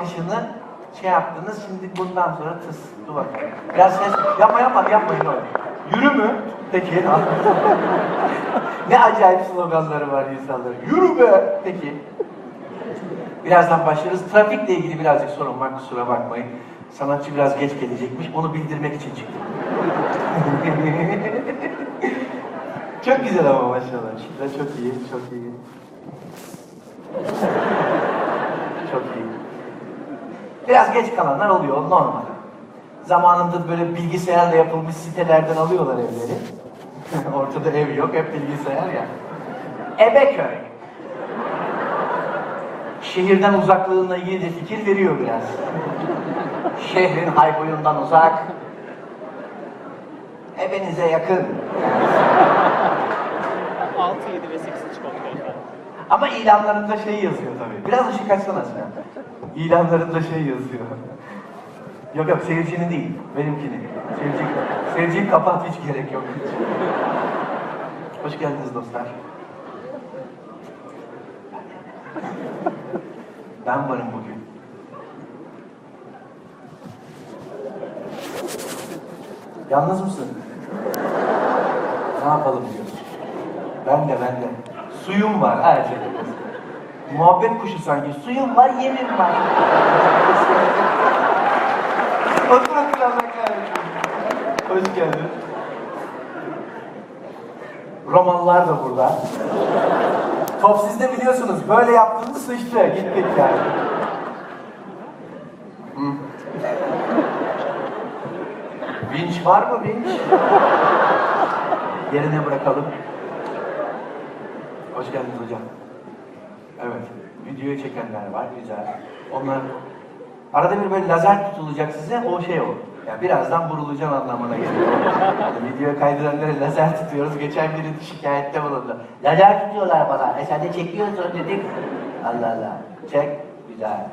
Alkışını şey yaptınız, şimdi bundan sonra tıs, dur bakalım. Biraz ses, yapma yapma, yapmayın öyle. Yürü mü? Peki. ne acayip sloganları var insanların. Yürü be! Peki. Birazdan başlarız. Trafikle ilgili birazcık sorun var, kusura bakmayın. Sanatçı biraz geç gelecekmiş, onu bildirmek için çıktım. çok güzel ama maşallah. Çok iyi, çok iyi. Çok iyi. Biraz geç kalanlar oluyor, normal. Zamanında böyle bilgisayarla yapılmış sitelerden alıyorlar evleri. Ortada ev yok, hep bilgisayar ya. Ebeköy. Şehirden uzaklığına ilgili de fikir veriyor biraz. Şehrin hayboyundan uzak, evinize yakın. 6, 7 ve 8. kodda efendim. Ama ilanlarında şey yazıyor tabii. Biraz ışık açsana sen. İlanlarında şey yazıyor. Yok yok seyircinin değil, benimkini. Seyirci, seyirciyi kapat hiç gerek yok. Hoş geldiniz dostlar. Ben varım bugün. Yalnız mısın? Ne yapalım diyorsun? Ben de ben de. Suyum var her şey. Muhabbet kuşu sanki. Suyum var, yemim var. Otur otur Allah. Hoş geldin. Romalılar da burada. Top sizde biliyorsunuz. Böyle yaptığınız sıçtı. Gittik yani. Vinç var mı vinç? Yerine bırakalım. Hoş geldiniz hocam. Evet, videoyu çekenler var, güzel. Onlar arada bir böyle lazer tutulacak size, o şey o. Ya birazdan vurulacaksın anlamına geliyor. Videoya kaydıranlara lazer tutuyoruz. Geçen biri şikayette bulundu. Lazer tutuyorlar bana. E sen de çekiyorsun dedik. Allah Allah. Çek. Güzel.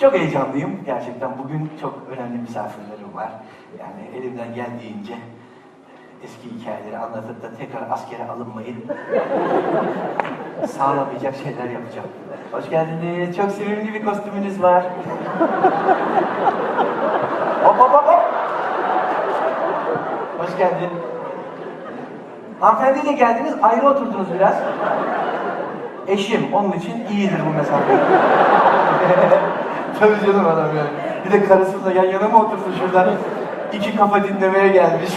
Çok heyecanlıyım gerçekten. Bugün çok önemli misafirlerim var. Yani elimden geldiğince eski hikayeleri anlatıp da tekrar askere alınmayı sağlamayacak şeyler yapacağım. Hoş geldiniz. Çok sevimli bir kostümünüz var. hop hop hop. Hoş geldin. Hanımefendiyle geldiniz, ayrı oturdunuz biraz. Eşim, onun için iyidir bu mesafe. Tabii canım adam yani. Bir de karısıyla yan yana mı otursun şuradan? İki kafa dinlemeye gelmiş.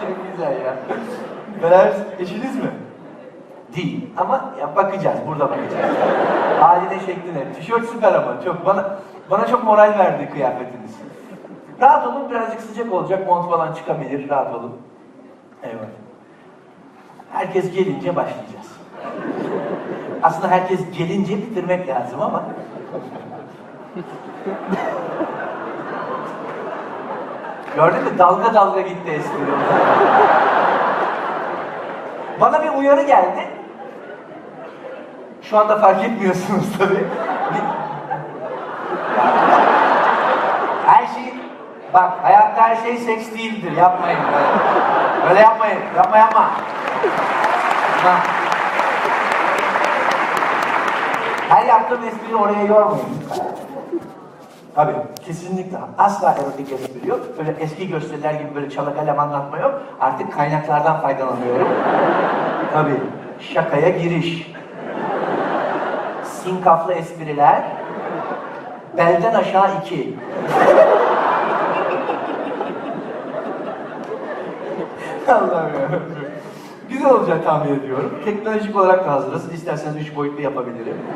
Çok güzel ya. Beraber eşiniz mi? Değil. Ama ya bakacağız, burada bakacağız. Haline şekline. Tişört süper ama çok. Bana bana çok moral verdi kıyafetiniz. Rahat olun, birazcık sıcak olacak. Mont falan çıkabilir, rahat olun. Evet. Herkes gelince başlayacağız. Aslında herkes gelince bitirmek lazım ama. Gördün mü? Dalga dalga gitti espri. Bana bir uyarı geldi. Şu anda fark etmiyorsunuz tabii. Her şey, bak hayatta her şey seks değildir. Yapmayın. Böyle yapmayın. Yapma yapma. Ha. Her yaptığım espriyi oraya yormayın. Tabii, kesinlikle. Asla erotik espri yok. Böyle eski gösteriler gibi böyle çalak kalem anlatma yok. Artık kaynaklardan faydalanıyorum. Tabii, şakaya giriş. Sinkaflı espriler. Belden aşağı iki. Allah'ım ya. Güzel olacak tahmin ediyorum. Teknolojik olarak da hazırız. İsterseniz üç boyutlu yapabilirim.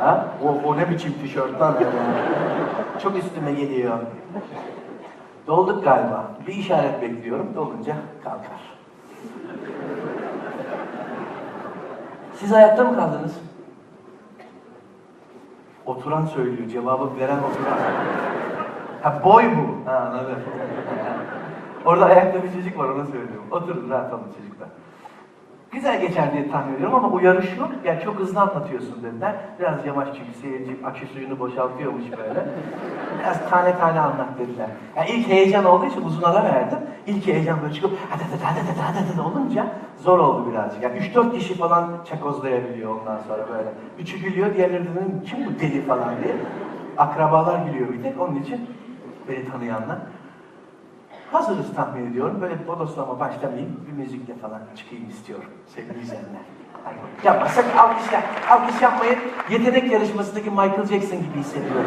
Ha? O, o ne biçim tişört lan öyle? Çok üstüme geliyor. Dolduk galiba. Bir işaret bekliyorum. Dolunca kalkar. Siz ayakta mı kaldınız? Oturan söylüyor. Cevabı veren oturan. Ha boy bu. Ha anladım. Orada ayakta bir çocuk var ona söylüyorum. Oturun rahat olun çocuklar. Güzel geçer diye tahmin ediyorum ama uyarış yok. Yani çok hızlı anlatıyorsun dediler. Biraz yavaş çünkü seyirci akü suyunu boşaltıyormuş böyle. Biraz tane tane anlat dediler. Yani ilk heyecan olduğu için uzun ara verdim. İlk heyecan böyle çıkıp hadi hadi hadi hadi hadi hadi olunca zor oldu birazcık. Yani 3-4 kişi falan çakozlayabiliyor ondan sonra böyle. Üçü gülüyor, diğerleri de "Hı, kim bu deli falan diye. Akrabalar gülüyor bir tek. Onun için beni tanıyanlar. Hazırız tahmin ediyorum. Böyle bodoslama başlamayayım. Bir müzikle falan çıkayım istiyorum sevgili izleyenler. Yapmasak alkış, yap, alkış yapmayın. Yetenek yarışmasındaki Michael Jackson gibi hissediyorum.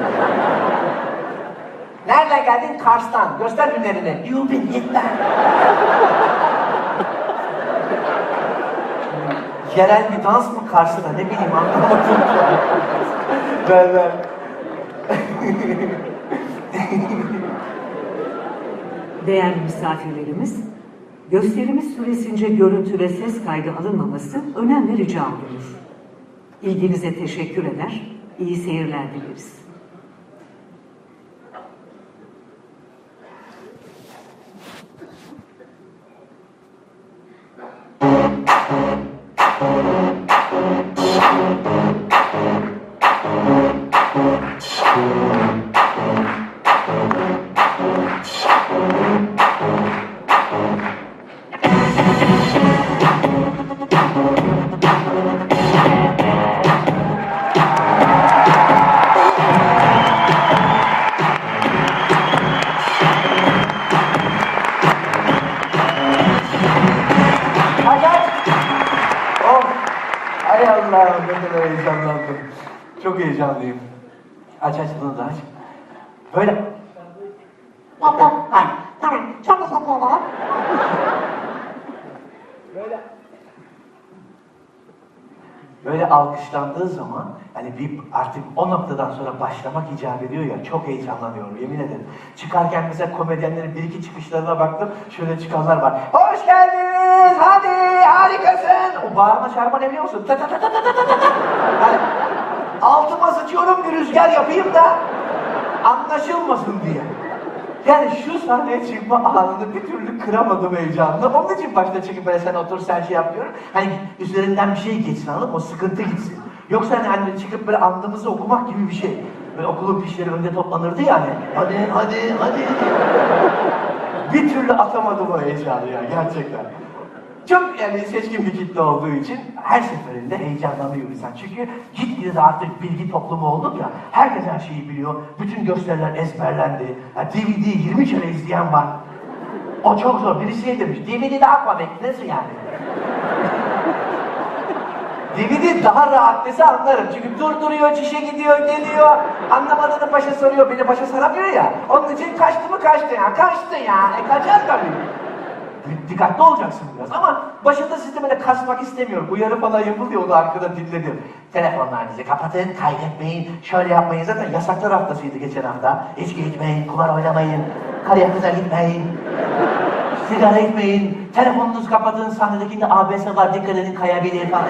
Nereden geldin? Kars'tan. Göster günlerini. You been hit lan. Yerel bir dans mı Kars'ta ne bileyim anlamadım ben ben. Değerli misafirlerimiz, gösterimiz süresince görüntü ve ses kaydı alınmaması önemli rica olunur. İlginize teşekkür eder, iyi seyirler dileriz. Aç Çok heyecanlıyım. Aç aç bunu da aç. Böyle. Tamam, tamam. Çok teşekkür ederim. Böyle alkışlandığı zaman hani bir artık o noktadan sonra başlamak icap ediyor ya çok heyecanlanıyorum yemin ederim. Çıkarken mesela komedyenlerin bir iki çıkışlarına baktım şöyle çıkanlar var. Hoş geldiniz hadi harikasın. O bağırma çağırma ne biliyor musun? Ta ta ta ta ta ta ta ta. Hani altıma sıçıyorum bir rüzgar yapayım da anlaşılmasın diye. Yani şu sahneye çıkma anını bir türlü kıramadım heyecanla. Onun için başta çıkıp böyle sen otur sen şey yap diyorum. Hani üzerinden bir şey geçsin anladın mı? O sıkıntı gitsin. Yoksa hani, hani çıkıp böyle andımızı okumak gibi bir şey. Böyle okulun pişleri önünde toplanırdı ya hani. Hadi hadi hadi. bir türlü atamadım o heyecanı ya gerçekten. Çok yani seçkin bir kitle olduğu için her seferinde heyecanlanıyor insan. Çünkü gitgide de artık bilgi toplumu olduk ya, herkes her şeyi biliyor. Bütün gösteriler ezberlendi. Ya DVD 20 kere izleyen var. O çok zor. Birisi şey demiş, DVD daha komik. Nasıl yani? DVD daha rahat dese anlarım. Çünkü durduruyor, çişe gidiyor, geliyor. Anlamadığını başa soruyor, beni başa saramıyor ya. Onun için kaçtı mı kaçtı ya, kaçtı ya. E kaçar tabii. Dikkatli olacaksın biraz ama başında sizi böyle kasmak istemiyorum. Uyarı falan yapılıyor, onu arkada dinledim. Telefonlarınızı kapatın, kaydetmeyin, şöyle yapmayın. Zaten yasaklar haftasıydı geçen hafta. İçki içmeyin, kumar oynamayın, karıya kıza gitmeyin. Sigara içmeyin, telefonunuzu kapatın, sahnedekinde ABS var, dikkat edin kayabilir falan.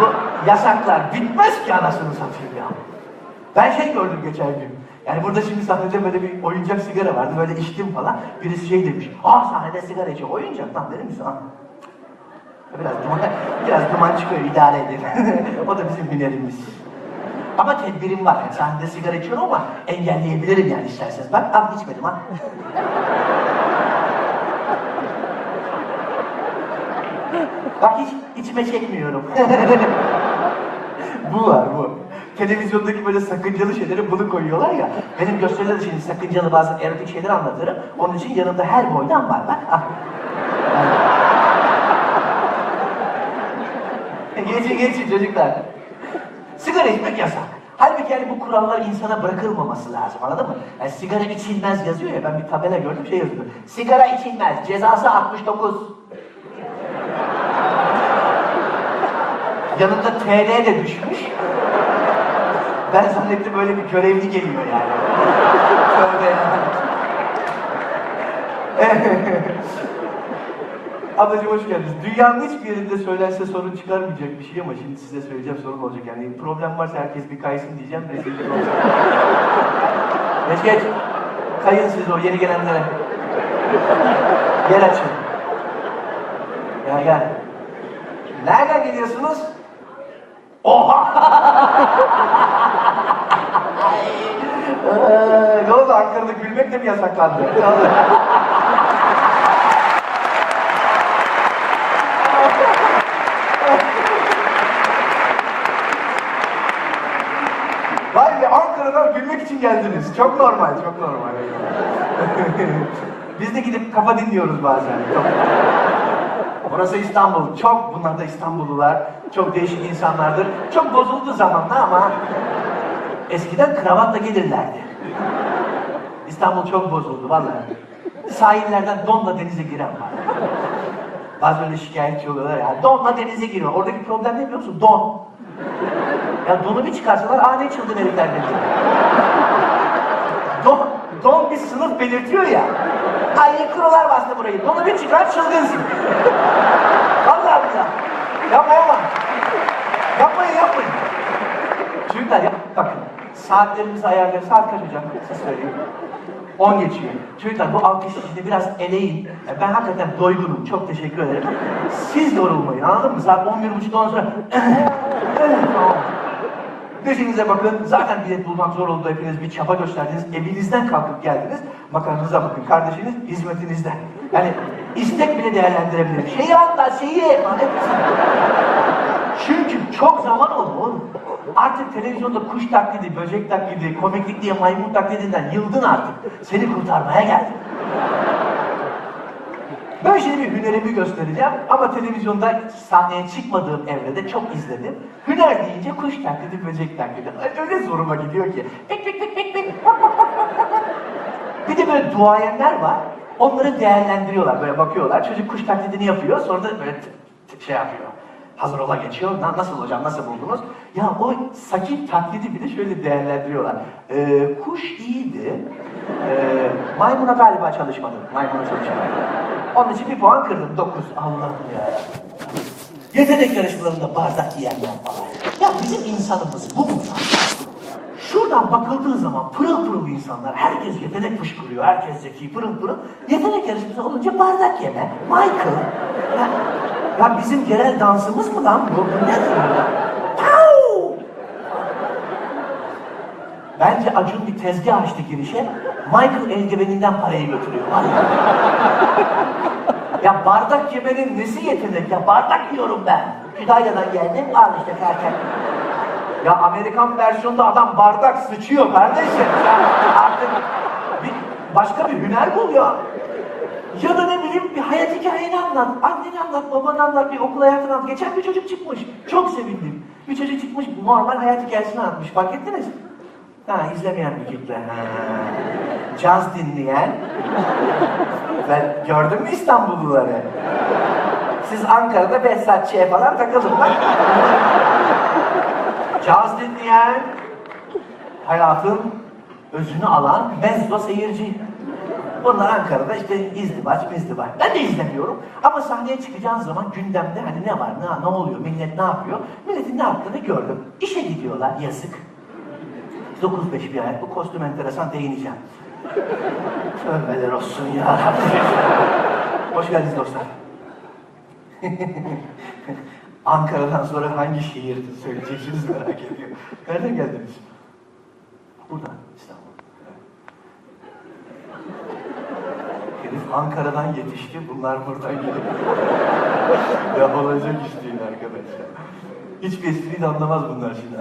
Bu yasaklar bitmez ki anasını satayım ya. Ben şey gördüm geçen gün. Yani burada şimdi sahnede böyle bir oyuncak sigara vardı, böyle içtim falan. Birisi şey demiş, aa sahnede sigara içiyor, oyuncak lan dedim misin? Biraz duman, biraz duman çıkıyor, idare edin. o da bizim hünerimiz. Ama tedbirim var. Yani sahnede sigara içiyorum ama engelleyebilirim yani isterseniz. Bak al içmedim ha. Bak hiç içime çekmiyorum. bu var bu. Televizyondaki böyle sakıncalı şeyleri bunu koyuyorlar ya. Benim gösterilerde şimdi sakıncalı bazı erotik şeyler anlatırım. Onun için yanımda her boydan var bak. Ah. geçin geçin çocuklar. Sigara içmek yasak. Halbuki yani bu kurallar insana bırakılmaması lazım anladın mı? Yani sigara içilmez yazıyor ya ben bir tabela gördüm şey yazıyor. Sigara içilmez cezası 69. Yanında TL de düşmüş. Ben zannettim böyle bir görevli geliyor yani. Tövbe. Ablacığım hoş geldiniz. Dünyanın hiçbir yerinde söylense sorun çıkarmayacak bir şey ama şimdi size söyleyeceğim sorun olacak. Yani problem varsa herkes bir kaysın diyeceğim. Rezillik olacak. geç geç. Kayın siz o yeni gelenlere. Gel açın. Gel gel. Nereden geliyorsunuz? Oha! Ee, ne oldu Ankara'da gülmek de mi yasaklandı? Vay be Ankara'dan gülmek için geldiniz. Çok normal, çok normal. Biz de gidip kafa dinliyoruz bazen. Çok. Burası İstanbul. Çok, bunlar da İstanbullular. Çok değişik insanlardır. Çok bozuldu zamanla ama eskiden kravatla gelirlerdi. İstanbul çok bozuldu vallahi. Sahillerden donla denize giren var. Bazen öyle şikayetçi oluyorlar ya. Donla denize giriyor. Oradaki problem ne biliyor musun? Don. Ya donu bir çıkarsalar aa ne çılgın herifler dedi. Don, don bir sınıf belirtiyor ya. Ay kurular bastı burayı. Donu bir çıkar çılgınsın. Vallahi billahi. Yapma yapma. Yapmayın yapmayın. Çocuklar ya, bakın saatlerimizi ayarlayın. Saat kaç hocam? Siz söyleyin. 10 geçiyor. Çocuklar bu alkış işini biraz eleyin. Ben hakikaten doygunum. Çok teşekkür ederim. Siz yorulmayın anladın mı? Saat 11.30'dan sonra. Peşinize bakın. Zaten bilet bulmak zor oldu. Hepiniz bir çaba gösterdiniz. Evinizden kalkıp geldiniz. Makarnanıza bakın. Kardeşiniz hizmetinizde. Yani istek bile değerlendirebilir. Şeyi anla, şeyi emanet. Çünkü çok zaman oldu oğlum. Artık televizyonda kuş taklidi, böcek taklidi, komiklik diye maymun taklidinden yıldın artık. Seni kurtarmaya geldim. Ben şimdi bir hünerimi göstereceğim ama televizyonda sahneye çıkmadığım evrede çok izledim. Hüner deyince kuş taklidi, böcek taklidi. Öyle zoruma gidiyor ki. Bir de böyle duayenler var. Onları değerlendiriyorlar. Böyle bakıyorlar. Çocuk kuş taklidini yapıyor. Sonra da böyle şey yapıyor. Hazır ola geçiyor. Na- nasıl hocam, nasıl buldunuz? Ya o sakin taklidi bile şöyle değerlendiriyorlar. Ee, kuş iyiydi. Ee, maymuna galiba çalışmadı. Maymuna çalışmadı. Onun için bir puan kırdım. Dokuz. Allah'ım ya. Yetenek yarışmalarında bardak yiyenler falan. Ya bizim insanımız bu mu? Şuradan bakıldığı zaman pırıl pırıl insanlar, herkes yetenek fışkırıyor, herkes zeki, pırıl pırıl. Yetenek yarışması olunca bardak yeme, Michael. Ya, ya bizim genel dansımız mı lan bu? Nedir bu? Pau! Bence Acun bir tezgah açtı girişe. Michael eldiveninden parayı götürüyor. Ya bardak yemenin nesi yetenek ya? Bardak yiyorum ben. Kütahya'dan geldim, al işte karşıya. Ya Amerikan versiyonda adam bardak sıçıyor kardeşim. Artık bir, başka bir hüner bul ya. Ya da ne bileyim bir hayat hikayeni anlat. Anneni anlat, babanı anlat, bir okul hayatını anlat. Geçen bir çocuk çıkmış. Çok sevindim. Bir çocuk çıkmış normal hayat hikayesini anlatmış. Fark ettiniz? Ha izlemeyen bir kitle. Ha. Caz dinleyen. Ben gördün mü İstanbulluları? Siz Ankara'da Behzatçı'ya falan takılın bak. Caz dinleyen, hayatın özünü alan mezzo seyirci. Bunlar Ankara'da işte izdivaç mizdivaç. Ben de izlemiyorum. Ama sahneye çıkacağın zaman gündemde hani ne var, ne, ne oluyor, millet ne yapıyor? Milletin ne yaptığını gördüm. İşe gidiyorlar, yazık. 9-5 bir hayat, bu kostüm enteresan değineceğim. Tövbeler olsun ya. Hoş geldiniz dostlar. Ankara'dan sonra hangi şehirdi söyleyeceksiniz merak ediyorum. Nereden geldiniz? Buradan, İstanbul. Herif Ankara'dan yetişti, bunlar buradan geliyor. ya olacak iş değil arkadaşlar. Hiçbir espriyi de anlamaz bunlar şimdi.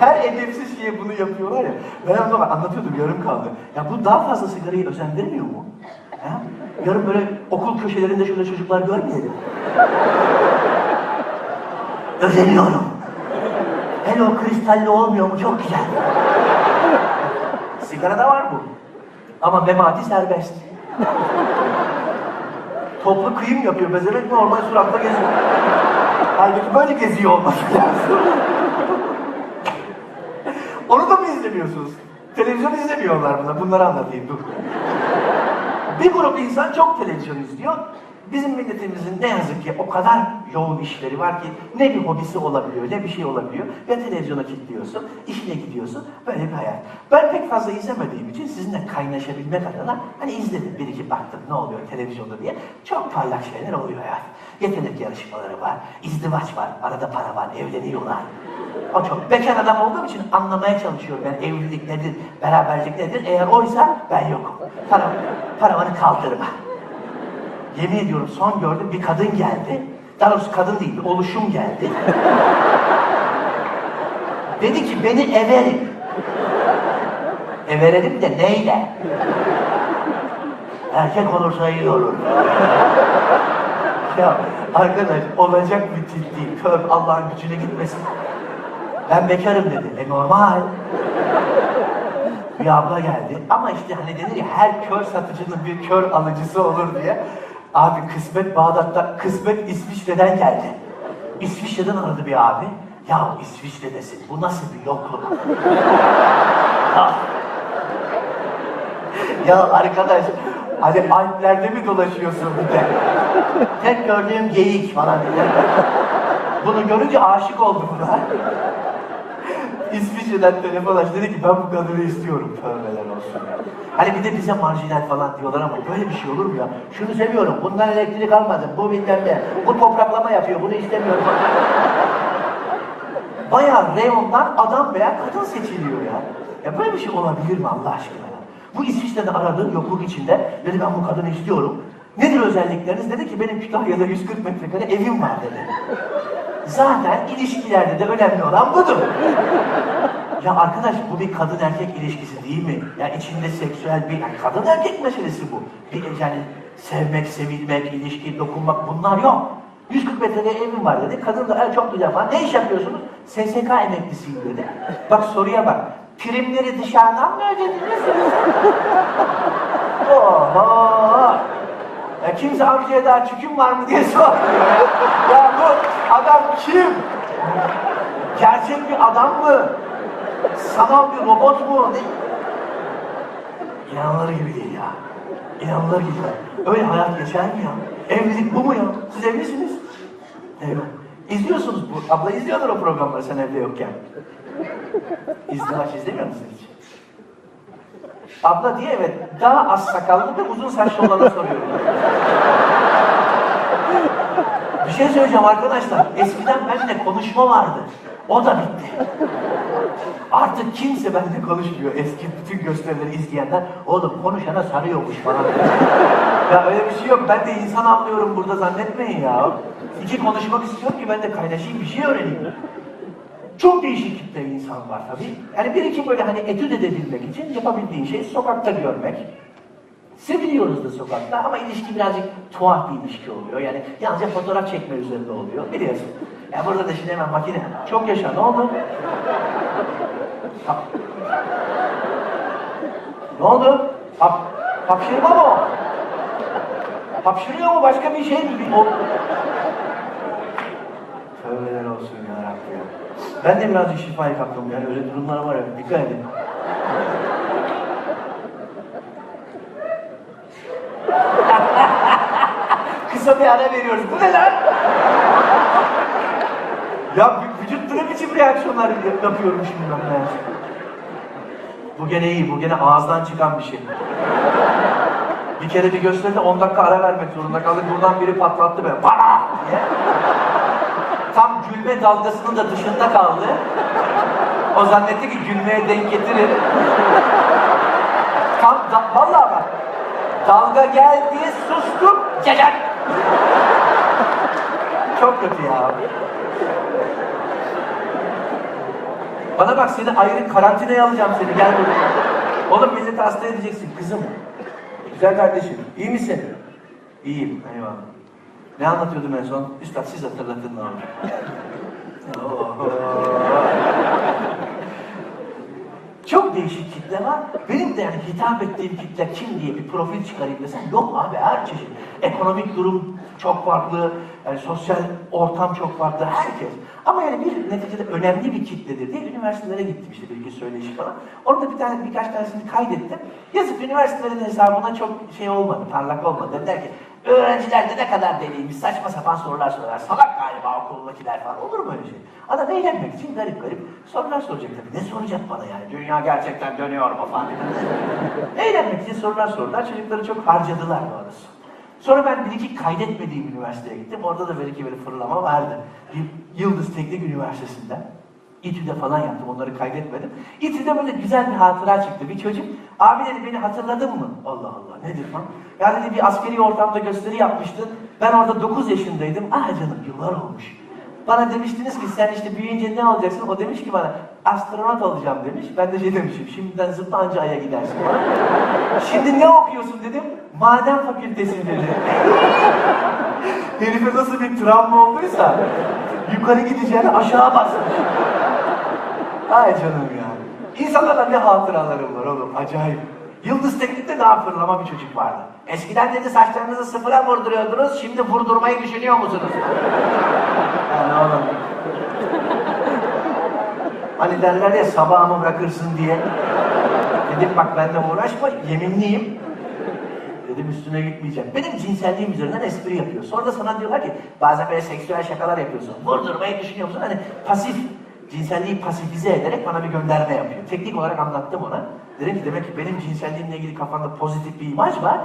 Her edepsiz şeye bunu yapıyorlar ya. Ben ama anlatıyordum yarım kaldı. Ya bu daha fazla sigarayı özendirmiyor mu? Ha? Yarın böyle okul köşelerinde şöyle çocuklar görmeyelim. Özeniyorum. Hele o kristalli olmuyor mu? Çok güzel. Sigarada var bu. Ama memati serbest. Toplu kıyım yapıyor. Bezemek normal suratla geziyor. Halbuki böyle geziyor olması lazım. Onu da mı izlemiyorsunuz? Televizyon izlemiyorlar bunlar. Bunları anlatayım dur. Bir grup insan çok televizyon izliyor. Bizim milletimizin ne yazık ki o kadar yoğun işleri var ki ne bir hobisi olabiliyor ne bir şey olabiliyor. Ya televizyona kilitliyorsun, işine gidiyorsun. Böyle bir hayat. Ben pek fazla izlemediğim için sizinle kaynaşabilmek adına hani izledim. Bir iki baktım ne oluyor televizyonda diye. Çok parlak şeyler oluyor hayat. Yetenek yarışmaları var, izdivaç var, arada para var, evleniyorlar. O çok. Bekar adam olduğum için anlamaya çalışıyorum. Yani evlilik nedir, beraberlik nedir? Eğer oysa ben yokum. Para, paravanı kaldırma. Yemin ediyorum son gördüm bir kadın geldi. Daha doğrusu kadın değil, oluşum geldi. Dedi ki beni everin. Everelim de neyle? Erkek olursa iyi olur. ya arkadaş olacak bir tip değil. Tövbe Allah'ın gücüne gitmesin. Ben bekarım dedi. E normal. Bir abla geldi. Ama işte hani denir ya her kör satıcının bir kör alıcısı olur diye. Abi kısmet Bağdat'ta, kısmet İsviçre'den geldi. İsviçre'den aradı bir abi. Ya İsviçre'desin, bu nasıl bir yokluk? ya, arkadaş, hani Alplerde mi dolaşıyorsun bir de? Tek gördüğüm geyik falan. Bunu görünce aşık oldum ben. İsviçre'den telefon açtı dedi ki ben bu kadını istiyorum. Tövbeler olsun ya. Hani bir de bize marjinal falan diyorlar ama böyle bir şey olur mu ya? Şunu seviyorum, bundan elektrik almadım, bu bilmem ne, bu topraklama yapıyor, bunu istemiyorum. Bayağı reyondan adam veya kadın seçiliyor ya. Ya böyle bir şey olabilir mi Allah aşkına? Bu İsviçre'de aradığım yokluk içinde dedi ben bu kadını istiyorum. Nedir özellikleriniz? Dedi ki benim Kütahya'da 140 metrekare evim var dedi. Zaten ilişkilerde de önemli olan budur. Ya arkadaş bu bir kadın erkek ilişkisi değil mi? Ya içinde seksüel bir yani kadın erkek meselesi bu. Bir yani sevmek, sevilmek, ilişki, dokunmak bunlar yok. 140 metrede evim var dedi. Kadın da "E, çok güzel falan. Ne iş yapıyorsunuz? SSK emeklisiyim dedi. Bak soruya bak. Primleri dışarıdan mı ödediniz? Oho! Ya kimse amcaya daha çüküm var mı diye sormuyor. ya. bu adam kim? Gerçek bir adam mı? Sanal bir robot mu? İnanılır gibi değil ya. İnanılır gibi. Öyle hayat geçer mi ya? Evlilik bu mu ya? Siz evlisiniz. Evet. İzliyorsunuz bu. Abla izliyorlar o programları sen evde yokken. İzdivaç izlemiyor musun hiç? Abla diye evet daha az sakallı ve uzun saçlı olana soruyorum. Bir şey söyleyeceğim arkadaşlar. Eskiden benimle konuşma vardı. O da bitti. Artık kimse benimle konuşmuyor. Eski bütün gösterileri izleyenler oğlum konuşana sarıyormuş falan. ya öyle bir şey yok. Ben de insan anlıyorum burada zannetmeyin ya. İki konuşmak istiyorum ki ben de kaynaşayım bir şey öğreneyim. Çok değişik kitle insan var tabii. Yani bir iki böyle hani etüt edebilmek için yapabildiğin şey sokakta görmek. Seviliyoruz da sokakta ama ilişki birazcık tuhaf bir ilişki oluyor. Yani yalnızca fotoğraf çekme üzerinde oluyor. Biliyorsun. Ya burada da şimdi hemen makine. Çok yaşa. Ne oldu? Ne oldu? Hap, hapşırma mı o? Hapşırıyor mu? Başka bir şey mi? O... Tövbeler olsun ya Rabbi ya. Ben de birazcık şifayı kaptım yani öyle durumlar var ya. Dikkat edin. Kısa bir ara veriyoruz. Bu ne lan? ya vü- vücut ne biçim reaksiyonlar yap- yapıyorum şimdi ben ya. Bu gene iyi, bu gene ağızdan çıkan bir şey. Bir kere bir gösteride 10 dakika ara vermek zorunda kaldık. Buradan biri patlattı be. Bana! Tam gülme dalgasının da dışında kaldı. O zannetti ki gülmeye denk getirir. Tam da, vallahi bak. Dalga geldi, sustum. Gelen. Çok kötü ya. Bana bak seni ayrı karantinaya alacağım seni gel buraya. Oğlum milleti hasta edeceksin kızım. Güzel kardeşim iyi misin? İyiyim eyvallah. Ne anlatıyordum en son? Üstad siz hatırlatın ne olur. Çok değişik kitle var. Benim de yani hitap ettiğim kitle kim diye bir profil çıkarayım desem yok abi her çeşit. Ekonomik durum çok farklı, yani sosyal ortam çok farklı, herkes. Ama yani bir neticede önemli bir kitledir diye üniversitelere gittim işte bilgi söyleşi falan. Orada bir tane birkaç tanesini kaydettim. Yazık üniversitelerin hesabına çok şey olmadı, parlak olmadı. Dediler ki Öğrenciler de ne kadar deliymiş, saçma sapan sorular sorar. Salak galiba okuldakiler falan. Olur mu öyle şey? Adam eğlenmek için garip garip sorular soracak tabii. Ne soracak bana yani? Dünya gerçekten dönüyor mu falan. eğlenmek için sorular sordular. Çocukları çok harcadılar doğrusu. Sonra ben bir iki kaydetmediğim üniversiteye gittim. Orada da bir iki böyle fırlama vardı. Bir Yıldız Teknik Üniversitesi'nde. İTÜ'de falan yaptım, onları kaydetmedim. İTÜ'de böyle güzel bir hatıra çıktı. Bir çocuk, abi dedi beni hatırladın mı? Allah Allah, nedir lan? Ya dedi bir askeri ortamda gösteri yapmıştın. Ben orada 9 yaşındaydım. Ah canım, yıllar olmuş. Bana demiştiniz ki sen işte büyüyünce ne olacaksın? O demiş ki bana astronot olacağım demiş. Ben de şey demişim, şimdiden zıpla aya gidersin. Şimdi ne okuyorsun dedim. Maden fakültesi dedi. Herife nasıl bir travma olduysa yukarı gideceğine aşağı basmış. Ay canım ya. İnsanlarla ne hatıralarım var oğlum acayip. Yıldız Teknik'te daha fırlama bir çocuk vardı. Eskiden dedi saçlarınızı sıfıra vurduruyordunuz, şimdi vurdurmayı düşünüyor musunuz? yani oğlum. Hani derler ya sabahımı bırakırsın diye. Dedim bak benimle uğraşma, yeminliyim. Dedim üstüne gitmeyeceğim. Benim cinselliğim üzerinden espri yapıyor. Sonra da sana diyorlar ki bazen böyle seksüel şakalar yapıyorsun. Vurdurmayı düşünüyor musun? Hani pasif, cinselliği pasifize ederek bana bir gönderme yapıyor. Teknik olarak anlattım ona. Dedim ki demek ki benim cinselliğimle ilgili kafanda pozitif bir imaj var.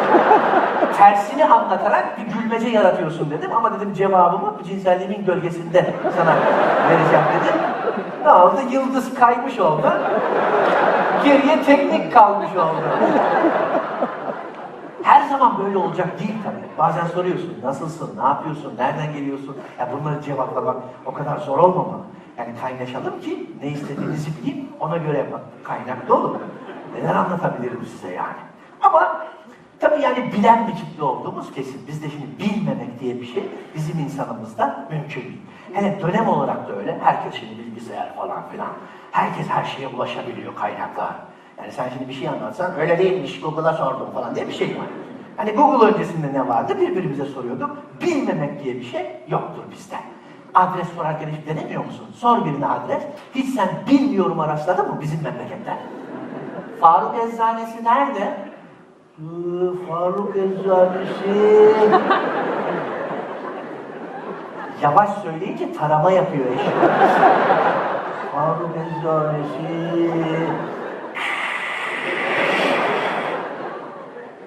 Tersini anlatarak bir gülmece yaratıyorsun dedim. Ama dedim cevabımı cinselliğimin gölgesinde sana vereceğim dedim. Ne oldu? Yıldız kaymış oldu. Geriye teknik kalmış oldu. Her zaman böyle olacak değil tabii. Bazen soruyorsun, nasılsın, ne yapıyorsun, nereden geliyorsun? Ya bunları cevaplamak o kadar zor olmamalı. Yani kaynaşalım ki ne istediğinizi bileyim, ona göre yapın. Kaynaklı olun. Neler anlatabilirim size yani. Ama tabii yani bilen bir kitle olduğumuz kesin. Bizde şimdi bilmemek diye bir şey bizim insanımızda mümkün değil. Hele dönem olarak da öyle. Herkes şimdi bilgisayar falan filan. Herkes her şeye ulaşabiliyor kaynaklar. Yani sen şimdi bir şey anlatsan öyle değilmiş Google'a sordum falan diye bir şey var. Hani Google öncesinde ne vardı birbirimize soruyorduk. Bilmemek diye bir şey yoktur bizde. Adres sorarken hiç denemiyor musun? Sor birine adres. Hiç sen bilmiyorum rastladın mı bizim memlekette? Faruk Eczanesi nerede? Iı, Faruk Eczanesi... Yavaş söyleyince tarama yapıyor eşim. Faruk Eczanesi...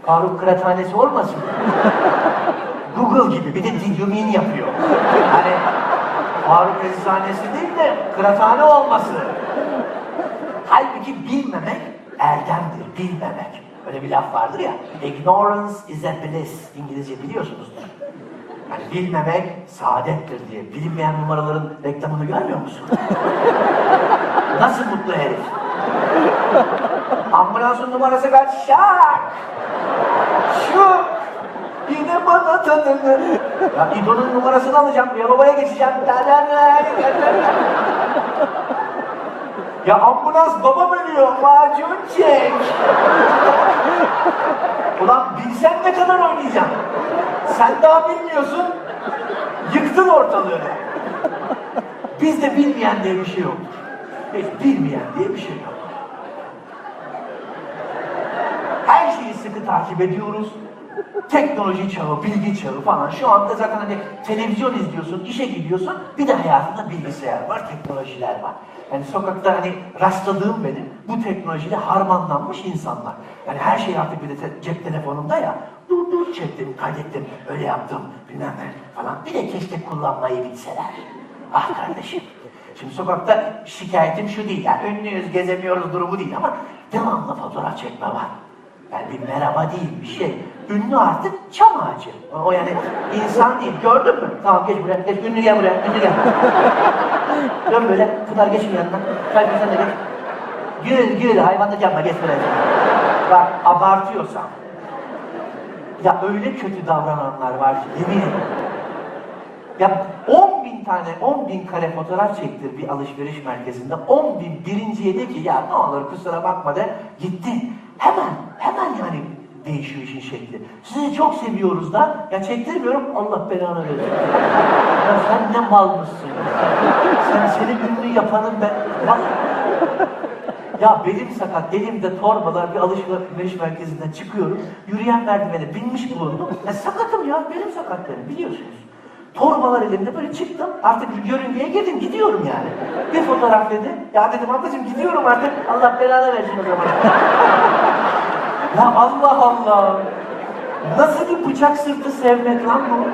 Faruk Kıraathanesi olmasın? Google gibi bir de didyumin yapıyor. Hani Faruk Eczanesi değil de kıraathane olması. Halbuki bilmemek erdemdir, bilmemek. Öyle bir laf vardır ya, ignorance is a bliss. İngilizce biliyorsunuzdur. Yani bilmemek saadettir diye. Bilinmeyen numaraların reklamını görmüyor musun? Nasıl mutlu herif? Ambulansın numarası kaç? Şak! Şu yine bana tanıdı. Ya İdo'nun numarasını alacağım. Ya babaya geçeceğim. Ya ambulans babam ölüyor. Macun çek. Ulan bilsen ne kadar oynayacağım. Sen daha bilmiyorsun. Yıktın ortalığı. Bizde bilmeyen diye bir şey yoktur. Hiç bilmeyen diye bir şey yok. Her şeyi sıkı takip ediyoruz. Teknoloji çağı, bilgi çağı falan. Şu anda zaten hani televizyon izliyorsun, işe gidiyorsun. Bir de hayatında bilgisayar var, teknolojiler var. Yani sokakta hani rastladığım benim bu teknolojiyle harmanlanmış insanlar. Yani her şey artık bir de cep telefonumda ya. Dur dur çektim, kaydettim, öyle yaptım bilmem ne falan. Bir de keşke kullanmayı bilseler. Ah kardeşim. Şimdi sokakta şikayetim şu değil. Yani ünlüyüz, gezemiyoruz durumu değil ama devamlı fotoğraf çekme var. Yani bir merhaba değil bir şey. Ünlü artık çam ağacı. O- yani insan değil. Gördün mü? Tamam geç buraya. Geç. Ünlü gel buraya. Ünlü gel. Dön böyle. Pınar geçin yanına. Kalbin sen de geç. Gül gül. Hayvanlık yapma. Geç buraya. Bak abartıyorsan. Ya öyle kötü davrananlar var ki yemin ederim. Ya 10 bin tane, 10 bin kare fotoğraf çektir bir alışveriş merkezinde. 10 bin birinciye de ki ya ne olur kusura bakma de gitti. Hemen, hemen yani değişiyor işin şekli. Sizi çok seviyoruz da ya çektirmiyorum Allah belanı versin. ya sen ne mal mısın? Sen seni ünlü yapanın ben... Bak, Ya belim sakat, elimde torbalar bir alışveriş merkezinden çıkıyorum. Yürüyen merdivene binmiş bulundum. Ya sakatım ya, belim sakat benim biliyorsunuz. Torbalar elimde böyle çıktım. Artık yörüngeye girdim, gidiyorum yani. Bir fotoğraf dedi. Ya dedim ablacığım gidiyorum artık. Allah belanı versin o zaman. ya Allah Allah. Nasıl bir bıçak sırtı sevmek lan bu?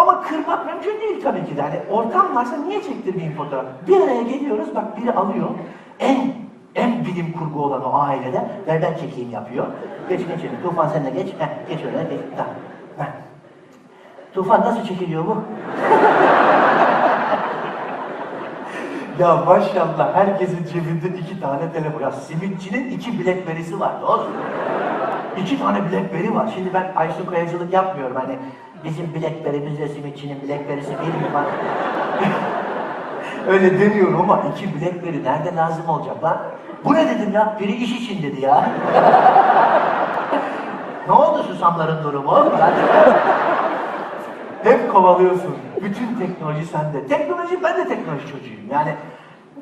Ama kırmak mümkün değil tabii ki de. Yani ortam varsa niye çektirmeyeyim fotoğraf? Bir araya geliyoruz, bak biri alıyor. En en bilim kurgu olan o ailede, ver ben çekeyim yapıyor. Geç geç. Tufan sen de geç. Heh, geç öyle, geç. Tamam. Heh. Tufan nasıl çekiliyor bu? ya maşallah herkesin cebinde iki tane telefon. Ya simitçinin iki Blackberry'si var dostum. İki tane Blackberry var. Şimdi ben Aysun Kayacılık yapmıyorum. Hani bizim Blackberry'mizle simitçinin Blackberry'si bir mi var? Öyle demiyorum ama iki Blackberry nerede lazım olacak lan? Bu ne dedim ya? Biri iş için dedi ya. ne oldu susamların durumu? Hep kovalıyorsun. Bütün teknoloji sende. Teknoloji, ben de teknoloji çocuğuyum. Yani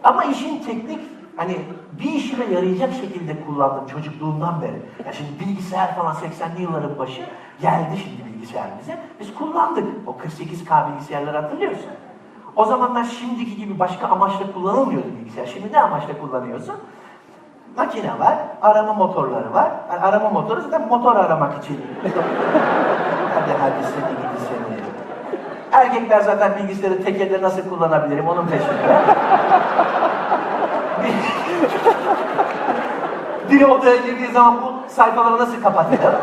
ama işin teknik, hani bir işime yarayacak şekilde kullandım çocukluğumdan beri. Ya şimdi bilgisayar falan 80'li yılların başı geldi şimdi bilgisayar bize. Biz kullandık. O 48K bilgisayarları hatırlıyorsun. O zamanlar şimdiki gibi başka amaçla kullanılmıyordu bilgisayar. Şimdi ne amaçla kullanıyorsun? Makine var, arama motorları var. Yani arama motoru zaten motor aramak için. hadi hadi seni. Erkekler zaten bilgisayarı tek nasıl kullanabilirim onun peşinde. Biri odaya girdiği zaman bu sayfaları nasıl kapatacağım?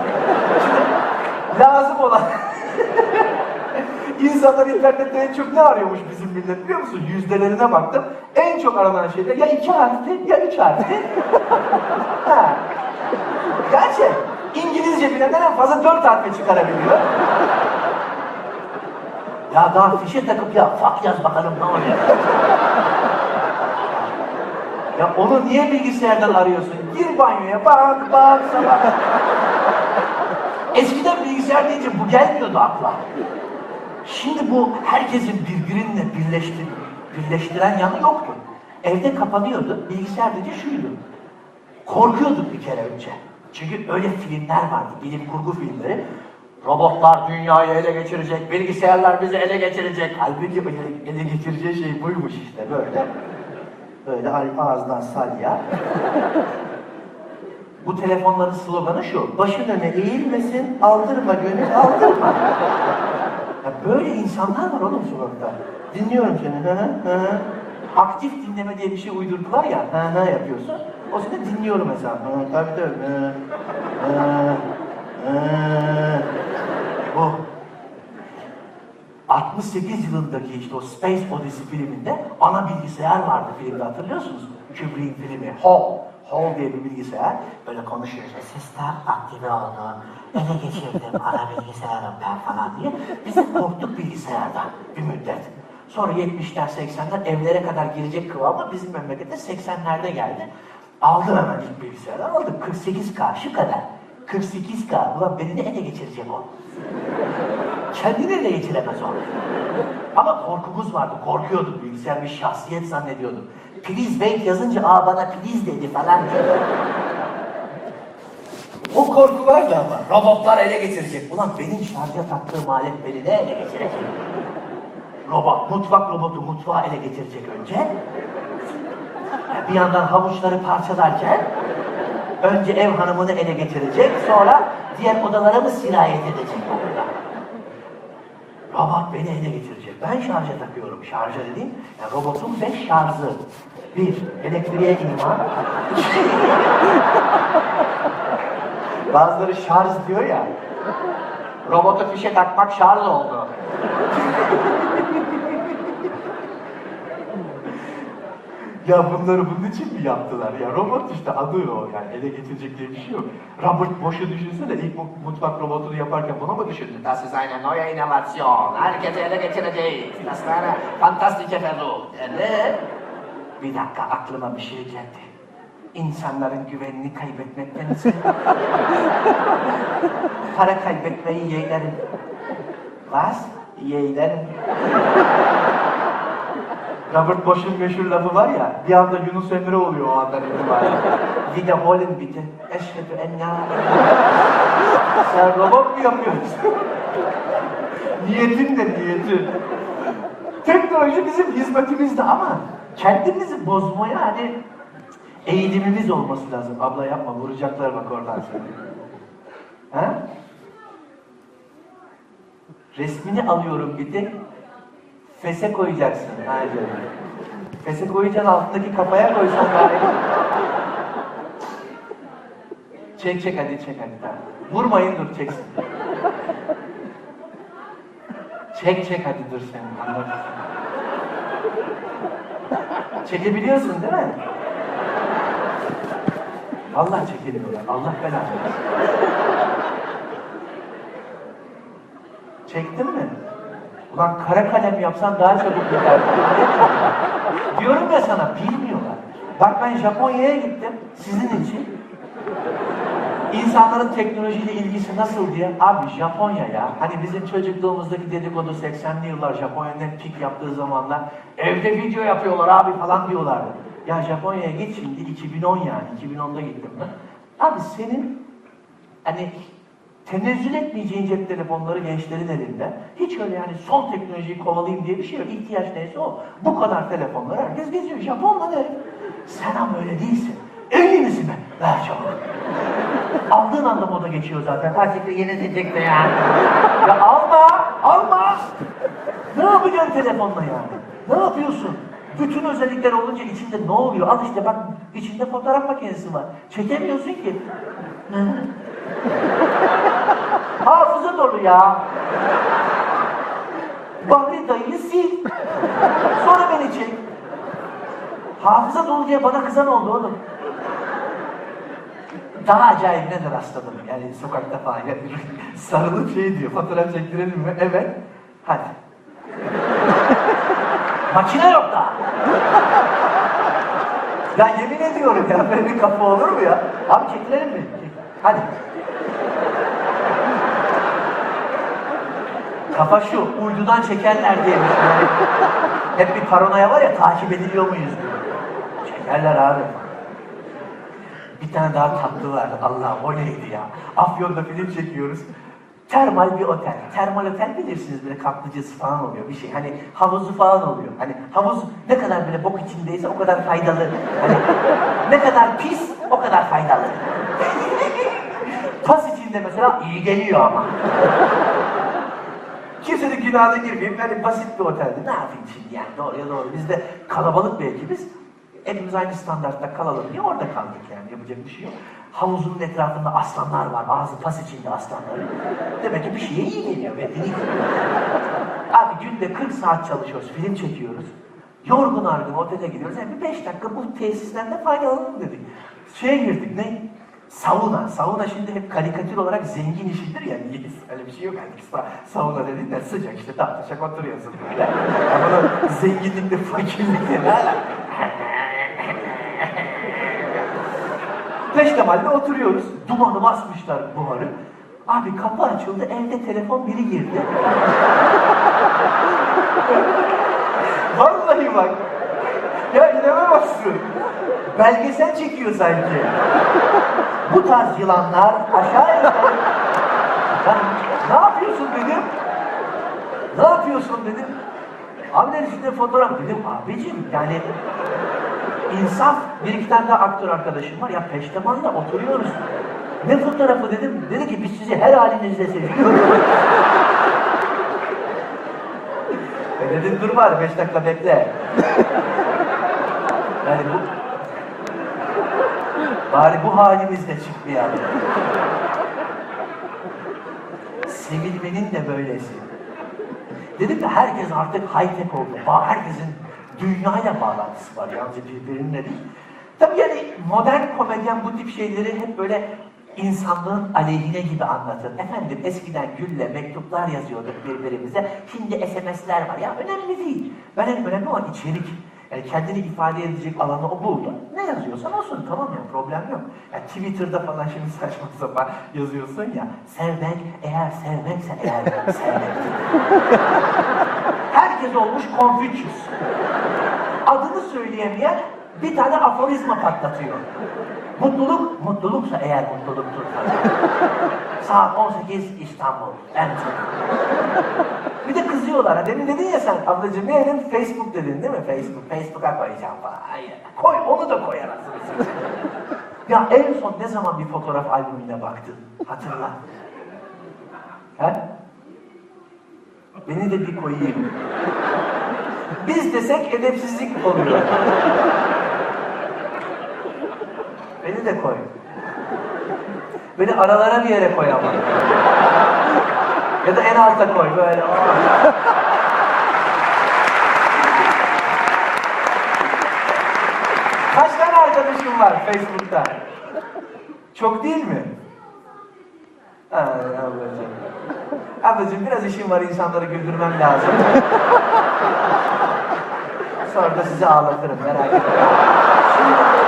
Lazım olan İnsanlar internette en çok ne arıyormuş bizim millet biliyor musun? Yüzdelerine baktım. En çok aranan şeyler ya iki harfli ya üç harfli. ha. Gerçek. İngilizce bilenler en fazla dört harfle çıkarabiliyor. Ya daha fişe takıp ya fuck yaz bakalım ne oluyor? ya onu niye bilgisayardan arıyorsun? Gir banyoya bak bak sabah. Eskiden bilgisayar deyince bu gelmiyordu akla. Şimdi bu herkesin birbirinle birleştir, birleştiren yanı yoktu. Evde kapanıyordu, bilgisayar dedi şuydu. Korkuyorduk bir kere önce. Çünkü öyle filmler vardı, bilim kurgu filmleri. Robotlar dünyayı ele geçirecek, bilgisayarlar bizi ele geçirecek. Halbuki ele, geçireceği şey buymuş işte böyle. Böyle ağzından salya. Bu telefonların sloganı şu, başın öne eğilmesin, aldırma gönül, aldırma. Ya böyle insanlar var oğlum sokakta. Dinliyorum seni. Hı hı, hı. Aktif dinleme diye bir şey uydurdular ya. Hı hı yapıyorsun. O sırada dinliyorum mesela. Hı, tabii tabii. Hı, hı, hı. Bu 68 yılındaki işte o Space Odyssey filminde ana bilgisayar vardı filmde hatırlıyorsunuz? Kubrick'in filmi Hall. Hall diye bir bilgisayar. Böyle konuşuyor işte sistem aktive oldu. Ele geçirdim ana bilgisayarım ben falan diye. Biz de korktuk bilgisayardan bir müddet. Sonra 70'ler 80'ler evlere kadar girecek kıvama bizim memlekette 80'lerde geldi. Aldım hemen ilk bilgisayarı aldım. 48K şu kadar. 48K. Ulan beni ne ele geçirecek o? Kendini ele geçiremez o. Ama korkumuz vardı. Korkuyorduk. Bilgisayar bir şahsiyet zannediyorduk. Please wait yazınca aa bana please dedi falan diye. O korku vardı ama. Robotlar ele geçirecek. Ulan benim şarja taktığım alet beni ne ele geçirecek? Robot, mutfak robotu mutfağı ele geçirecek önce. Bir yandan havuçları parçalarken önce ev hanımını ele geçirecek, sonra diğer odalara mı sirayet edecek orada? Robot beni ele geçirecek. Ben şarja takıyorum. Şarja dediğim, yani robotun beş şarjı. Bir, elektriğe iman. Bazıları şarj diyor ya. Robota fişe takmak şarj oldu. Ya bunları bunun için mi yaptılar ya? Robot işte adı o yani ele getirecek diye bir şey yok. Robert Bosch'u düşünsene ilk mu- mutfak robotunu yaparken bunu mu düşündün? Das ist eine neue Innovation. Herkese ele geçireceğiz. Das ist eine fantastische Versuch. Ne? Bir dakika aklıma bir şey geldi. İnsanların güvenini kaybetmektense para kaybetmeyi yeğlerim. Was? Yeğlerim. Robert Bosch'un meşhur lafı var ya, bir anda Yunus Emre oluyor o andan itibaren. Wiederholen bitte. Eşhedü en la Sen robot mu yapıyorsun? Niyetin de niyeti. Teknoloji bizim hizmetimizde ama kendimizi bozmaya hani eğilimimiz olması lazım. Abla yapma, vuracaklar bak oradan seni. Ha? Resmini alıyorum bir tek. Fese koyacaksın. Haydi. Fese koyacaksın altındaki kafaya koysan bari. Çek çek hadi çek hadi tamam. Vurmayın dur çeksin. Çek çek hadi dur sen. Anladım. Çekebiliyorsun değil mi? Allah çekemiyorlar. Allah belanı. Çektin mi? Ulan kara kalem yapsan daha çabuk biter. Diyorum ya sana bilmiyorlar. Bak ben Japonya'ya gittim sizin için. İnsanların teknolojiyle ilgisi nasıl diye. Abi Japonya ya. Hani bizim çocukluğumuzdaki dedikodu 80'li yıllar Japonya'nın pik yaptığı zamanlar evde video yapıyorlar abi falan diyorlardı. Ya Japonya'ya git şimdi 2010 yani 2010'da gittim. Abi senin hani tenezzül etmeyeceğin cep telefonları gençlerin elinde. Hiç öyle yani son teknolojiyi kovalayayım diye bir şey yok. İhtiyaç neyse o. Bu kadar telefonlar herkes geziyor. Japon lan herif. Sen ama öyle değilsin. Evli misin be? Ver çabuk. Aldığın anda moda geçiyor zaten. Gerçekten yenilecek de yani. ya alma, alma. Ne yapacaksın telefonla yani? Ne yapıyorsun? Bütün özellikler olunca içinde ne oluyor? Al işte bak içinde fotoğraf makinesi var. Çekemiyorsun ki. Hafıza dolu ya. Bahri dayıyı sil. Sonra beni çek. Hafıza dolu diye bana kızan oldu oğlum. Daha acayibine de rastladım. Yani sokakta falan. Yani sarılıp şey diyor, fotoğraf çektirelim mi? Evet. Hadi. Makine yok daha. Ya yemin ediyorum ya böyle bir kafa olur mu ya? Abi çekilelim mi? Hadi. Kafa şu, uydudan çekerler diye düşünüyorum. Hep bir paranoya var ya, takip ediliyor muyuz diye. Çekerler abi. Bir tane daha tatlı vardı. Allah o neydi ya? Afyon'da film çekiyoruz. Termal bir otel. Termal otel bilirsiniz böyle kaplıcası falan oluyor bir şey. Hani havuzu falan oluyor. Hani havuz ne kadar böyle bok içindeyse o kadar faydalı. Hani ne kadar pis o kadar faydalı. Pas içinde mesela iyi geliyor ama. Kimsenin günahına girmeyeyim. Yani basit bir oteldi. Ne yapayım şimdi yani doğruya doğru. Biz de kalabalık bir ekibiz. Hepimiz aynı standartta kalalım diye orada kaldık yani. Yapacak bir şey yok. Havuzun etrafında aslanlar var. Ağzı pas içinde aslanları. Demek ki bir şeye iyi geliyor. Ve. Abi günde 40 saat çalışıyoruz. Film çekiyoruz. Yorgun argın otele gidiyoruz. Yani bir 5 dakika bu tesisten de faydalanalım dedik. Şeye girdik ne? Sauna. Sauna şimdi hep karikatür olarak zengin işidir ya. Niye? Öyle bir şey yok. Yani sa- sauna dediğinde sıcak işte tahtlaşak oturuyorsun böyle. Ama zenginlikle fakirlikle ne alaka? Peştemal'de oturuyoruz. Dumanı basmışlar buharı. Abi kapı açıldı, evde telefon biri girdi. Vallahi bak. Ya inanamazsın. Belgesel çekiyor sanki. Bu tarz yılanlar aşağı yukarı... Ne yapıyorsun dedim. Ne yapıyorsun dedim. Abi dedi şimdi fotoğraf dedim. Abicim yani İnsaf. Bir iki tane daha aktör arkadaşım var. Ya peştemanda oturuyoruz. Ne fotoğrafı dedim. Dedi ki biz sizi her halinizde seviyoruz. e dedim dur bari beş dakika bekle. Yani bu... Bari bu halimizde çıkmayalım. Sevilmenin de böylesi. Dedim ki herkes artık high tech oldu. Herkesin dünyayla bağlantısı var yalnız birbirine değil. Tabii yani modern komedyen bu tip şeyleri hep böyle insanlığın aleyhine gibi anlatır. Efendim eskiden gülle mektuplar yazıyorduk birbirimize. Şimdi SMS'ler var. Ya önemli değil. Ben en önemli olan içerik. Yani kendini ifade edecek alanı o buldu. Ne yazıyorsan olsun tamam ya problem yok. Ya Twitter'da falan şimdi saçma sapan yazıyorsun ya. Sevmek eğer sevmekse eğer sevmek. Herkes olmuş Confucius. adını söyleyemeyen bir tane aforizma patlatıyor. Mutluluk, mutluluksa eğer mutluluktur. Saat 18 İstanbul, enter. Bir de kızıyorlar. Demin dedin ya sen ablacığım ne dedin? Facebook dedin değil mi? Facebook. Facebook'a koyacağım falan. Hayır. Koy onu da koy anasını. Ya en son ne zaman bir fotoğraf albümüne baktın? Hatırla. He? Beni de bir koyayım. Biz desek edepsizlik oluyor. Beni de koy. Beni aralara bir yere koy ama. Ya da en alta koy böyle. Kaç tane arkadaşım var Facebook'ta? Çok değil mi? Ha, ablacığım. Ablacığım biraz işim var insanları güldürmem lazım. Sonra da sizi ağlatırım merak etmeyin.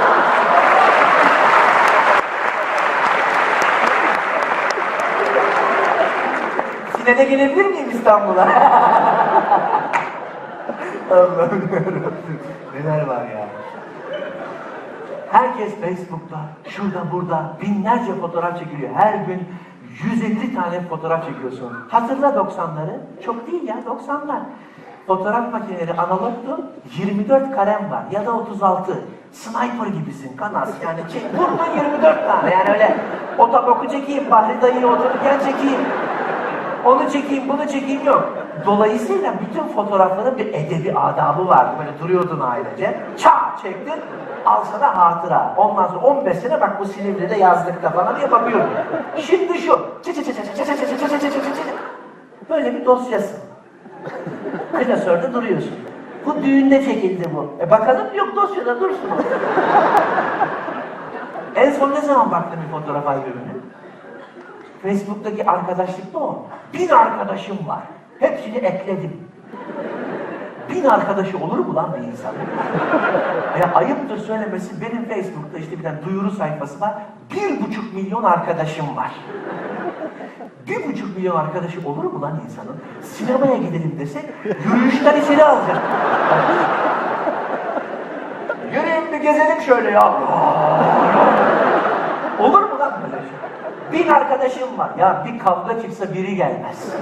Sinene gelebilir miyim İstanbul'a? Allah'ım yarabbim. Neler var ya. Herkes Facebook'ta, şurada burada binlerce fotoğraf çekiliyor. Her gün 150 tane fotoğraf çekiyorsun. Hatırla 90'ları. Çok değil ya 90'lar. Fotoğraf makineleri analogtu. 24 karem var ya da 36. Sniper gibisin kanas yani çek, vurma 24 tane yani öyle otoboku çekeyim Bahri dayıyı otururken çekeyim onu çekeyim, bunu çekeyim yok. Dolayısıyla bütün fotoğrafların bir edebi adabı vardı. Böyle duruyordun ailece. Çağ çektin, al sana hatıra. Ondan sonra 15 sene bak bu Silivri'de yazlıkta falan diye bakıyorum. Şimdi şu. Böyle bir dosyası. Klasörde duruyorsun. Bu düğünde çekildi bu. E bakalım yok dosyada dursun. en son ne zaman baktın bir fotoğraf albümüne? Facebook'taki arkadaşlıkta o. Bin arkadaşım var. Hepsini ekledim. Bin arkadaşı olur mu lan bir insanın? Ya ayıptır söylemesi benim Facebook'ta işte bir tane duyuru sayfası var. Bir buçuk milyon arkadaşım var. Bir buçuk milyon arkadaşı olur mu lan insanın? Sinemaya gidelim dese yürüyüşten içeri alacak. Yürüyün bir gezelim şöyle ya. Olur mu? Bin arkadaşım var. Ya bir kavga çıksa biri gelmez.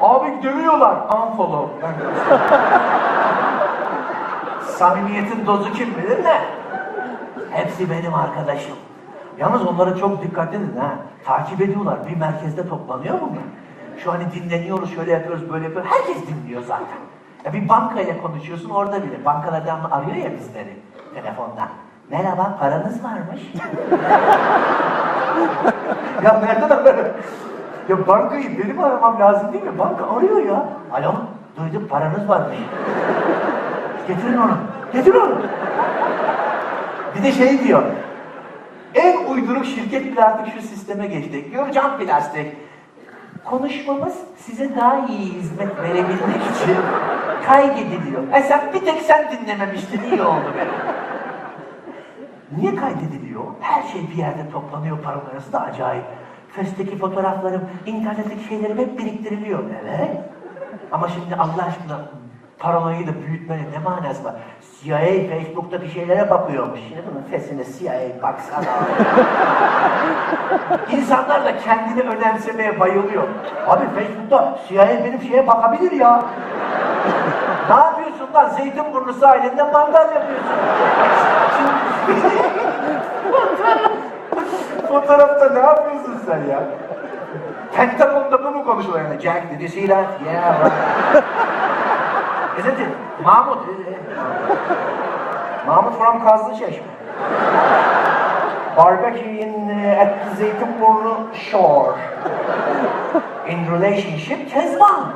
Abi dövüyorlar. Unfollow. Ben Samimiyetin dozu kim bilir ne? Hepsi benim arkadaşım. Yalnız onlara çok dikkat edin ha. Takip ediyorlar. Bir merkezde toplanıyor bunlar. Şu hani dinleniyoruz, şöyle yapıyoruz, böyle yapıyoruz. Herkes dinliyor zaten. Ya bir bankayla konuşuyorsun orada bile. Bankalardan arıyor ya bizleri telefondan. Merhaba, paranız varmış. ya nereden haber? Ya bankayı benim aramam lazım değil mi? Banka arıyor ya. Alo, duydum paranız varmış. Getirin onu, getirin onu. Bir de şey diyor, en uyduruk şirket bile artık şu sisteme geçti. Gürcan Plastik. Konuşmamız size daha iyi hizmet verebilmek için kaydediliyor. E sen bir tek sen dinlememiştin, iyi oldu benim. Niye kaydediliyor? Her şey bir yerde toplanıyor paranoyası da acayip. Festeki fotoğraflarım, internetteki şeylerim hep biriktiriliyor. Evet. Ama şimdi Allah aşkına paranoyayı da büyütmenin ne manası var? CIA Facebook'taki şeylere bakıyormuş. Şimdi bunun fesine CIA baksana. İnsanlar da kendini önemsemeye bayılıyor. Abi Facebook'ta CIA benim şeye bakabilir ya. ne yapıyorsun lan? Zeytinburnu sahilinde mangal yapıyorsun. Fotoğrafta ne yapıyorsun sen ya? Pentagon'da bu mu konuşuluyor yani? Jack, did you see that? Yeah, right. Isn't it? Mahmut. Mahmut from Kazlıçeşme. Barbecue in uh, at the Zeytinburnu shore. In relationship Kezban.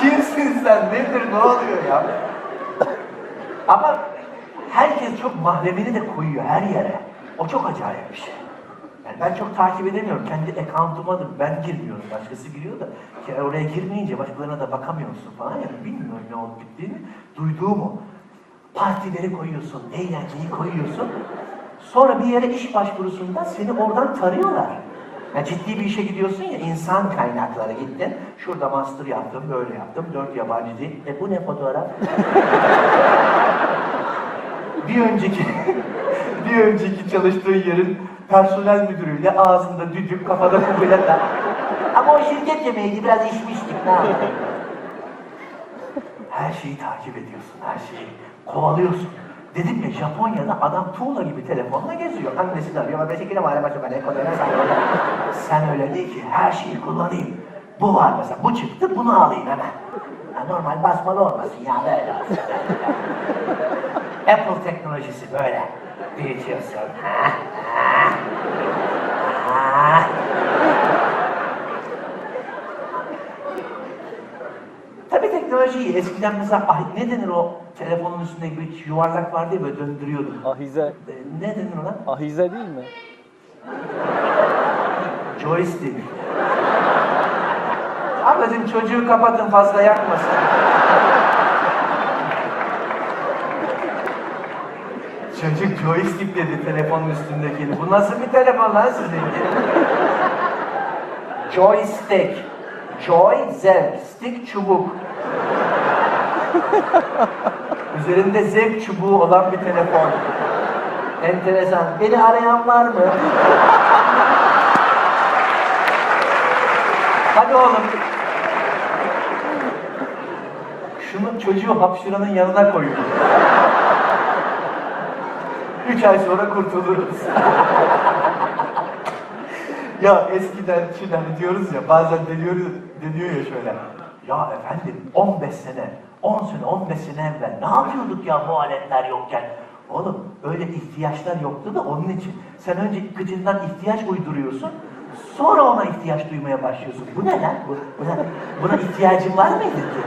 Kimsin sen? Nedir? Ne oluyor ya? Ama herkes çok mahremini de koyuyor her yere. O çok acayip bir şey. Yani ben çok takip edemiyorum. Kendi account'uma da ben girmiyorum. Başkası giriyor da ki oraya girmeyince başkalarına da bakamıyorsun falan yani bilmiyorum ne olup bittiğini. Duyduğum o. Partileri koyuyorsun, eğlenceyi koyuyorsun. Sonra bir yere iş başvurusunda seni oradan tarıyorlar. Ya ciddi bir işe gidiyorsun ya, insan kaynakları gittin. Şurada master yaptım, böyle yaptım, dört yabancı dil. E bu ne fotoğraf? bir önceki, bir önceki çalıştığı yerin personel müdürüyle ağzında düdük, kafada kubilata. Ama o şirket yemeğiydi, biraz içmiştik, ne? Her şeyi takip ediyorsun, her şeyi kovalıyorsun. Dedim ya Japonya'da adam tuğla gibi telefonla geziyor. Annesi de arıyor. "Baba, çekilin var, başka ne konuya Sen öyle değil ki her şeyi kullanayım. Bu var mesela, bu çıktı, bunu alayım hemen. Ha, normal basmalı olmasın ya böyle olsun. Apple teknolojisi böyle. Ha, ha. Tabii teknoloji iyi. Eskiden mesela ah, ne denir o telefonun üstünde bir yuvarlak vardı ya böyle döndürüyordun. Ahize. E, Ne denir ona? Ahize değil mi? Joystick. Ablacığım çocuğu kapatın fazla yakmasın. Çocuk joystick dedi telefonun üstündekini. Bu nasıl bir telefon lan sizinki? Joystick. Joy, zevk. Stick, çubuk. Üzerinde zevk çubuğu olan bir telefon. Enteresan. Beni arayan var mı? Hadi oğlum. Şunu çocuğu hapşıranın yanına koyun. Üç ay sonra kurtuluruz. ya eskiden şimdi hani diyoruz ya bazen deniyoruz, deniyor ya şöyle. Ya efendim 15 sene, 10 sene, 15 sene evvel ne yapıyorduk ya bu aletler yokken? Oğlum öyle ihtiyaçlar yoktu da onun için. Sen önce gıcından ihtiyaç uyduruyorsun. Sonra ona ihtiyaç duymaya başlıyorsun. Bu ne lan? Bu, buna, buna ihtiyacın var mıydı ki?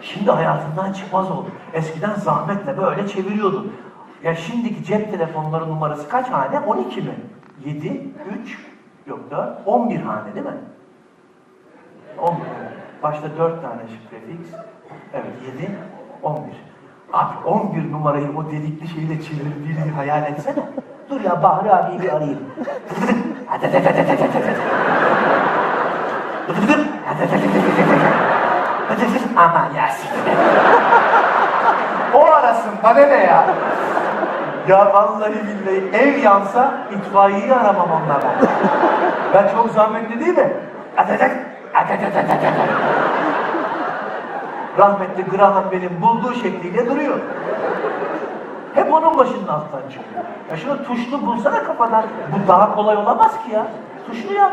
Şimdi hayatından çıkmaz oldu. Eskiden zahmetle böyle çeviriyordun. Ya şimdiki cep telefonları numarası kaç hane? 12 mi? 7, 3, yok 4, 11 hane değil mi? 11. Başta 4 tane şifrefix. Evet 7, 11. Abi 11 numarayı o delikli şeyle çevirdiğini hayal etsene. Dur ya Bahri abiyi bir arayayım. Aman ya. O arasın bana ne ya? Ya vallahi billahi ev yansa itfaiyeyi aramam onunla ben. Çok zahmetli değil mi? Rahmetli Graham benim bulduğu şekliyle duruyor. Hep onun başının altından çıkıyor. Ya şunu tuşlu bulsana kafadan. Bu daha kolay olamaz ki ya. Tuşlu yap.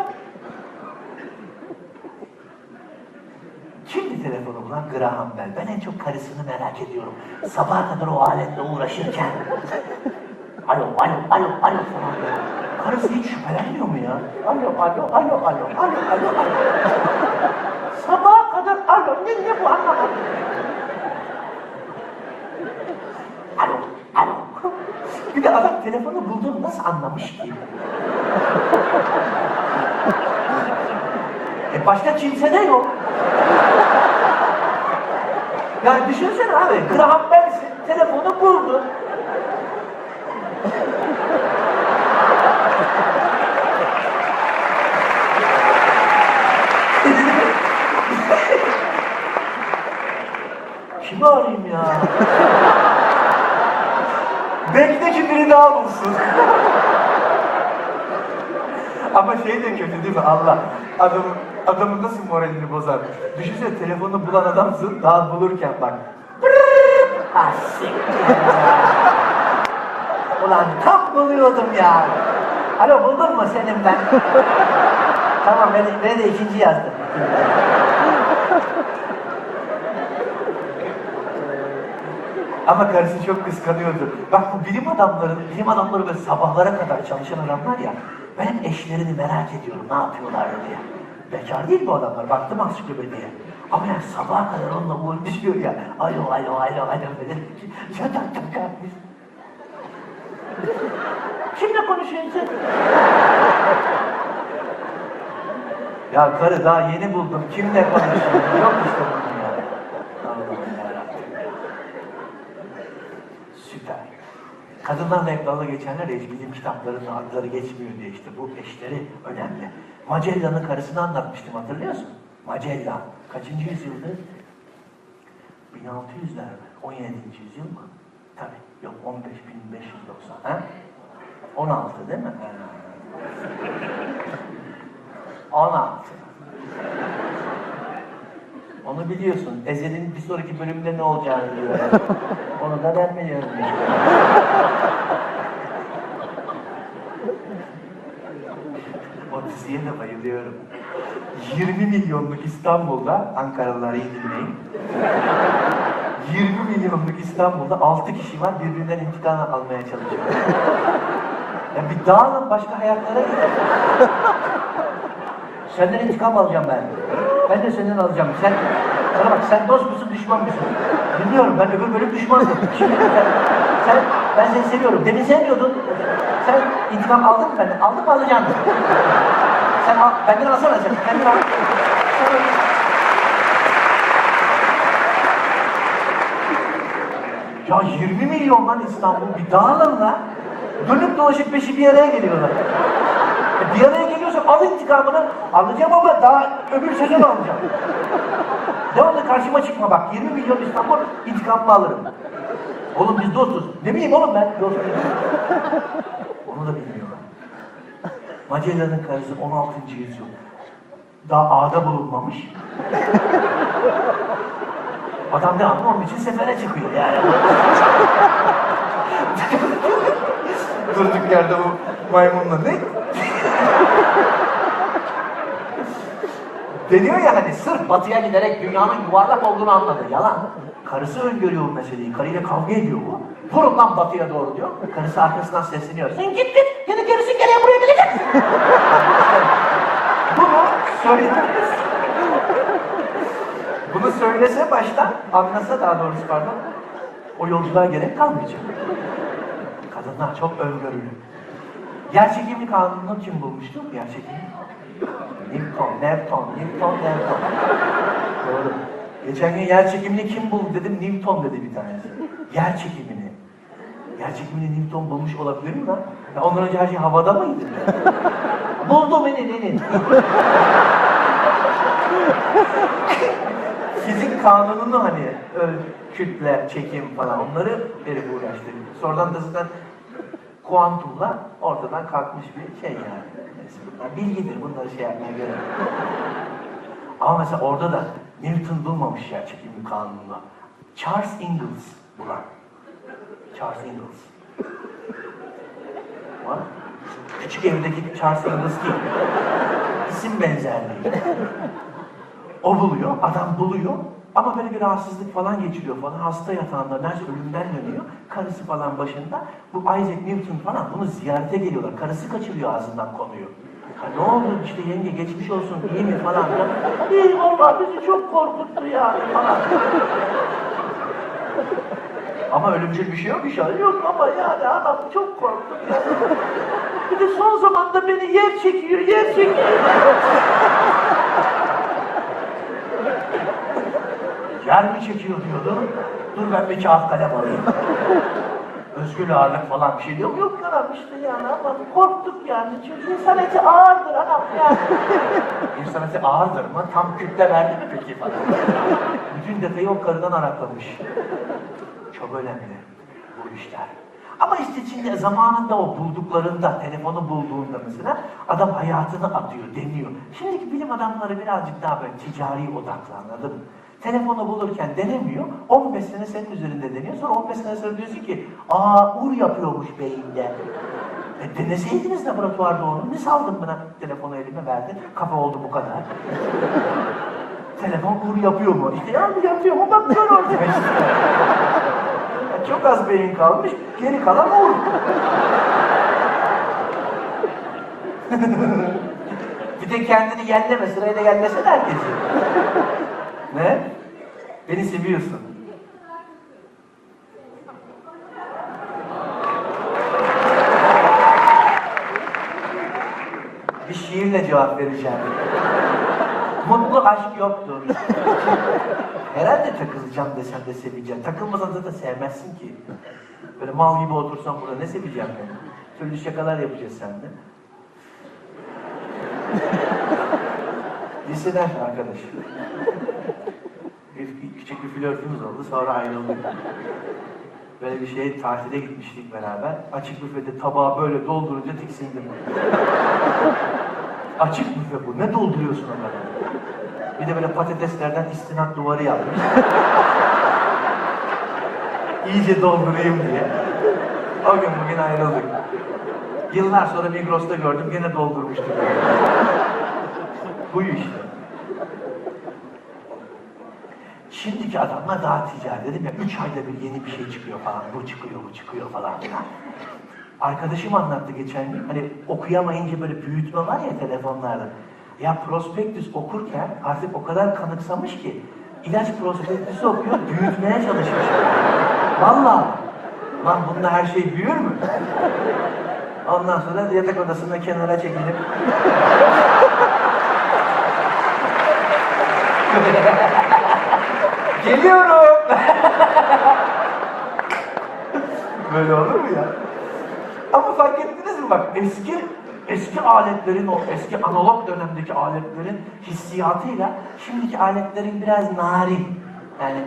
Kimdi telefonu bulan? Graham Bell. Ben en çok karısını merak ediyorum. Sabaha kadar o aletle uğraşırken. Alo, alo, alo, alo falan. Karısı hiç şüphelenmiyor mu ya? Alo, alo, alo, alo, alo, alo, alo. Sabaha kadar alo, ne, ne bu anlamadım. Alo, alo. Bir de adam telefonu bulduğunu nasıl anlamış ki? E başka kimse de yok. Yani düşünsene abi, Graham Bell'sin, telefonu buldu. Kimi arayayım ya? Bekle ki biri daha bulsun. Ama şey de kötü değil mi? Allah adamın, adamın nasıl moralini bozar? Düşünsene telefonu bulan adamsın daha bulurken bak. Ha. Ulan tam buluyordum ya. Alo buldun mu senin ben? tamam ben, ben de ikinci yazdım. Ama karısı çok kıskanıyordu. Bak bu bilim adamların, bilim adamları böyle sabahlara kadar çalışan adamlar ya. Ben eşlerini merak ediyorum ne yapıyorlar diye. Bekar değil bu adamlar. Baktım ansiklopediye. Ama yani sabaha kadar onunla uğraşıyor ya. Alo, alo, alo, alo. böyle. Yatakta kalmış. Kimle konuşuyorsun ya karı daha yeni buldum. Kimle konuşuyorsun? Yok işte bunun ya. Allah'ım yarabbim. Süper. Kadınlarla hep dalga geçenler ya hiç bilim kitaplarının adları geçmiyor diye işte bu eşleri önemli. Magellan'ın karısını anlatmıştım hatırlıyorsun? Magellan. Kaçıncı yüzyıldı? 1600'ler mi? 17. yüzyıl mı? Tabii. Yok 15.590. Ha? 16 değil mi? Ha. 16. Onu biliyorsun. Ezel'in bir sonraki bölümde ne olacağını biliyorum. Onu da ben biliyorum. o diziye de bayılıyorum. 20 milyonluk İstanbul'da, Ankaralılar iyi dinleyin. 20 milyonluk İstanbul'da 6 kişi var birbirinden intikam almaya çalışıyor. Ya bir dağılın başka hayatlara gidin. Senden intikam alacağım ben. Ben de senden alacağım. Sen, bana bak sen dost musun düşman mısın? Bilmiyorum ben öbür bölüm düşmandım. Şimdi sen, sen, ben seni seviyorum. Demin sevmiyordun. Sen intikam aldın mı benden? Aldın mı alacaksın? Sen al, benden alsana sen. Kendin al. Ya 20 milyon lan İstanbul bir dağılın lan. Dönüp dolaşıp beşi bir araya geliyorlar. E, bir araya al intikamını alacağım ama daha öbür sezon alacağım. Devamlı karşıma çıkma bak 20 milyon İstanbul intikamımı alırım. Oğlum biz dostuz. Ne bileyim oğlum ben dost değilim. Onu da bilmiyorlar. Magellan'ın karısı 16. yüzyıl. Daha ağda bulunmamış. Adam devamlı onun için sefere çıkıyor yani. Durduk yerde bu maymunla ne? Deniyor ya hani sırf batıya giderek dünyanın yuvarlak olduğunu anladı. Yalan. Karısı öngörüyor meseleyi. Karıyla kavga ediyor bu. Vurun lan batıya doğru diyor. Karısı arkasından sesleniyor. Sen git git. Yine gerisi geriye buraya gelecek. Bunu söylediniz. Bunu söylese baştan, anlasa daha doğrusu pardon, o yolculuğa gerek kalmayacak. Kadınlar çok öngörülü. Yer çekimi kanununu kim bulmuştu? Yer çekimi. Newton, Newton, Newton, Newton. Doğru. Geçen gün yer çekimini kim buldu dedim, Newton dedi bir tanesi. Yer çekimini. Yer çekimini Newton bulmuş olabilir mi lan? Ya ondan önce her şey havada mıydı? Buldu beni nenin? fizik kanununu hani kütle, çekim falan onları verip uğraştırıyor. Sonradan da zaten kuantumla ortadan kalkmış bir şey yani. Bilgidir bunları şey yapmaya gerek. Ama mesela orada da Newton bulmamış yer çekimi kanununu. Charles Ingalls bulan. Charles Ingalls. Var. Küçük evdeki Charles Ingalls değil. İsim benzerliği. O buluyor, adam buluyor. Ama böyle bir rahatsızlık falan geçiriyor falan. Hasta yatağında neredeyse ölümden dönüyor. Karısı falan başında. Bu Isaac Newton falan bunu ziyarete geliyorlar. Karısı kaçırıyor ağzından konuyu. Ha, ne oldu işte yenge geçmiş olsun iyi mi falan. İyi vallahi bizi çok korkuttu ya falan. Ama ölümcül bir şey yok inşallah. Yok ama yani adam çok korktum ya. Bir de son zamanda beni yer çekiyor, yer çekiyor. Yer mi çekiyor diyordu. Dur ben bir kağıt kalem alayım. Özgür ağırlık falan bir şey yok. Yok anam işte yani ama korktuk yani. Çünkü insan eti ağırdır anam yani. insan eti ağırdır mı? Tam kütle verdi mi peki falan. Bütün detayı o karıdan araklamış. Çok önemli bu işler. Ama işte şimdi zamanında o bulduklarında, telefonu bulduğunda mesela adam hayatını atıyor, deniyor. Şimdiki bilim adamları birazcık daha böyle ticari mı? Telefonu bulurken denemiyor, 15 sene senin üzerinde deniyor. Sonra 15 sene sonra diyorsun ki, aa ur yapıyormuş beyinde. E deneseydiniz laboratuvarda onu, ne saldın bana telefonu elime verdin, kafa oldu bu kadar. Telefon ur yapıyor mu? İşte ya yapıyor mu? Bak gör ortaya işte. Ya Çok az beyin kalmış, geri kalan ur. bir de kendini yenleme, sırayla yenlesene herkesi. Ne? Beni seviyorsun. Bir şiirle cevap vereceğim. Mutlu aşk yoktur. Herhalde takılacağım desem de seveceğim. Takılmasan zaten sevmezsin ki. Böyle mal gibi otursam burada ne seveceğim ben? Türlü şakalar yapacağız seninle. Liseden arkadaş. Küçük bir flörtümüz oldu sonra ayrıldık. Böyle bir şey tatile gitmiştik beraber. Açık büfede tabağı böyle doldurunca tiksindim. Açık büfe bu. Ne dolduruyorsun o kadar? Bir de böyle patateslerden istinat duvarı yapmış. İyice doldurayım diye. O gün bugün ayrıldık. Yıllar sonra Migros'ta gördüm gene doldurmuştuk. Bu işte. Şimdiki adamlar daha ticari. Dedim ya üç ayda bir yeni bir şey çıkıyor falan. Bu çıkıyor, bu çıkıyor falan filan. Arkadaşım anlattı geçen gün. Hani okuyamayınca böyle büyütme var ya telefonlarda. Ya prospektüs okurken artık o kadar kanıksamış ki ilaç prospektüsü okuyor, büyütmeye çalışmış. Vallahi. Lan bunda her şey büyür mü? Ondan sonra yatak odasında kenara çekilip Geliyorum. Böyle olur mu ya? Ama fark ettiniz mi bak eski eski aletlerin o eski analog dönemdeki aletlerin hissiyatıyla şimdiki aletlerin biraz narin. Yani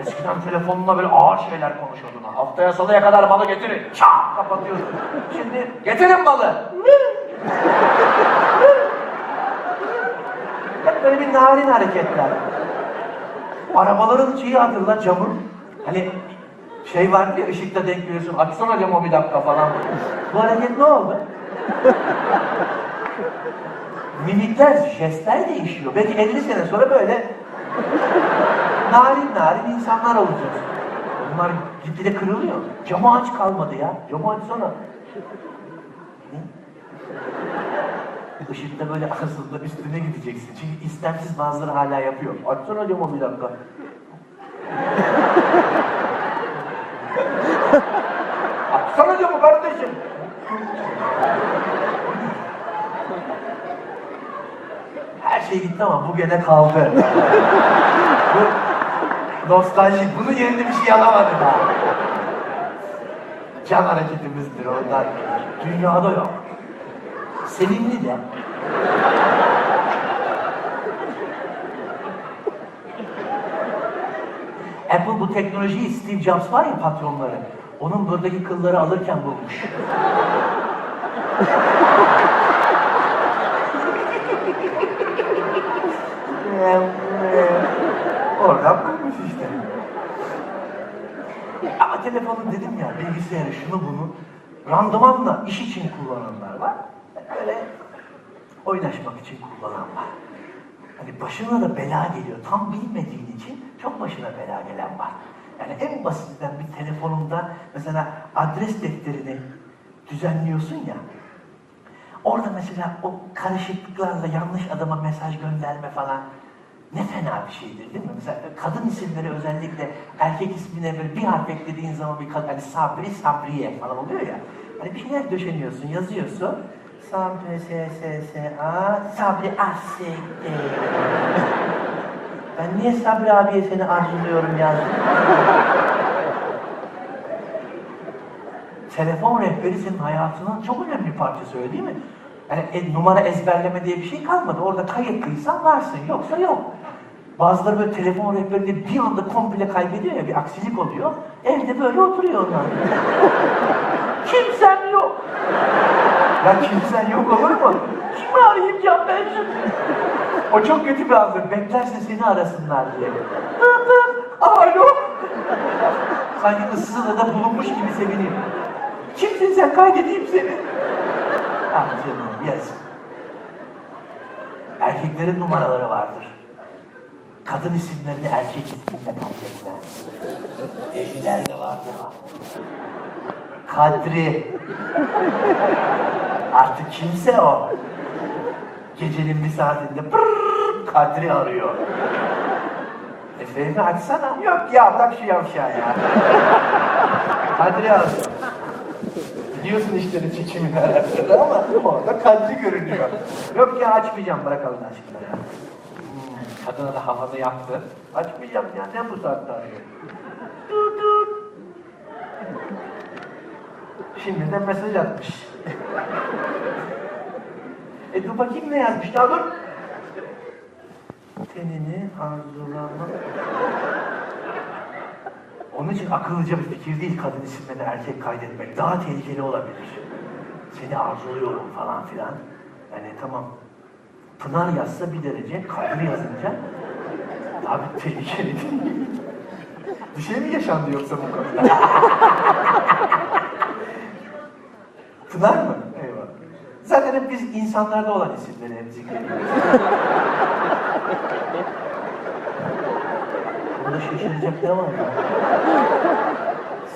eskiden telefonla böyle ağır şeyler konuşuyordun. ha. Haftaya salıya kadar malı getirin. Çat kapatıyordun. Şimdi getirin malı. Hep böyle bir narin hareketler. Arabaların şeyi hatırla camın. Hani şey var ya ışıkta denk geliyorsun. Açsana camı bir dakika falan. Bu hareket ne oldu? Mimikler, jestler değişiyor. Belki 50 sene sonra böyle narin narin insanlar olacağız. Bunlar gitgide kırılıyor. Camı aç kalmadı ya. Camı açsana. Işıkta böyle aslında üstüne gideceksin. Çünkü istemsiz bazıları hala yapıyor. Açsana camı bir dakika. Açsana camı kardeşim. Her şey gitti ama bu gene kaldı. bu nostaljik. Bunun yerinde bir şey alamadım ha. Can hareketimizdir ondan. Dünyada yok. Sevimli de. Apple bu teknolojiyi Steve Jobs var ya patronları. Onun buradaki kılları alırken bulmuş. Oradan bulmuş işte. Ama telefonu dedim ya, bilgisayarı, şunu bunu randımanla iş için kullananlar var. Böyle oynaşmak için kullanan var. Hani başına da bela geliyor. Tam bilmediğin için çok başına bela gelen var. Yani en basitinden bir telefonunda mesela adres defterini düzenliyorsun ya. Orada mesela o karışıklıklarla yanlış adama mesaj gönderme falan ne fena bir şeydir değil mi? Mesela kadın isimleri özellikle erkek ismine böyle bir harf eklediğin zaman bir kadın, hani Sabri, Sabriye falan oluyor ya. Hani bir şeyler döşeniyorsun, yazıyorsun. Sabri, S, S, S, A, Sabri, A, S, E. Ben niye Sabri abiye seni arzuluyorum yazdım? Telefon rehberi senin hayatının çok önemli bir parçası öyle değil mi? Yani e, numara ezberleme diye bir şey kalmadı. Orada kayıtlıysan varsın, yoksa yok. Bazıları böyle telefon rehberini bir anda komple kaybediyor ya, bir aksilik oluyor. Evde böyle oturuyor onlar. Kimsem yok. Ya kimsen yok olur mu? Kimi arayacağım ben şimdi? O çok kötü bir andır. Beklerse seni arasınlar diye. Dıt dıt. Alo. Sanki ıssız da bulunmuş gibi seviniyor. Kimsin sen? Kaydedeyim seni. Ah canım, yes. Erkeklerin numaraları vardır. Kadın isimlerini erkek isminde kaydetmez. Evliler de vardır. Kadri. Artık kimse o. Gecenin bir saatinde pırrrr, Kadri arıyor. Efendim açsana. Yok ya bırak şu yavşağı ya. Kadri arıyor. Biliyorsun işlerin çekimini arasında ama orada Kadri görünüyor. Yok ya açmayacağım bırak Allah aşkına ya. Hmm, kadına da havada yaktı. Açmayacağım ya ne bu saatte arıyor. Tut tut. Şimdi de mesaj atmış. E dur bakayım ne yazmış daha dur. Tenini arzulama. Onun için akıllıca bir fikir değil kadın isimle erkek kaydetmek. Daha tehlikeli olabilir. Seni arzuluyorum falan filan. Yani tamam. Pınar yazsa bir derece, Kadir yazınca bir tehlikeli değil. Bir şey mi yaşandı yoksa bu konuda? Pınar mı? Eyvallah. Zaten hep biz insanlarda olan isimleri hep zikrediyoruz. Bunda şaşıracak ne var ya?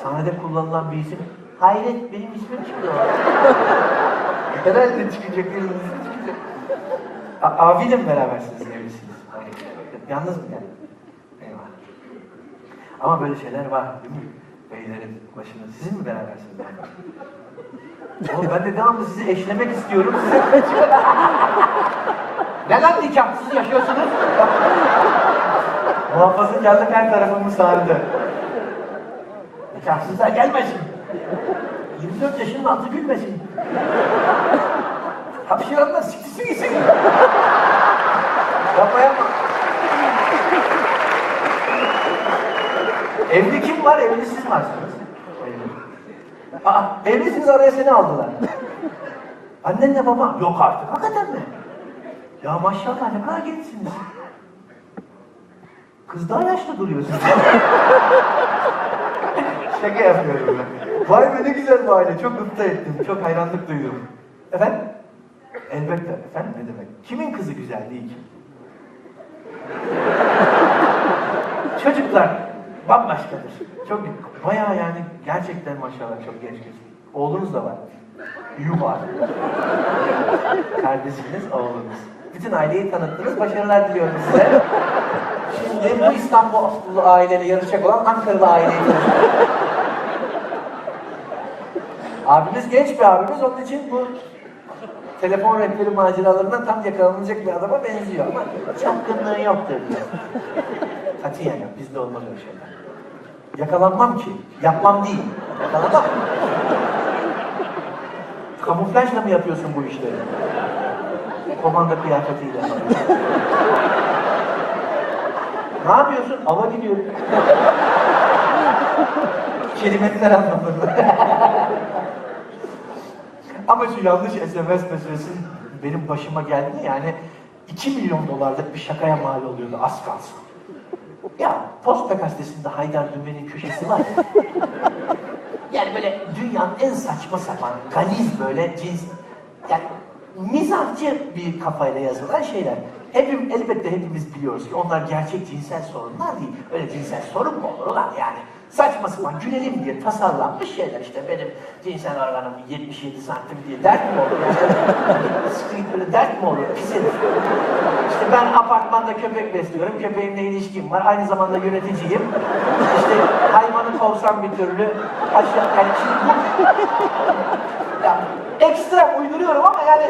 Sahnede kullanılan bir isim. Hayret benim ismim çıktı. Herhalde çıkacak benim ismim çıkacak. A- abiyle mi berabersiniz evlisiniz? Yalnız mı yani? Eyvallah. Ama böyle şeyler var değil mi? Beylerin başında. Sizin mi berabersiniz? Ben de devamlı sizi eşlemek istiyorum. Size ne lan nikahsız yaşıyorsunuz? Muhafazakarlık her tarafımı sardı. Nikahsızlar gelmesin. 24 yaşının altı gülmesin. Hapşıranlar siktisi gitsin. Yapma yapma. Evli kim var? Evli siz varsınız. Aa, evlisiniz araya seni aldılar. Annenle baba. Yok artık. Hakikaten mi? Ya maşallah ne kadar gençsiniz. Kız daha yaşlı duruyorsun. Şaka yapıyorum ben. Vay be ne güzel bu aile. Çok mutlu ettim. Çok hayranlık duydum. Efendim? Elbette. Efendim ne demek? Kimin kızı güzel değil ki? Çocuklar bambaşkadır. Çok bayağı yani gerçekten maşallah çok genç kız. Oğlunuz da var. Yuh var. Kardeşiniz, oğlunuz. Bütün aileyi tanıttınız. Başarılar diliyorum size. Şimdi bu İstanbullu aileyle yarışacak olan Ankaralı aileyi. Abimiz genç bir abimiz. Onun için bu telefon rehberi maceralarından tam yakalanacak bir adama benziyor ama çapkınlığı yoktur diyor. Katiyen yok. Bizde olmaz öyle şeyler. Yakalanmam ki. Yapmam değil. Yakalanmam. Kamuflajla mı yapıyorsun bu işleri? Komanda kıyafetiyle. ne yapıyorsun? Ava gidiyorum. Kelimeler anlamında. Ama şu yanlış SMS meselesi benim başıma geldi yani 2 milyon dolarlık bir şakaya mal oluyordu az kalsın. Ya Posta Gazetesi'nde Haydar Dümen'in köşesi var ya. Yani böyle dünyanın en saçma sapan, galiz böyle cins, yani mizahçı bir kafayla yazılan şeyler. Hepim, elbette hepimiz biliyoruz ki onlar gerçek cinsel sorunlar değil. Öyle cinsel sorun mu olur ulan yani? Saçma sapan gülelim diye tasarlanmış şeyler işte benim cinsel organım 77 santim diye dert mi olur? Böyle dert mi olur? Pis. İşte ben apartmanda köpek besliyorum, köpeğimle ilişkim var, aynı zamanda yöneticiyim. İşte hayvanı kovsam bir türlü aşağı, yani şimdi bu... Ya, ekstra uyduruyorum ama yani...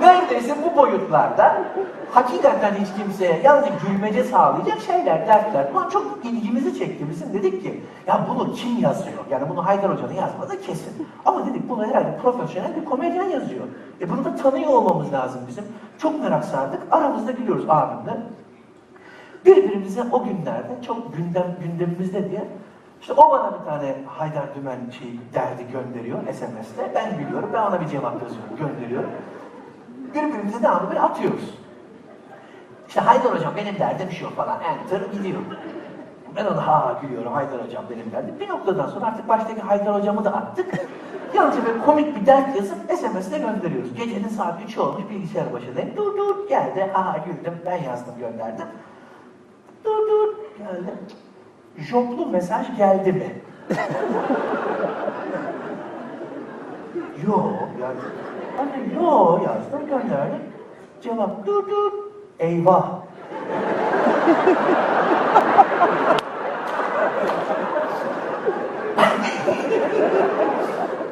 Neredeyse bu boyutlarda hakikaten hiç kimseye yalnızca gülmece sağlayacak şeyler, dertler. Ulan çok ilgimizi çekti bizim. Dedik ki ya bunu kim yazıyor? Yani bunu Haydar Hoca'nın yazmadığı kesin. Ama dedik bunu herhalde profesyonel bir komedyen yazıyor. E bunu da tanıyor olmamız lazım bizim. Çok merak sardık. Aramızda gülüyoruz abimle. Birbirimize o günlerde çok gündem gündemimizde diye işte o bana bir tane Haydar Dümen şey derdi gönderiyor SMS'te. Ben gülüyorum. Ben ona bir cevap yazıyorum, gönderiyorum. Birbirimize devamlı böyle atıyoruz. İşte Haydar hocam benim derdim şu falan. Enter gidiyor. Ben ona ha gülüyorum Haydar hocam benim derdim. Bir noktadan sonra artık baştaki Haydar hocamı da attık. Yalnızca böyle komik bir dert yazıp SMS'le gönderiyoruz. Gecenin saat 3 olmuş bilgisayar başındayım. Dur dur geldi. Ha güldüm ben yazdım gönderdim. Dur dur geldi. Joplu mesaj geldi mi? Yo yani. Hani yo yazdım gönderdim. Cevap dur dur. Eyvah.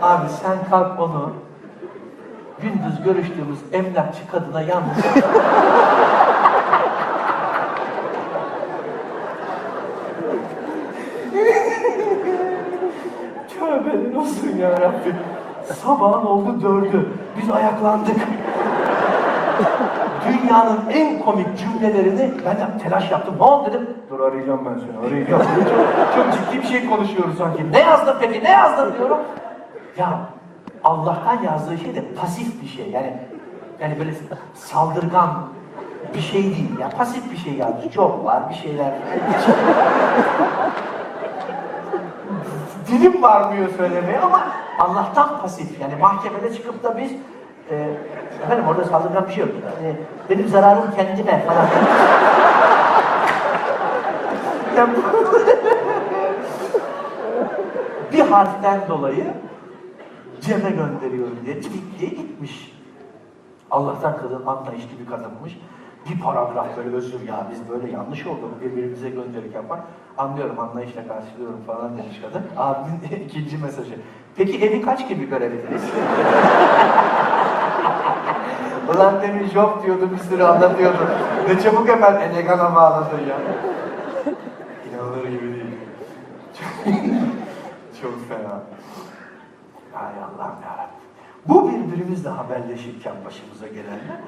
Abi sen kalk onu gündüz görüştüğümüz emlakçı kadına yalnız şükürler olsun ya Rabbi. Sabahın oldu dördü. Biz ayaklandık. Dünyanın en komik cümlelerini ben de telaş yaptım. Ne oldu dedim. Dur arayacağım ben seni arayacağım. çok, çok ciddi bir şey konuşuyoruz sanki. Ne yazdın peki ne yazdın diyorum. Ya Allah'tan yazdığı şey de pasif bir şey. Yani yani böyle saldırgan bir şey değil. Ya pasif bir şey yazmış. Çok var bir şeyler. Dilim varmıyor söylemeye ama Allah'tan pasif. Yani mahkemede çıkıp da biz e, efendim orada saldırgan bir şey yok. Yani benim zararım kendime falan. Ya bu- bir harften dolayı Cem'e gönderiyorum diye tweet diye gitmiş. Allah'tan kadın anlayışlı bir kadınmış. Bir paragraf böyle özür ya biz böyle yanlış oldu birbirimize gönderirken bak anlıyorum anlayışla karşılıyorum falan demiş kadın. Abimin ikinci mesajı. Peki evi kaç gibi görebildiniz? Ulan demin job diyordu bir sürü anlatıyordu. Ne çabuk hemen elegana bağladın ya. İnanılır gibi değil. Çok fena. Ay Allah'ım yarabbim. Bu birbirimizle haberleşirken başımıza gelenler,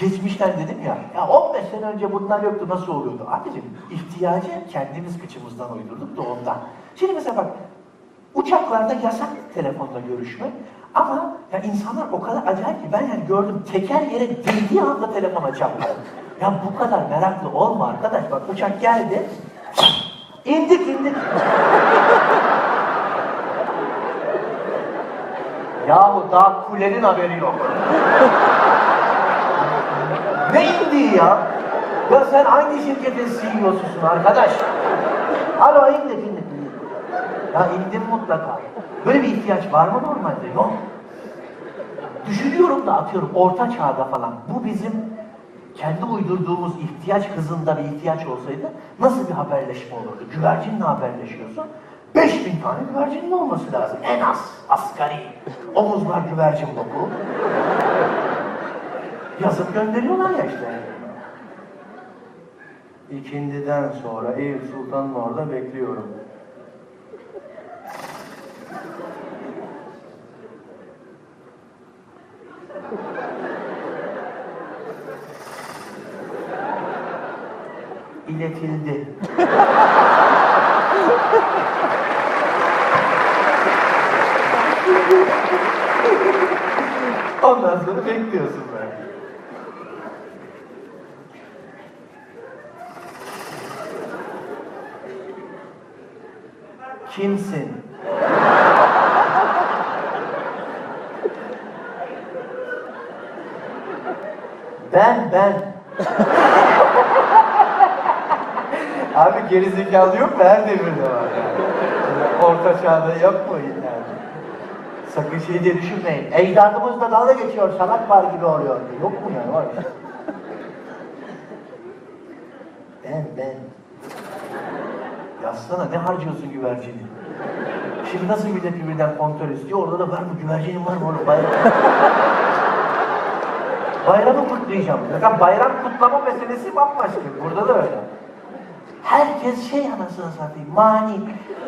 geçmişten dedim ya, ya 15 sene önce bunlar yoktu nasıl oluyordu? Abicim ihtiyacı kendimiz kıçımızdan uydurduk da ondan. Şimdi mesela bak, uçaklarda yasak telefonla görüşmek ama ya insanlar o kadar acayip ki ben yani gördüm teker yere değdiği anda telefona çarpıyor. Ya bu kadar meraklı olma arkadaş bak uçak geldi, indik indik. Yahu daha kulenin haberi yok. Ne indiği ya? Ya sen hangi şirketin CEO'susun arkadaş? Alo indik indik. Ya indim mutlaka. Böyle bir ihtiyaç var mı normalde? Yok. Düşünüyorum da atıyorum orta çağda falan. Bu bizim kendi uydurduğumuz ihtiyaç hızında bir ihtiyaç olsaydı nasıl bir haberleşme olurdu? Güvercinle haberleşiyorsun. 5000 tane güvercinin olması lazım. En az. Asgari. Omuzlar güvercin boku. Yazıp gönderiyorlar ya işte. İkindiden sonra Eyüp Sultan'ın orada bekliyorum. İletildi. Ondan sonra bekliyorsun böyle. Kimsin? Ben, ben. Abi gerizekalı yok mu? Her devirde var yani. Orta çağda mu yani? Sakın şey diye düşünmeyin. Ecdadımızla dalga geçiyor, salak var gibi oluyor diye. Yok mu yani? Var ya. Ben, ben. Yazsana ne harcıyorsun güvercini? Şimdi nasıl millet birbirinden kontrol istiyor? Orada da var mı? Güvercinin var mı oğlum? Bayram. Bayramı kutlayacağım. Zaten bayram kutlama meselesi bambaşka. Burada da öyle. Herkes şey anasını satayım, mani.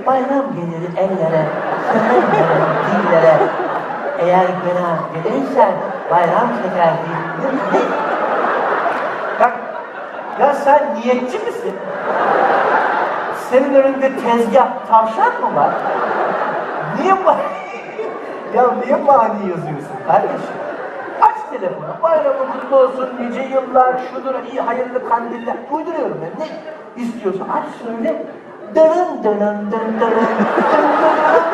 Bayram gelir ellere, ellere, dillere. Eğer günah gelirsen bayram şeker. Bak, ya sen niyetçi misin? Senin önünde tezgah tavşan mı var? Niye ma ya niye mani yazıyorsun kardeşim? Aç telefonu, bayramı kutlu olsun, nice yıllar, şudur, iyi hayırlı kandiller. Uyduruyorum ben, ne istiyorsan aç söyle. Dırın dırın dırın dırın dırın dırın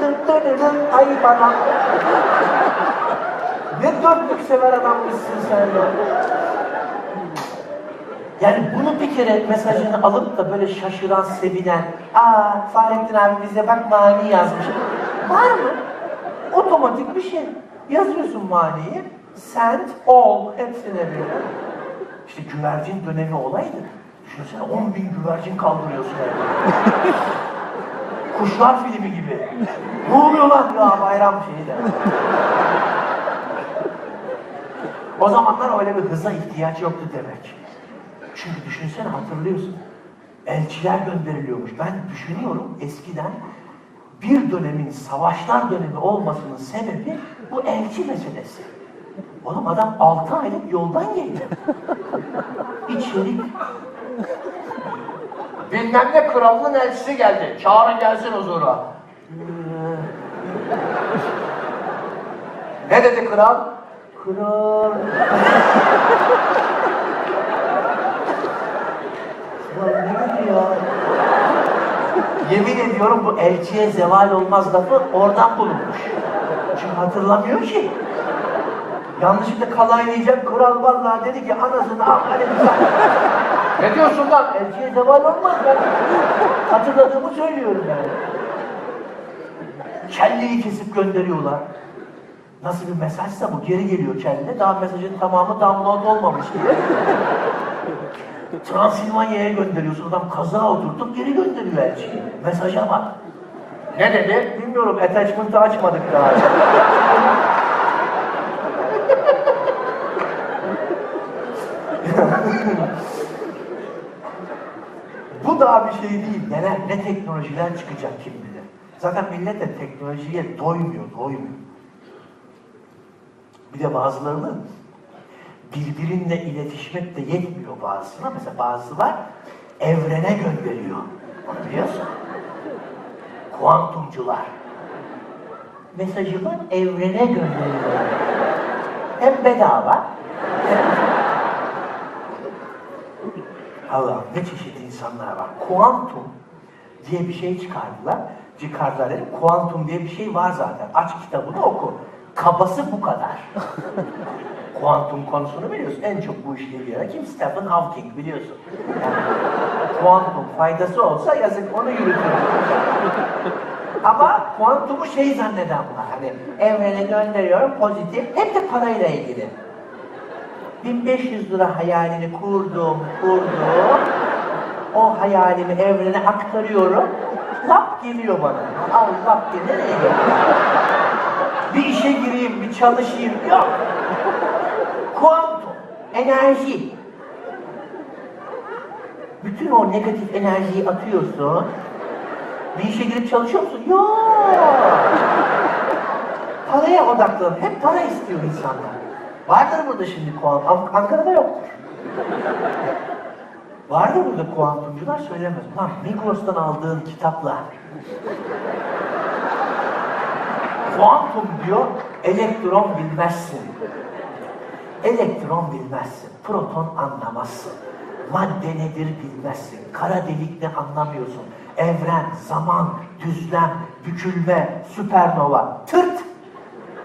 dırın dırın dırın ay bana. Ne dörtlük sever adammışsın sen ya. Yani bunu bir kere mesajını alıp da böyle şaşıran, sevinen, aa Fahrettin abi bize bak mani yazmış. Var mı? Otomatik bir şey. Yazıyorsun maniyi, send all, hepsine bir. İşte güvercin dönemi olaydı. Düşünsene 10 bin güvercin kaldırıyorsun evde. Kuşlar filmi gibi. Ne oluyor lan ya bayram şeyi de. O zamanlar öyle bir hıza ihtiyaç yoktu demek. Çünkü düşünsene hatırlıyorsun. Elçiler gönderiliyormuş. Ben düşünüyorum eskiden bir dönemin savaşlar dönemi olmasının sebebi bu elçi meselesi. Oğlum adam 6 aylık yoldan geliyor. İçerik. Bilmem ne kralının elçisi geldi. Çağırın gelsin huzura. Ne dedi kral? Kral. Ya? Yemin ediyorum bu elçiye zeval olmaz lafı oradan bulunmuş. Çünkü hatırlamıyor ki. Yanlışlıkla kalaylayacak kral vallahi dedi ki anasını al hani ne diyorsun lan? Elçiye zeval olmaz ben. Hatırladığımı söylüyorum yani. Kelleyi kesip gönderiyorlar. Nasıl bir mesajsa bu geri geliyor kendine. Daha mesajın tamamı download olmamış diye. Transilvanya'ya gönderiyorsun. Adam kaza oturtup geri gönderiyor elçiyi. Mesaja bak. Ne dedi? Bilmiyorum. Attachment'ı açmadık daha. Bu daha bir şey değil. Neler, ne teknolojiler çıkacak kim bilir. Zaten millet de teknolojiye doymuyor, doymuyor. Bir de bazılarının birbirinle iletişmek de yetmiyor bazısına. Mesela bazısı var evrene gönderiyor. Onu biliyorsun. Kuantumcular. Mesajımı evrene gönderiyor. Hem bedava Allah'ım ne çeşit insanlar var. Kuantum diye bir şey çıkardılar. Çıkardılar dedim. Kuantum diye bir şey var zaten. Aç kitabını oku. Kabası bu kadar. Kuantum konusunu biliyorsun. En çok bu işle ilgilenen kim? Stephen Hawking biliyorsun. Yani, kuantum faydası olsa yazık onu yürütür. Ama kuantumu şey zanneden var. Hani evrene gönderiyorum pozitif. Hep de parayla ilgili. 1500 lira hayalini kurdum, kurdum. O hayalimi evrene aktarıyorum. Lap geliyor bana. Al lap geliyor. Bir işe gireyim, bir çalışayım. Yok. Kuantum, enerji. Bütün o negatif enerjiyi atıyorsun. Bir işe girip çalışıyor musun? Yok. Paraya odaklan. Hep para istiyor insanlar. Vardır burada şimdi kuantum. An- Ankara'da yoktur. Vardır burada kuantumcular söylemez. Lan Migros'tan aldığın kitapla kuantum diyor elektron bilmezsin. Elektron bilmezsin. Proton anlamazsın. Madde nedir bilmezsin. Kara delik ne anlamıyorsun. Evren, zaman, düzlem, bükülme, süpernova, tırt.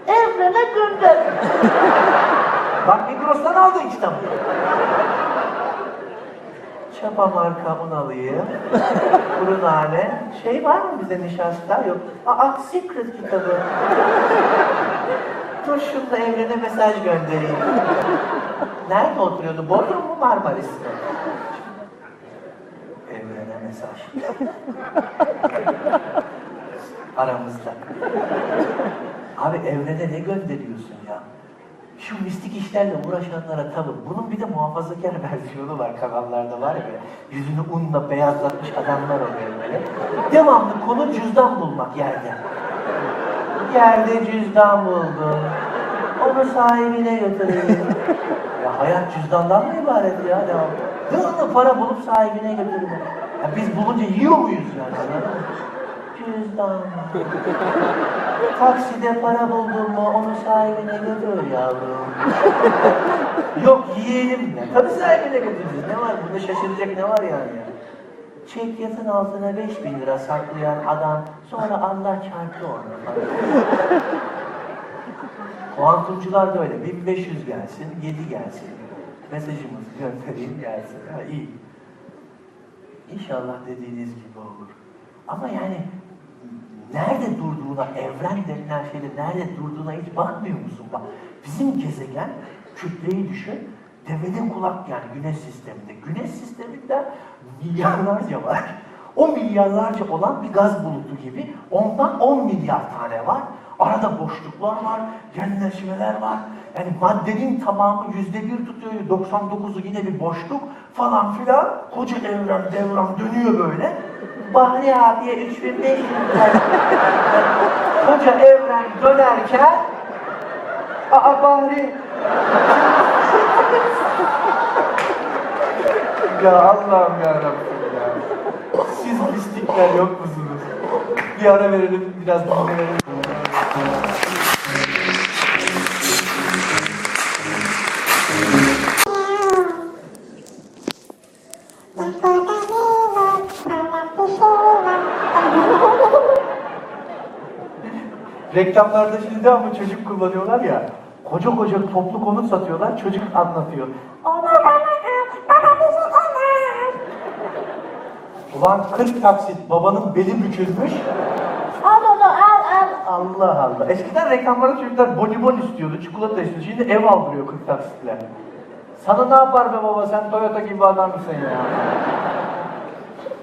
Evrene gönder. Bak Migros'tan aldın kitabı. Çapa marka un alayım. Kuru nane. Şey var mı bize nişasta? Yok. Aa, Secret kitabı. Dur şunu da evrene mesaj göndereyim. Nerede oturuyordu? Bodrum mu Marmaris mi? Evrene mesaj. Aramızda. Abi evrene ne gönderiyorsun ya? Şu mistik işlerle uğraşanlara tabii. Bunun bir de muhafazakar versiyonu var kanallarda var ya böyle. Yüzünü unla beyazlatmış adamlar oluyor böyle. Devamlı konu cüzdan bulmak yerde. Yerde cüzdan buldum. Onu sahibine götüreyim. ya hayat cüzdandan mı ibaret ya? Devam. Devamlı para bulup sahibine götürmek. Ya biz bulunca yiyor muyuz yani? Anladın mı? Cüzdan. Takside para buldun mu onu sahibine götür yavrum. Yok yiyelim de. Tabii sahibine götüreceğiz. Ne var? Bunda şaşıracak ne var yani? Çek yatın altına 5000 lira saklayan adam sonra Allah çarptı onu. Kuantumcular da öyle. 1500 gelsin, 7 gelsin. Mesajımızı göndereyim gelsin. Ha, iyi. İnşallah dediğiniz gibi olur. Ama yani nerede durduğuna, evren denilen şeyde nerede durduğuna hiç bakmıyor musun? Bak, bizim gezegen kütleyi düşün, devenin kulak yani güneş sisteminde. Güneş sisteminde milyarlarca var. O milyarlarca olan bir gaz bulutu gibi ondan 10 milyar tane var. Arada boşluklar var, genleşmeler var. Yani maddenin tamamı yüzde bir tutuyor, 99'u yine bir boşluk falan filan. Koca evren devran dönüyor böyle. Bahri abiye 3500 lira. Koca evren dönerken Aa Bahri Ya Allah'ım ya Rabbim ya. Siz pislikler yok musunuz? Bir ara verelim, biraz dinlenelim. Reklamlarda şimdi ama çocuk kullanıyorlar ya. Koca koca toplu konut satıyorlar, çocuk anlatıyor. Onu bana baba bizi. Ulan 40 taksit babanın beli bükülmüş. Al onu al al. Allah Allah. Eskiden reklamlarda çocuklar bonibon istiyordu, çikolata istiyordu. Şimdi ev aldırıyor 40 taksitle. Sana ne yapar be baba sen Toyota gibi adam mısın ya?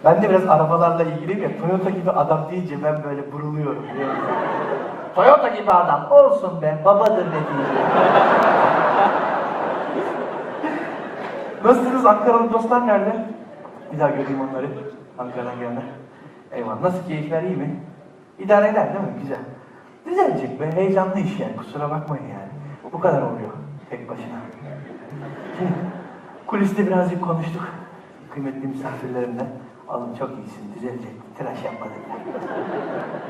Ben de biraz arabalarla ilgiliyim ya. Toyota gibi adam deyince ben böyle buruluyorum. Toyota gibi adam olsun be babadır diyeceğim. Nasılsınız Ankaralı dostlar nerede? Bir daha göreyim onları. Ankara'dan gelenler. Eyvallah. Nasıl keyifler iyi mi? İdare eder değil mi? Güzel. Düzelecek be. Heyecanlı iş yani. Kusura bakmayın yani. Bu kadar oluyor. Tek başına. Şimdi, kuliste birazcık konuştuk. Kıymetli misafirlerimle. Oğlum çok iyisin, düzelecek. Tıraş yapma dediler.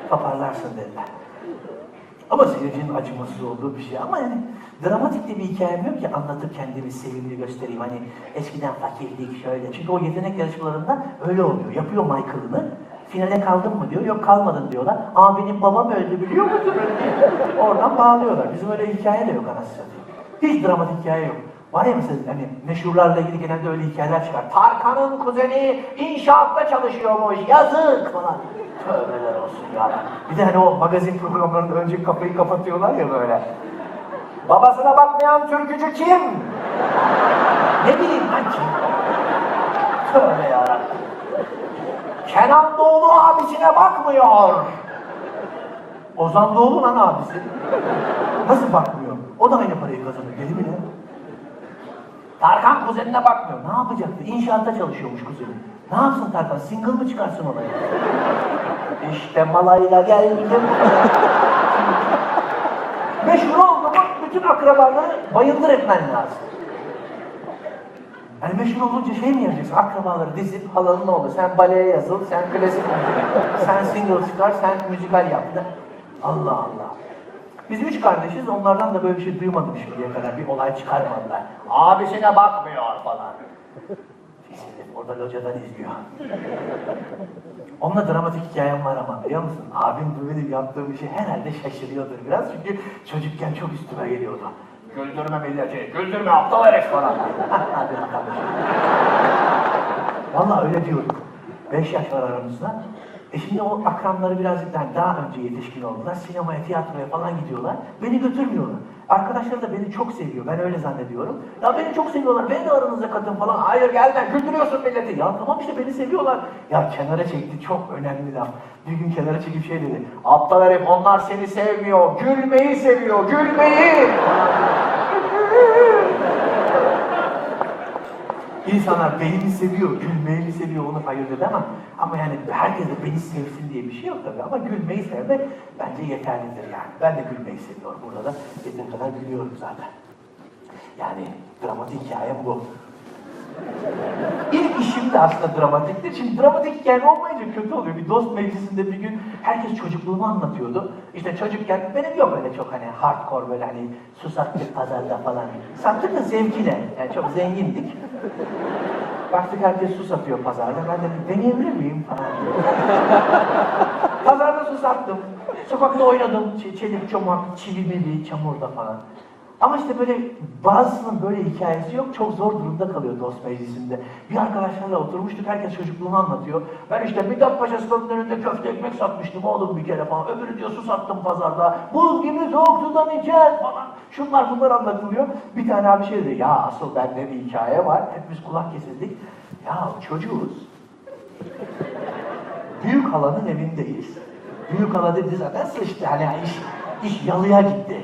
Toparlarsın dediler. Ama seyircinin acımasız olduğu bir şey. Ama yani dramatik de bir hikayem yok ki anlatıp kendimi sevimli göstereyim. Hani eskiden fakirlik şöyle. Çünkü o yetenek yarışmalarında öyle oluyor. Yapıyor Michael'ını. Finale kaldın mı diyor. Yok kalmadın diyorlar. Aa benim babam öldü biliyor musun? Oradan bağlıyorlar. Bizim öyle hikaye de yok anasını satayım. Hiç dramatik hikaye yok. Var ya mesela hani meşhurlarla ilgili genelde öyle hikayeler çıkar. Tarkan'ın kuzeni inşaatta çalışıyormuş. Yazık falan. Tövbeler olsun ya. Bir de hani o magazin programlarında önce kafayı kapatıyorlar ya böyle. Babasına bakmayan türkücü kim? ne bileyim ben kim? Tövbe yarabbim. Kenan Doğulu abisine bakmıyor. Ozan Doğulu lan abisi. Nasıl bakmıyor? O da aynı parayı kazanıyor. Deli mi ne? Tarkan kuzenine bakmıyor. Ne yapacaktı? İnşaatta çalışıyormuş kuzeni. Ne yapsın Tarkan? Single mı çıkarsın ona ya? İşte malayla geldim. Meşhur oldu mu bütün akrabaları bayıldır etmen lazım. Yani meşhur olunca şey mi yapacaksın? Akrabaları dizip halanın ne oldu? Sen baleye yazıl, sen klasik sen single çıkar, sen müzikal yap. Allah Allah. Biz üç kardeşiz, onlardan da böyle bir şey duymadım şimdiye kadar. Bir olay çıkarmadılar. Abisine bakmıyor falan. Bizim orada locadan izliyor. Onunla dramatik hikayem var ama biliyor musun? Abim benim yaptığım işi herhalde şaşırıyordur biraz çünkü çocukken çok üstüme geliyordu. Güldürme milleti, güldürme aptal herif falan. Hadi bakalım. Vallahi öyle diyorduk. Beş yaş var aramızda. E şimdi o akranları birazcık daha, daha önce yetişkin oldular. Sinemaya, tiyatroya falan gidiyorlar. Beni götürmüyorlar. Arkadaşlar da beni çok seviyor. Ben öyle zannediyorum. Ya beni çok seviyorlar. Beni de aranıza katın falan. Hayır gelme. Güldürüyorsun milleti. Ya tamam işte beni seviyorlar. Ya kenara çekti. Çok önemli laf. Bir gün kenara çekip şey dedi. Aptal herif onlar seni sevmiyor. Gülmeyi seviyor. Gülmeyi. İnsanlar beni seviyor, gülmeyi seviyor onu ayırt edemem. Ama yani herkes de beni sevsin diye bir şey yok tabii. Ama gülmeyi sevmek bence yeterlidir yani. Ben de gülmeyi seviyorum. Burada da yeteri kadar gülüyorum zaten. Yani dramatik hikayem bu. İlk işim de aslında dramatikti. Şimdi dramatik hikaye olmayınca kötü oluyor. Bir dost meclisinde bir gün herkes çocukluğunu anlatıyordu. İşte çocukken benim yok öyle çok hani hardcore böyle hani su sattık pazarda falan. Sattık da zevkine. Yani çok zengindik. Baktık herkes su satıyor pazarda. Ben dedim deneyebilir miyim falan. Pazarda su sattım. Sokakta oynadım. Ç- çelik, çomak, çivi çamurda falan. Ama işte böyle bazısının böyle hikayesi yok. Çok zor durumda kalıyor dost meclisinde. Bir arkadaşlarla oturmuştuk. Herkes çocukluğunu anlatıyor. Ben işte Mithat Paşa stadının önünde köfte ekmek satmıştım oğlum bir kere falan. Öbürü diyor su sattım pazarda. Buz gibi soğuk sudan içer falan. Şunlar bunlar anlatılıyor. Bir tane abi şey dedi. Ya asıl bende bir hikaye var. Hepimiz kulak kesildik. Ya çocuğuz. Büyük halanın evindeyiz. Büyük hala dedi zaten sıçtı. Hani iş, iş yalıya gitti.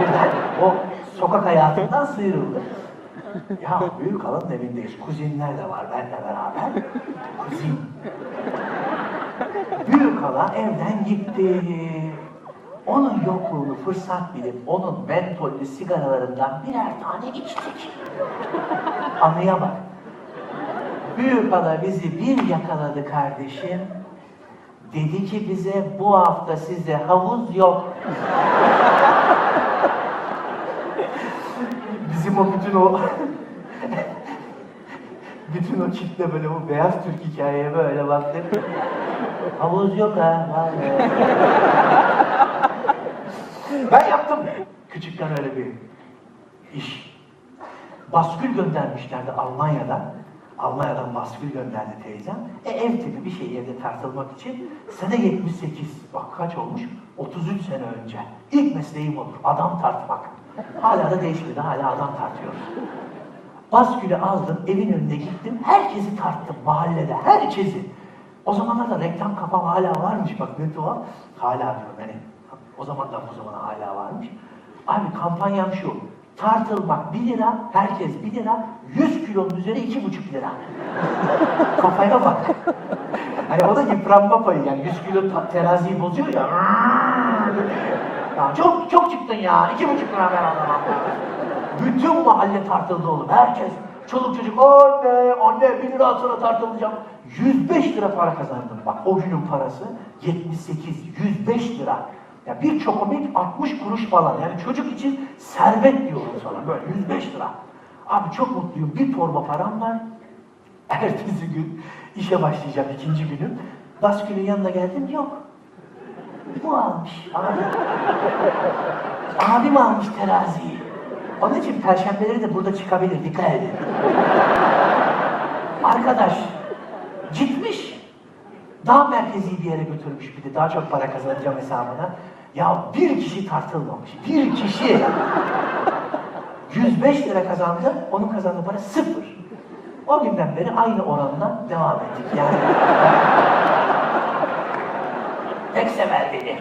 Birden o sokak hayatından sıyrıldı. Ya büyük halanın evindeyiz. Kuzinler de var benimle beraber. Kuzin. Büyük hala evden gitti. Onun yokluğunu fırsat bilip onun mentollü sigaralarından birer tane içtik. Bak. Büyük hala bizi bir yakaladı kardeşim. Dedi ki bize bu hafta size havuz yok. Bizim o bütün o bütün o kitle böyle bu beyaz Türk hikayeye böyle baktı. Havuz yok ha. ben yaptım. Küçükken öyle bir iş. Baskül göndermişlerdi Almanya'dan. Almanya'dan baskül gönderdi teyzem. E, ev tipi bir şey evde tartılmak için. Sene 78. Bak kaç olmuş? 33 sene önce. İlk mesleğim olur. Adam tartmak. Hala da değişmedi. Hala adam tartıyoruz. Baskülü aldım, evin önüne gittim. Herkesi tarttım mahallede. Herkesi. O zamanlar da reklam kafam hala varmış. Bak ne tuhaf. Hala diyorum yani. O zamandan bu zamana hala varmış. Abi kampanyam şu. Tartılmak 1 lira, herkes 1 lira, 100 kilonun üzeri 2,5 lira. Kafaya bak. Hani o da yıpranma payı yani 100 kilo teraziyi bozuyor ya. ya çok çok çıktın ya. 2,5 lira ver o zaman. Bütün mahalle tartıldı oğlum. Herkes. Çoluk çocuk anne anne 1 lira sonra tartılacağım. 105 lira para kazandım. Bak o günün parası 78, 105 lira. Ya bir çokomik 60 kuruş falan. Yani çocuk için servet diyorum sana böyle 105 lira. Abi çok mutluyum. Bir torba param var. Ertesi gün işe başlayacağım ikinci günüm. Baskülün yanına geldim yok. Bu almış abi. Abim almış teraziyi. Onun için perşembeleri de burada çıkabilir. Dikkat edin. Arkadaş gitmiş. Daha merkezi bir yere götürmüş bir de daha çok para kazanacağım hesabına. Ya bir kişi tartılmamış. Bir kişi. 105 lira kazandı, onun kazandığı para sıfır. O günden beri aynı oranla devam ettik yani. Pek sever beni.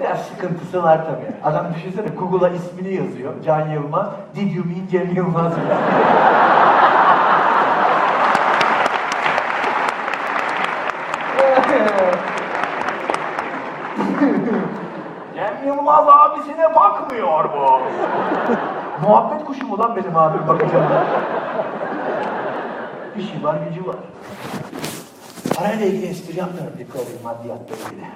Biraz sıkıntısı var tabii. Adam düşünsene Google'a ismini yazıyor. Can Yılmaz. Did you mean Cem Yılmaz? Cem Yılmaz abisine bakmıyor bu. Muhabbet kuşu mu lan benim abim bakacağım. İşi var gücü var. Parayla ilgili espri yapmıyorum dikkat edin maddiyatla ilgili.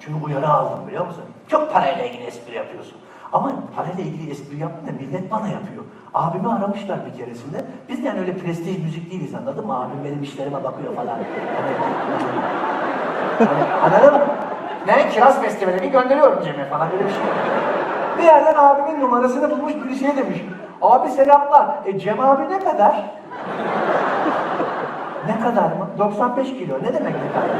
Çünkü uyarı aldım biliyor musun? Çok parayla ilgili espri yapıyorsun. Ama parayla ilgili espri yaptın da millet bana yapıyor. Abimi aramışlar bir keresinde. Biz de yani öyle prestij müzik değiliz anladın mı? Abim benim işlerime bakıyor falan. Hani, hani, anladın mı? Ne kiraz bir gönderiyorum Cem'e falan öyle bir şey. Bir yerden abimin numarasını bulmuş bir şey demiş. Abi selamlar. E Cem abi ne kadar? Ne kadar mı? 95 kilo. Ne demek ne kadar?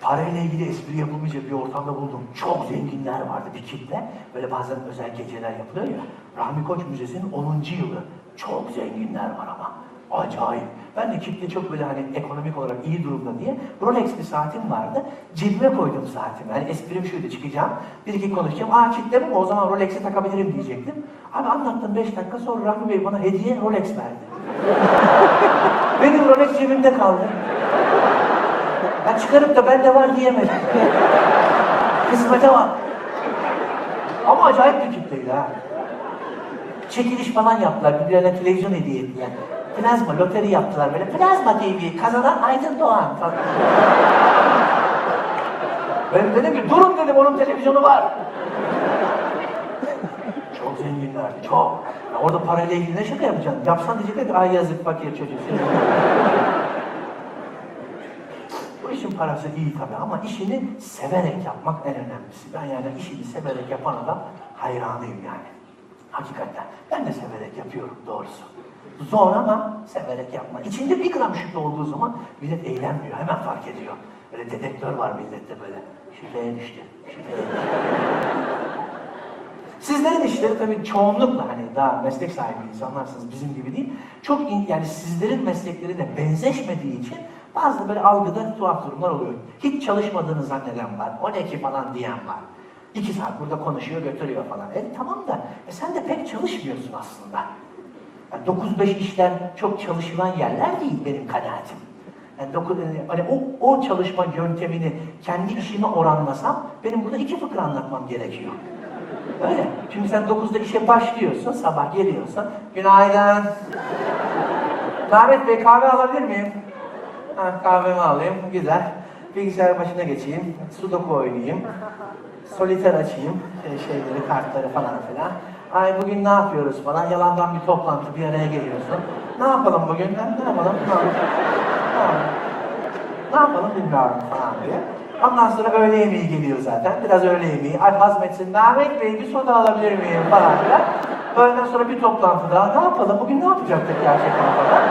Parayla ilgili espri yapılmayacak bir ortamda buldum. Çok zenginler vardı bir kitle. Böyle bazen özel geceler yapılıyor ya. Rahmi Koç Müzesi'nin 10. yılı. Çok zenginler var ama. Acayip. Ben de kitle çok böyle hani ekonomik olarak iyi durumda diye Rolex bir saatim vardı. Cebime koydum saatimi. Yani esprim şuydu çıkacağım. Bir iki konuşacağım. Aa kitle mi? O zaman Rolex'i takabilirim diyecektim. Abi anlattım 5 dakika sonra Rahmi Bey bana hediye Rolex verdi. Benim Rolex cebimde kaldı. Ben çıkarıp da bende var diyemedim. Kısmete var. Ama acayip bir kitleydi ha. Çekiliş falan yaptılar. Birbirlerine televizyon hediye ettiler. Plazma, loteri yaptılar böyle. Plazma TV, kazanan Aydın Doğan falan. Ben dedim ki durun dedim onun televizyonu var. Çok zenginlerdi, çok. Ya orada parayla ilgili ne şaka yapacaksın? Yapsan diyecekler ki ay yazık fakir çocuk. Bu işin parası iyi tabii ama işini severek yapmak en önemlisi. Ben yani işini severek yapan adam hayranıyım yani. Hakikaten. Ben de severek yapıyorum doğrusu. Zor ama severek yapma. İçinde bir gram şüphe olduğu zaman millet eğlenmiyor. Hemen fark ediyor. Böyle dedektör var millette böyle. Şüpheye düştü. Şüpheye düştü. Sizlerin işleri tabii çoğunlukla hani daha meslek sahibi insanlarsınız bizim gibi değil. Çok in- yani sizlerin mesleklerine benzeşmediği için bazı böyle algıda tuhaf durumlar oluyor. Hiç çalışmadığını zanneden var. O ne ki falan diyen var. İki saat burada konuşuyor götürüyor falan. E tamam da e, sen de pek çalışmıyorsun aslında. Yani 9-5 işler çok çalışılan yerler değil benim kanaatim. Yani doku- hani o, o çalışma yöntemini kendi işime oranlasam benim burada iki fıkra anlatmam gerekiyor. Öyle. Çünkü sen 9'da işe başlıyorsun, sabah geliyorsun. Günaydın. Mehmet Bey kahve alabilir miyim? Ha, kahvemi alayım, güzel. Bilgisayar başına geçeyim, sudoku oynayayım. Soliter açayım, e, şeyleri, kartları falan filan. Ay bugün ne yapıyoruz falan, yalandan bir toplantı, bir araya geliyorsun. Ne yapalım bugün? Ne? Ne yapalım? Ne yapalım? Ne yapalım bilmiyorum falan diye. Ondan sonra öğle yemeği geliyor zaten. Biraz öğle yemeği. Ay hazmetsin. Mehmet Bey bir soda alabilir miyim falan filan. Öğleden sonra bir toplantı daha. Ne yapalım? Bugün ne yapacaktık gerçekten falan.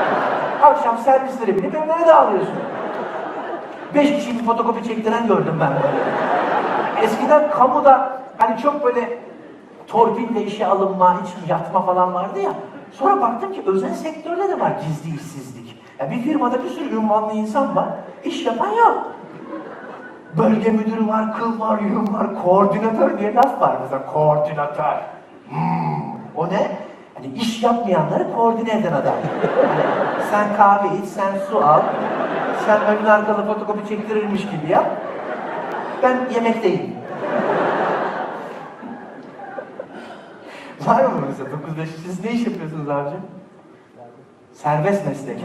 Akşam servisleri binip evlere dağılıyorsun. Beş kişi bir fotokopi çektiren gördüm ben böyle. Eskiden kamuda hani çok böyle torpille işe alınma, hiç yatma falan vardı ya. Sonra baktım ki özel sektörde de var gizli işsizlik. Ya bir firmada bir sürü ünvanlı insan var, iş yapan yok. Bölge müdürü var, kıl var, yum var, koordinatör diye laf var mesela, koordinatör. Hmm, o ne? Hani iş yapmayanları koordine eden adam. Hani sen kahve iç, sen su al, sen önün arkalı fotokopi çektirirmiş gibi yap. Ben yemekteyim. Var mı mesela 9'da siz ne iş yapıyorsunuz abicim? Serbest meslek.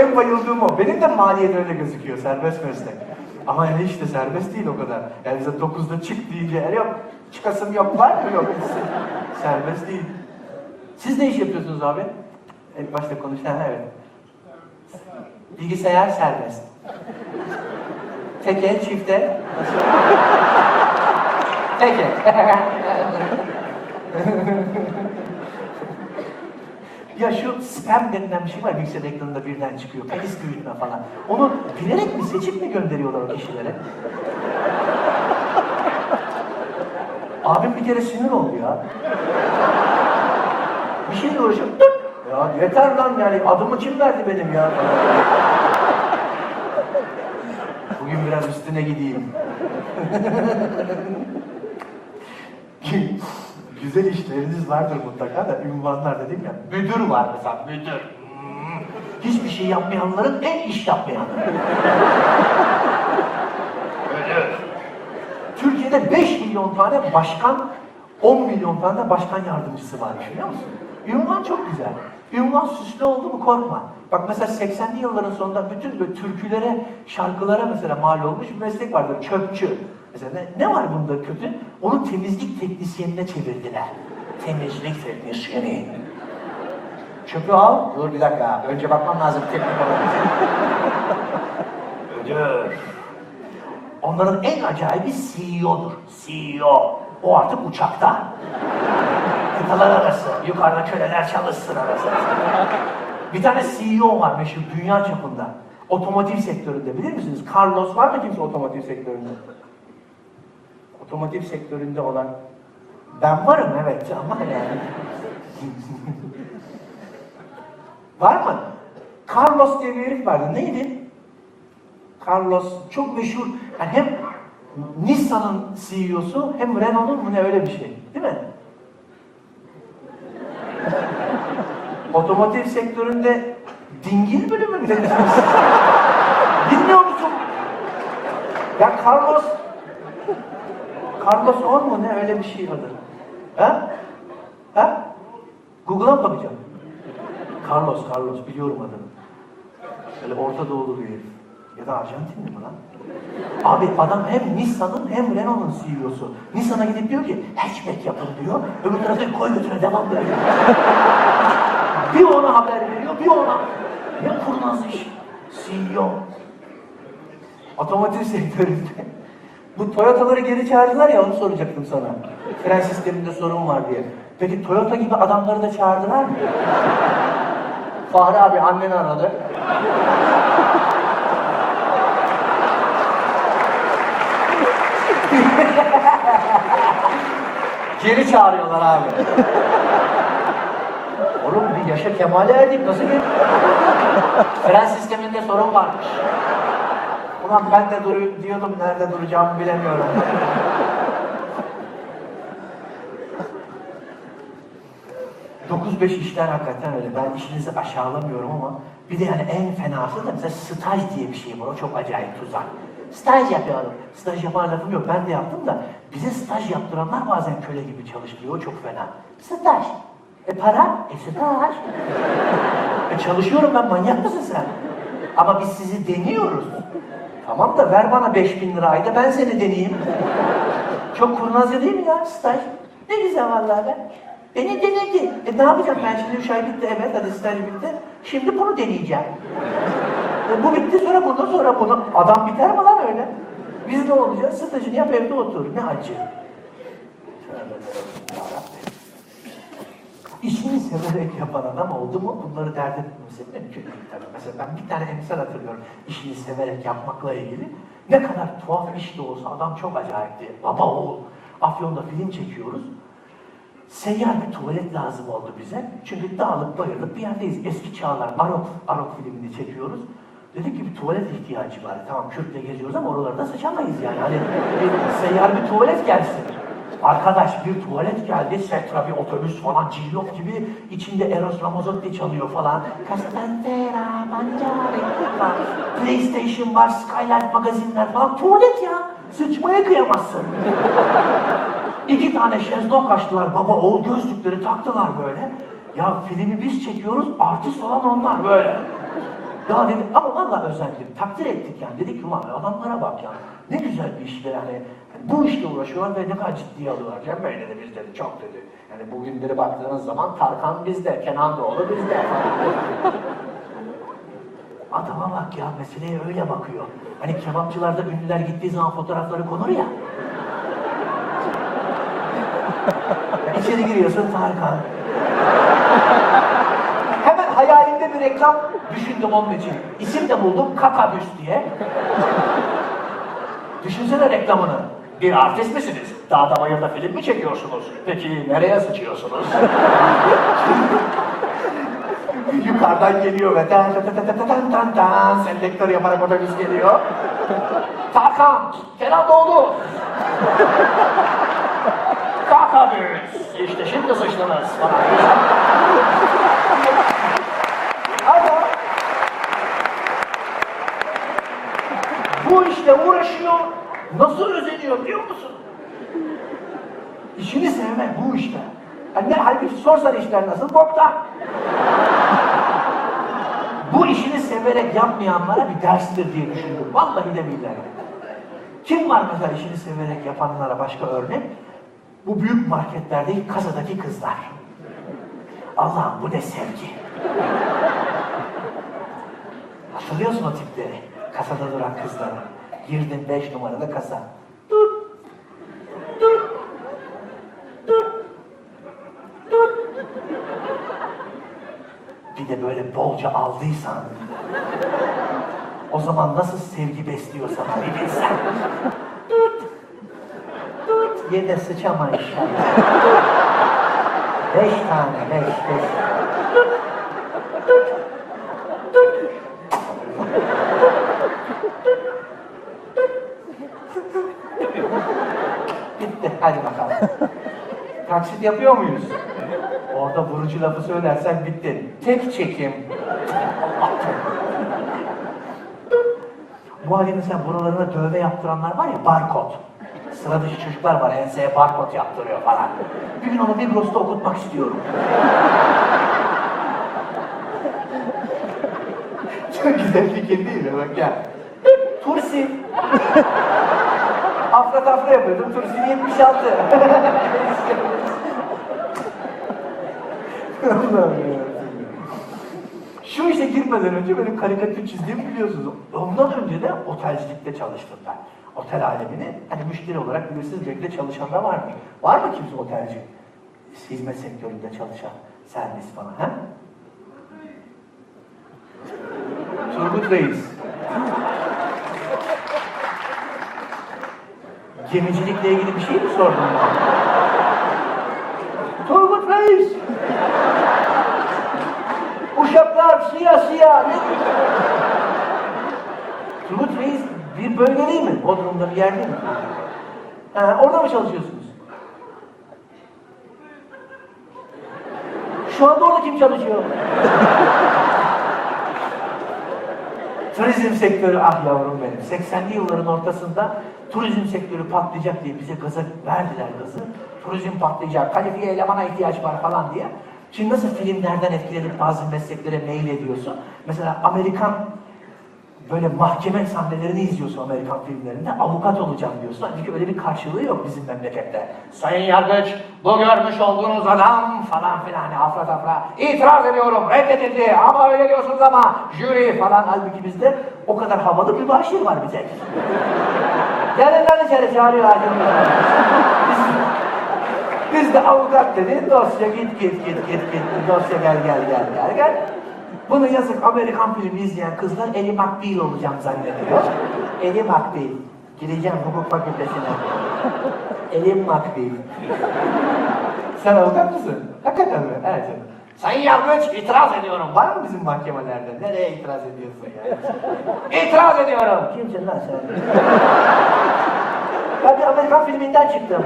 En bayıldığım o. Benim de maliyet öyle gözüküyor serbest meslek. Ama yani işte serbest değil o kadar. Yani bize 9'da çık deyince eğer yok, çıkasım yok var mı yok. serbest değil. Siz ne iş yapıyorsunuz abi? İlk başta konuşan evet. Bilgisayar serbest. Tek el, çift el. Tek el. ya şu spam denilen bir şey var bilgisayar ekranında birden çıkıyor. Penis büyütme falan. Onu bilerek mi seçip mi gönderiyorlar o kişilere? Abim bir kere sinir oldu ya. Bir şeyle uğraşıp tık. Ya yeter lan yani adımı kim verdi benim ya? Bugün biraz üstüne gideyim. Güzel işleriniz vardır mutlaka da ünvanlar dedim ya. Müdür var mesela müdür. Hmm. Hiçbir şey yapmayanların en iş yapmayanı. müdür. Türkiye'de 5 milyon tane başkan, 10 milyon tane de başkan yardımcısı varmış biliyor musun? Ünvan çok güzel. Ünvan süslü oldu mu korkma. Bak mesela 80'li yılların sonunda bütün böyle türkülere, şarkılara mesela mal olmuş bir meslek vardır. Çöpçü. Mesela ne, ne var bunda kötü? Onu temizlik teknisyenine çevirdiler. Temizlik teknisyeni. Çöpü al. Dur bir dakika. Önce bakmam lazım teknik olarak. Müdür. Onların en acayibi CEO'dur. CEO. O artık uçakta. Kıtalar arası. Yukarıda köleler çalışsın arası. Bir tane CEO var meşhur dünya çapında. Otomotiv sektöründe bilir misiniz? Carlos var mı kimse otomotiv sektöründe? Otomotiv sektöründe olan ben varım evet ama yani. var mı? Carlos diye bir herif vardı. Neydi? Carlos çok meşhur. Yani hem Nissan'ın CEO'su hem Renault'un mu ne öyle bir şey. Değil mi? Otomotiv sektöründe dingil bölümünde? Bilmiyor musun? Ya Carlos Carlos On mu ne öyle bir şey adı. Ha? Ha? Google'a mı bakacağım? Carlos, Carlos biliyorum adını. Böyle Orta Doğulu bir herif. Ya da Arjantinli mi lan? Abi adam hem Nissan'ın hem Renault'un CEO'su. Nissan'a gidip diyor ki hatchback yapın diyor. Öbür tarafta koy götüne devam böyle. bir ona haber veriyor, bir ona. Ne kurnaz iş. CEO. Otomotiv sektöründe. Bu Toyota'ları geri çağırdılar ya onu soracaktım sana. Fren sisteminde sorun var diye. Peki Toyota gibi adamları da çağırdılar mı? Fahri abi anneni aradı. Geri çağırıyorlar abi. Oğlum bir yaşa kemale erdik nasıl bir... Fren sisteminde sorun varmış. Ulan ben de dur diyordum nerede duracağımı bilemiyorum. 9-5 işler hakikaten öyle. Ben işinizi aşağılamıyorum ama bir de yani en fenası da mesela staj diye bir şey var. O çok acayip tuzak. Staj yapıyorum. Staj yapan lafım yok. Ben de yaptım da bize staj yaptıranlar bazen köle gibi çalıştırıyor. O çok fena. Staj. E para? E staj. E çalışıyorum ben. Manyak mısın sen? Ama biz sizi deniyoruz. Tamam da ver bana 5000 lira ayda ben seni deneyeyim. Çok kurnazca değil mi ya staj? Ne güzel vallahi be. Beni denedi. E ne yapacağım ben şimdi üç bitti evet hadi staj bitti. Şimdi bunu deneyeceğim. E, bu bitti sonra bunu sonra bunu. Adam biter mi lan öyle? Biz ne olacağız? Stajını yap evde otur. Ne acı. İşini severek yapan adam oldu mu bunları dert etmemiz mümkün değil tabii. Mesela ben bir tane emsal hatırlıyorum işini severek yapmakla ilgili. Ne kadar tuhaf iş de olsa adam çok acayipti. Baba oğul. Afyon'da film çekiyoruz. Seyyar bir tuvalet lazım oldu bize. Çünkü dağılıp bayırlıp bir yerdeyiz. Eski çağlar Arok, Arok filmini çekiyoruz. Dedik ki bir tuvalet ihtiyacı var. Tamam Kürt'le geziyoruz ama oralarda sıçamayız yani. Hani bir seyyar bir tuvalet gelsin. Arkadaş bir tuvalet geldi, Setra bir otobüs falan, cillop gibi içinde Eros Ramazzotti çalıyor falan. Castantera, Mangiare. PlayStation var, Skylight magazinler falan. Tuvalet ya. Sıçmaya kıyamazsın. İki tane şezlong açtılar baba oğul gözlükleri taktılar böyle. Ya filmi biz çekiyoruz artist olan onlar böyle. Ya dedim ama vallahi özendim. Takdir ettik yani. Dedik ki ulan adamlara bak ya. Ne güzel bir iş yani. Bu işle uğraşıyorlar ve ne kadar ciddiye alıyorlar. Cem Bey dedi biz dedi çok dedi. Yani bugünleri baktığınız zaman Tarkan bizde, Kenan Doğulu bizde. Adama bak ya meseleye öyle bakıyor. Hani kebapçılarda ünlüler gittiği zaman fotoğrafları konur. Ya İçeri giriyorsun Tarkan. Bir reklam düşündüm onun için. İsim de buldum Kakabüs diye. Düşünsene reklamını. Bir artist misiniz? Dağda bayırda film mi çekiyorsunuz? Peki nereye sıçıyorsunuz? Yukarıdan geliyor ve tan tan tan tan tan tan tan selektör yaparak otobüs geliyor. Tarkan, Kenan Doğulu. Kakabüs. İşte şimdi sıçtınız. Ama uğraşıyor, nasıl özeniyor biliyor musun? İşini sevmek bu işte. Yani ne halbuki sorsan işler nasıl? Bokta. bu işini severek yapmayanlara bir derstir diye düşündüm. Vallahi de billahi. Kim var mesela işini severek yapanlara başka örnek? Bu büyük marketlerdeki kasadaki kızlar. Allah'ım bu ne sevgi. Hatırlıyorsun o tipleri. Kasada duran kızları. Girdin beş numaralı kasa. Dur. Dur. Dur. Dur. Bir de böyle bolca aldıysan o zaman nasıl sevgi besliyor sana bir bilsen. Tut. Tut. Ye de sıçama inşallah. beş tane, beş, beş. Tut. Tut. Tut. Hadi bakalım. Taksit yapıyor muyuz? Orada vurucu lafı söylersen bitti. Tek çekim. Bu halde mesela buralarına dövme yaptıranlar var ya barkod. Sıra dışı çocuklar var enseye barkod yaptırıyor falan. Bir gün onu Migros'ta okutmak istiyorum. Çok güzel fikir değil mi? Bak ya. Tursi. Afra tafra yapıyordum. Tursi 76. Allah'ım ya. Şu işe girmeden önce benim karikatür çizdiğimi biliyorsunuz. Ondan önce de otelcilikte çalıştım ben. Otel alemini, hani müşteri olarak bilirsiniz belki de çalışan da var mı? Var mı kimse otelci? Hizmet sektöründe çalışan, servis falan, ha? Turgut Reis. Gemicilikle ilgili bir şey mi sordun? Turgut Reis! Uşaklar siyah siyah. Turgut Reis bir bölge değil mi? Bodrum'da bir yer değil mi? Ha, orada mı çalışıyorsunuz? Şu anda orada kim çalışıyor? Turizm sektörü ah yavrum benim. 80'li yılların ortasında turizm sektörü patlayacak diye bize gaza verdiler gazı. Turizm patlayacak, kalifiye elemana ihtiyaç var falan diye. Şimdi nasıl filmlerden etkilenip bazı mesleklere meyil ediyorsun? Mesela Amerikan böyle mahkeme sahnelerini izliyorsun Amerikan filmlerinde. Avukat olacağım diyorsun. Halbuki öyle bir karşılığı yok bizim memlekette. Sayın Yargıç, bu görmüş olduğunuz adam falan filan afra tafra. İtiraz ediyorum, reddedildi ama öyle diyorsunuz ama jüri falan. Halbuki bizde o kadar havalı bir başlık var bir tek. Gelin lan içeri çağırıyor hakim. Biz, biz de avukat dedi, dosya git git git git git, dosya gel gel gel gel gel. Bunu yazık Amerikan filmi izleyen kızlar Ellie McBeal olacağım zannediyor. Ellie McBeal. Gireceğim hukuk fakültesine. Ellie McBeal. Sen avukat mısın? Hakikaten mi? Evet. Sayın Yargıç itiraz ediyorum. Var mı bizim mahkemelerde? Nereye itiraz ediyorsun ya? itiraz ediyorum. Kimsin lan sen? ben bir Amerikan filminden çıktım.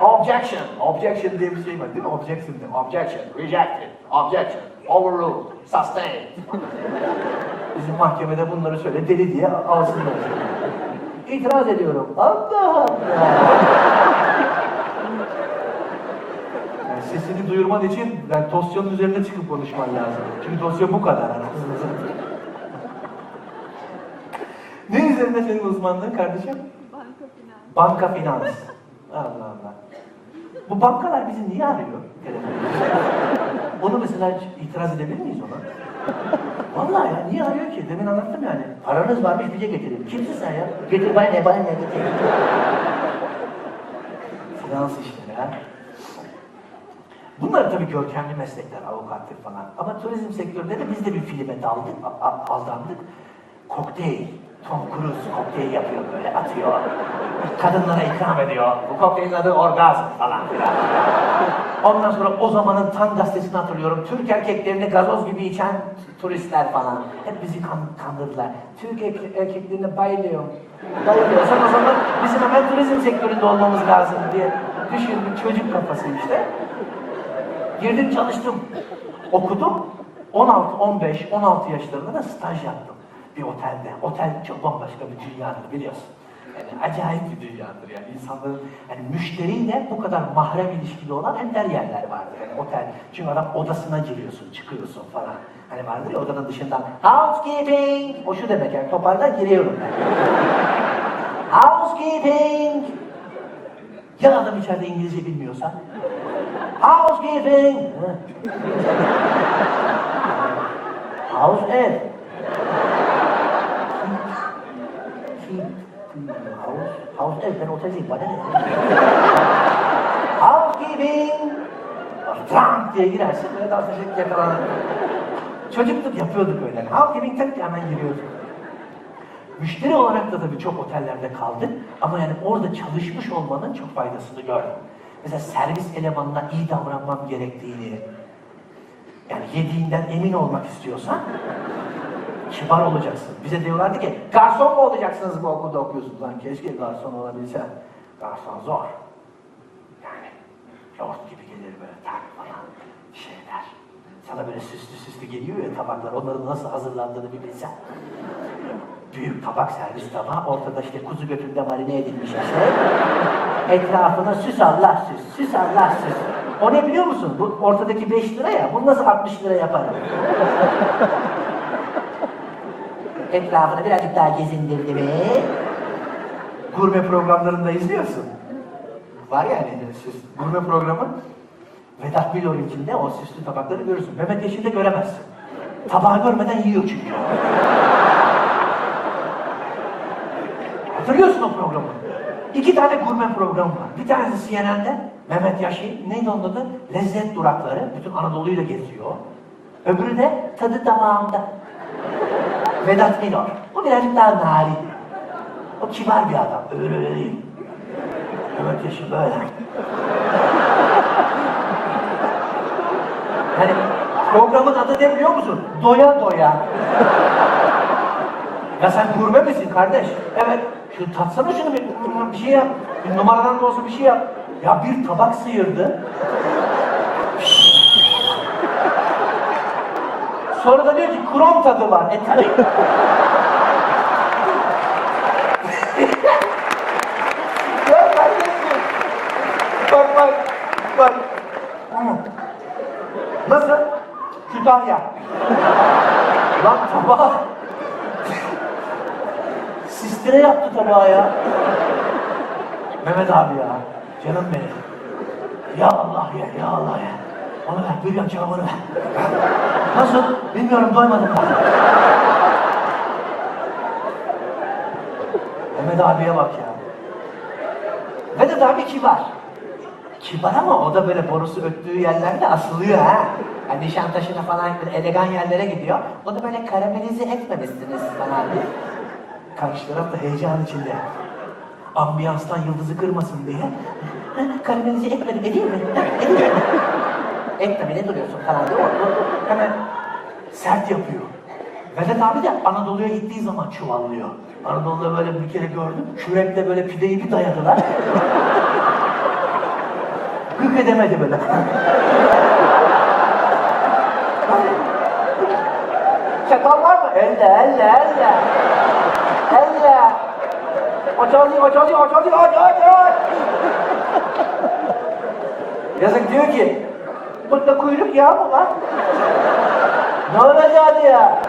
Objection. Objection diye bir şey var değil mi? Objection diye. Objection. Rejected. Objection. Overruled. Sustained. Bizim mahkemede bunları söyle deli diye alsınlar. İtiraz ediyorum. Allah Allah. Yani sesini duyurman için yani dosyanın üzerine çıkıp konuşman lazım. Çünkü dosya bu kadar. anasını ne üzerine senin uzmanlığın kardeşim? Banka finans. Banka finans. Allah Allah. Bu bankalar bizi niye arıyor? Onu mesela itiraz edebilir miyiz ona? Vallahi ya niye arıyor ki? Demin anlattım yani. Paranız varmış bize getirin. Kimsin sen ya? Getir bana ne bana ne getir. Finans işleri ha. Bunlar tabii görkemli meslekler, avukatlık falan. Ama turizm sektöründe de biz de bir filme daldık, aldandık. Kokteyl. Tom Cruise kokteyl yapıyor böyle, atıyor. Kadınlara ikram ediyor. Bu kokteylin adı orgazm falan filan. Ondan sonra o zamanın Tan gazetesini hatırlıyorum. Türk erkeklerini gazoz gibi içen turistler falan. Hep bizi kan kandırdılar. Türk erke- erkeklerine bayılıyor. Bayılıyor. Sonra o zaman bizim hemen turizm sektöründe olmamız lazım diye düşündük. Çocuk kafası işte. Girdim çalıştım. Okudum. 16, 15, 16 yaşlarında da staj yaptım. Bir otelde. Otel çok bambaşka bir dünyadır biliyorsun. Yani acayip bir dünyadır yani insanların yani müşteriyle bu kadar mahrem ilişkili olan ender yerler vardır yani otel. Çünkü adam odasına giriyorsun, çıkıyorsun falan. Hani vardır ya odanın dışından housekeeping. O şu demek yani topardan giriyorum ben. housekeeping. Ya adam içeride İngilizce bilmiyorsa? Housekeeping. House ev. House. Ev. Ben oteldeyim. Bana ne? Housekeeping. Trump diye girersin. Böyle dans edecek yakalanır. Çocukluk yapıyorduk öyle. Yani Housekeeping tek hemen giriyorduk. Müşteri olarak da tabii çok otellerde kaldık ama yani orada çalışmış olmanın çok faydasını gördüm. Mesela servis elemanına iyi davranmam gerektiğini, yani yediğinden emin olmak istiyorsan kibar olacaksın. Bize diyorlardı ki garson mu olacaksınız bu okulda okuyorsunuz? Lan keşke garson olabilsem. Garson zor. Yani yoğurt gibi gelir böyle tak falan şeyler. Sana böyle süslü süslü geliyor ya tabaklar. Onların nasıl hazırlandığını bir bilsen. Büyük tabak servis tabağı. Ortada işte kuzu götünde marine edilmiş şey. Etrafına süs Allah süs. Süs Allah süs. O ne biliyor musun? Bu ortadaki 5 lira ya. Bunu nasıl 60 lira yaparım? Etrafını birazcık daha gezindirdi mi? Gurme programlarında izliyorsun. Var yani süs. Gurme programı. Vedat Milor'unkinde o süslü tabakları görürsün. Mehmet Yeşil'de göremezsin. Tabağı görmeden yiyor çünkü. Hatırlıyorsun o programı. İki tane gurme programı var. Bir tanesi CNN'de Mehmet Yaşin, neydi onun adı? Lezzet durakları. Bütün Anadolu'yu da geziyor. Öbürü de tadı damağımda. Vedat Milor. O birazcık daha narin. O kibar bir adam. Öbürü öyle değil. Mehmet Yaşin böyle. Hani programın adı ne biliyor musun? Doya doya. Ya sen gurme misin kardeş? Evet. Şu tatsana şunu bir, bir şey yap. Bir numaradan da olsa bir şey yap. Ya bir tabak sıyırdı. Sonra da diyor ki krom tadı var. E tabii. Bak bak. Bak. Nasıl? Kütahya. Lan tabağı. Sistire yaptı tabağı ya. Mehmet abi ya. Canım benim. Ya Allah ya, ya Allah ya. Onu ver, bir yan cevabını ver. Nasıl? Bilmiyorum, doymadım. Mehmet abiye bak ya. Vedat abi kibar. Kibar ama o da böyle borusu öttüğü yerlerde asılıyor ha. Yani Nişantaşı'na falan böyle elegan yerlere gidiyor. Onu böyle karamelize etmemişsiniz falan diye. Karşı taraf da heyecan içinde. Ambiyanstan yıldızı kırmasın diye. "Ha, Karamelize etmedim, edeyim mi? Edeyim mi? Etme duruyorsun falan diye. O- o- Hemen sert yapıyor. Vedat abi de Anadolu'ya gittiği zaman çuvallıyor. Anadolu'da böyle bir kere gördüm. Kürekle böyle pideyi bir dayadılar. Gık edemedi böyle. Çatal var mı? Elle, elle, elle. Elle. Aç ağzını, aç ağzını, aç ağzını, aç, aç, aç. Yazık diyor ki, burada kuyruk yağı mı var? Ne olacak ya?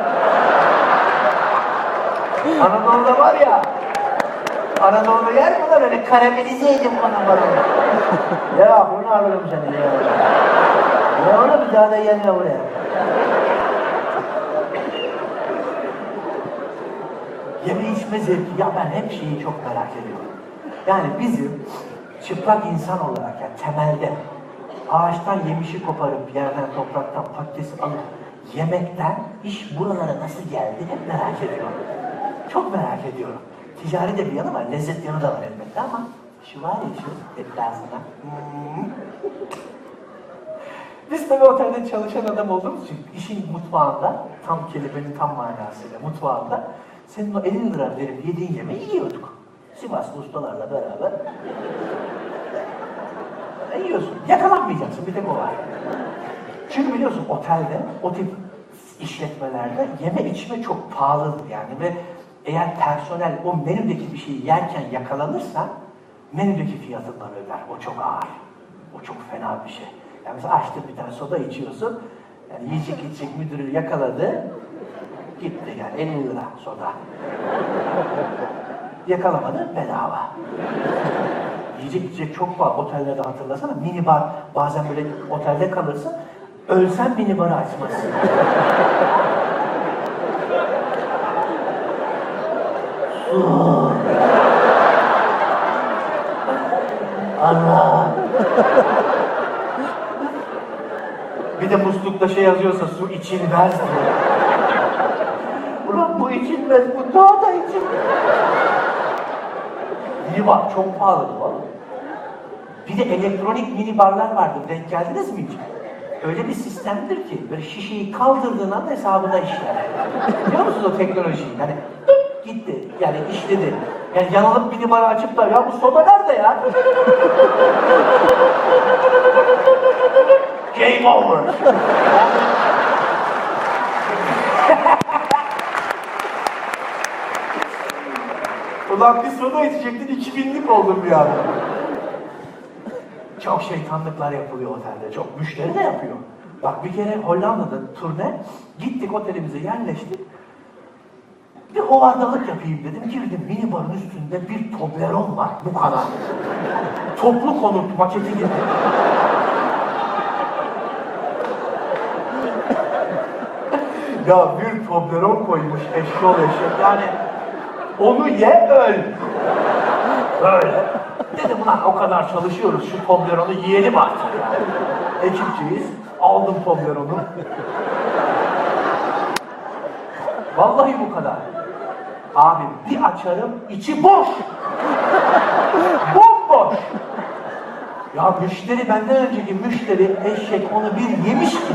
Anadolu'da var ya, Anadolu'da yer mi lan öyle karamelize edin bana bana. ya bunu alırım seni ya. Ya onu bir daha da gelme buraya. Yeme içme zevki, ya ben hep şeyi çok merak ediyorum. Yani bizim çıplak insan olarak yani temelde ağaçtan yemişi koparıp yerden topraktan patatesi alıp yemekten iş buralara nasıl geldi hep merak ediyorum. Çok merak ediyorum. Ticari de bir yanı var, lezzet yanı da var elbette ama şu var ya şu etrafında. Hmm. Biz tabii otelde çalışan adam olduğumuz için işin mutfağında, tam kelimenin tam manasıyla mutfağında senin o 50 lira verip yediğin yemeği yiyorduk. Sivaslı ustalarla beraber. Yiyorsun. Yakalanmayacaksın bir tek o var. Çünkü biliyorsun otelde, o tip işletmelerde yeme içme çok pahalıdır yani ve eğer personel o menüdeki bir şeyi yerken yakalanırsa menüdeki fiyatından öder. O çok ağır. O çok fena bir şey. Yani mesela açtın bir tane soda içiyorsun. Yani yiyecek içecek müdürü yakaladı. Gitti yani 50 lira soda. Yakalamadı bedava. Yiyecek içecek çok var otellerde hatırlasana. Mini bar bazen böyle otelde kalırsın. Ölsen mini barı açmazsın. Su. Allah. Bir de muslukta şey yazıyorsa su içilmez diye. Ulan bu içilmez, bu daha da içilmez. Mini bar çok pahalıdır oğlum. Bir de elektronik mini barlar vardır. Denk geldiniz mi hiç? Öyle bir sistemdir ki böyle şişeyi kaldırdığın an hesabına işler. Biliyor musunuz o teknolojiyi? Yani gitti. Yani işledi. Yani yanılıp mini barı açıp da ya bu soda nerede ya? Game over. Ulan bir soda içecektin 2000'lik oldum bir anda. Çok şeytanlıklar yapılıyor otelde. Çok müşteri de yapıyor. Bak bir kere Hollanda'da turne gittik otelimize yerleştik. Bir hovardalık yapayım dedim. Girdim mini barın üstünde bir Toblerone var. Bu kadar. Toplu konut maketi gibi. ya bir Toblerone koymuş eşyol eşek. Yani onu ye öl. Böyle. Dedim ulan o kadar çalışıyoruz şu Toblerone'u yiyelim artık yani. Ekipçiyiz. Aldım Toblerone'u. Vallahi bu kadar. Abi bir açarım içi boş. Bomboş. Ya müşteri benden önceki müşteri eşek onu bir yemiş ki.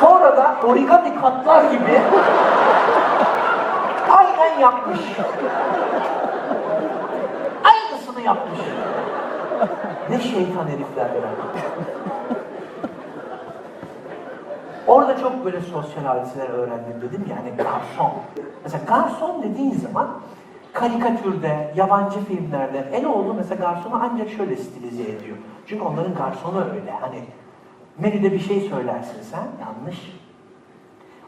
Sonra da origami katlar gibi aynen yapmış. Yapmış. Ne şeytan herifler ya. Orada çok böyle sosyal hadiseler öğrendim dedim ya hani garson. Mesela garson dediğin zaman karikatürde, yabancı filmlerde en oldu mesela garsonu ancak şöyle stilize ediyor. Çünkü onların garsonu öyle hani menüde bir şey söylersin sen yanlış.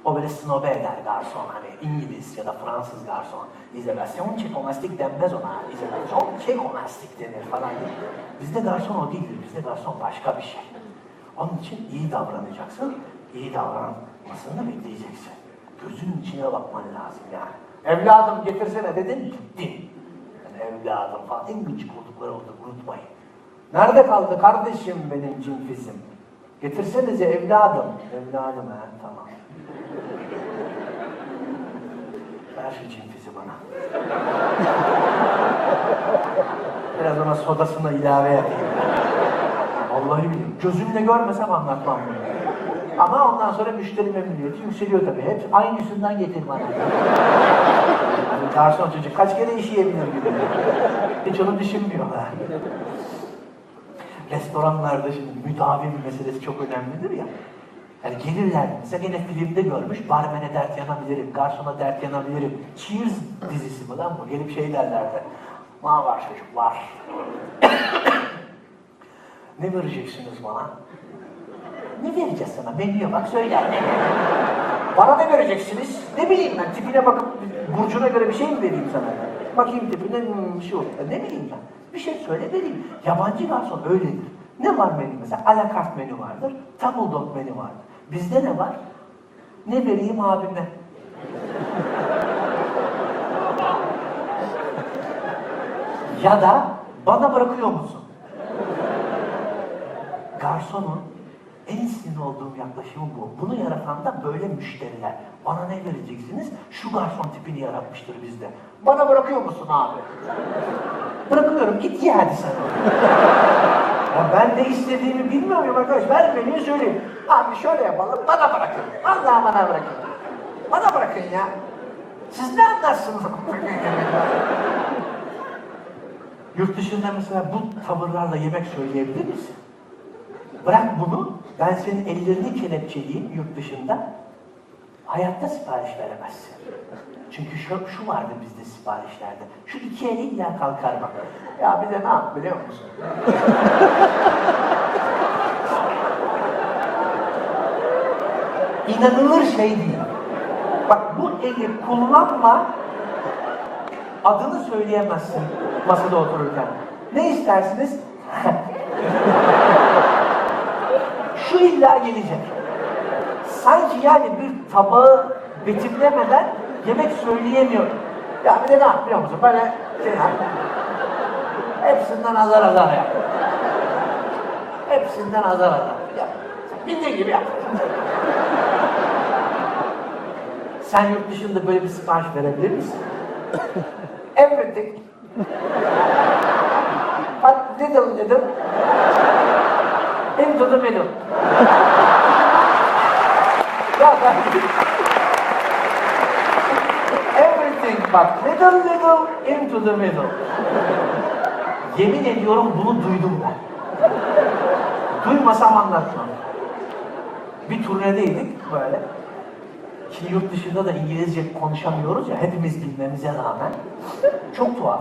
O böyle snobe eder garson hani İngiliz ya da Fransız garson. İzolasyon çekomastik denmez ona. İzolasyon çekomastik denir falan. Bizde garson o değildir. Bizde garson başka bir şey. Onun için iyi davranacaksın. iyi davranmasını bekleyeceksin. Gözünün içine bakman lazım yani. Evladım getirsene dedin gittin. Yani evladım falan en gıcık oldukları oldu unutmayın. Nerede kaldı kardeşim benim cinfizim? Getirsenize evladım. Evladım ha tamam. Şu cinfizi bana. Biraz ona sodasını ilave yapayım. Vallahi biliyorum. Gözümle görmesem anlatmam bunu. Ama ondan sonra müşteri memnuniyeti yükseliyor tabii. Hep aynısından getir bana. Yani garson çocuk kaç kere işeyebilir gibi. Hiç onu düşünmüyorlar. Restoranlarda şimdi müdavim meselesi çok önemlidir ya. Yani gelirler, mesela gene filmde görmüş, barmene dert yanabilirim, garsona dert yanabilirim. Cheers dizisi mi lan bu? Gelip şey derlerdi. Ne var çocuklar? ne vereceksiniz bana? Ne vereceğiz sana? Menüye bak söyler ne? Bana ne vereceksiniz? Ne bileyim ben tipine bakıp burcuna göre bir şey mi vereyim sana? Bakayım tipine hmm, şu. E, ne bileyim ben? Bir şey söyle vereyim. Yabancı garson öyledir. Ne var menü mesela? Alakart menü vardır. Table dot menü vardır. Bizde ne var? Ne vereyim abime? ya da bana bırakıyor musun? Garsonun en sinir olduğum yaklaşımı bu. Bunu yaratan da böyle müşteriler. Bana ne vereceksiniz? Şu garson tipini yaratmıştır bizde. Bana bırakıyor musun abi? Bırakıyorum. Git ye hadi sen. ya ben ne istediğimi bilmiyor muyum arkadaş? Ver menüyü söyleyeyim. Abi şöyle yapalım. Bana bırakın. Vallahi bana bırakın. Bana bırakın ya. Siz ne anlarsınız? Yurt dışında mesela bu tavırlarla yemek söyleyebilir misin? Bırak bunu, ben senin ellerini kelepçeleyeyim yurt dışında. Hayatta sipariş veremezsin. Çünkü şu, şu vardı bizde siparişlerde. Şu iki eli illa kalkar bak. Ya bir de ne yap biliyor musun? İnanılır şey değil. Bak bu eli kullanma, adını söyleyemezsin masada otururken. Ne istersiniz? Şu illa gelecek. Sanki yani bir tabağı betimlemeden yemek söyleyemiyor. Ya bir de ne yap musun? Böyle şey. Hepsinden azar azar yap. Hepsinden azar azar yap. Bildiğin gibi yap. Sen yurt dışında böyle bir sipariş verebilir misin? Everything. But little little. Into the middle. Everything but little little into the middle. Yemin ediyorum bunu duydum ben. Duymasam anlatmam. Bir turnedeydik böyle. Şimdi yurt dışında da İngilizce konuşamıyoruz ya hepimiz bilmemize rağmen. Çok tuhaf.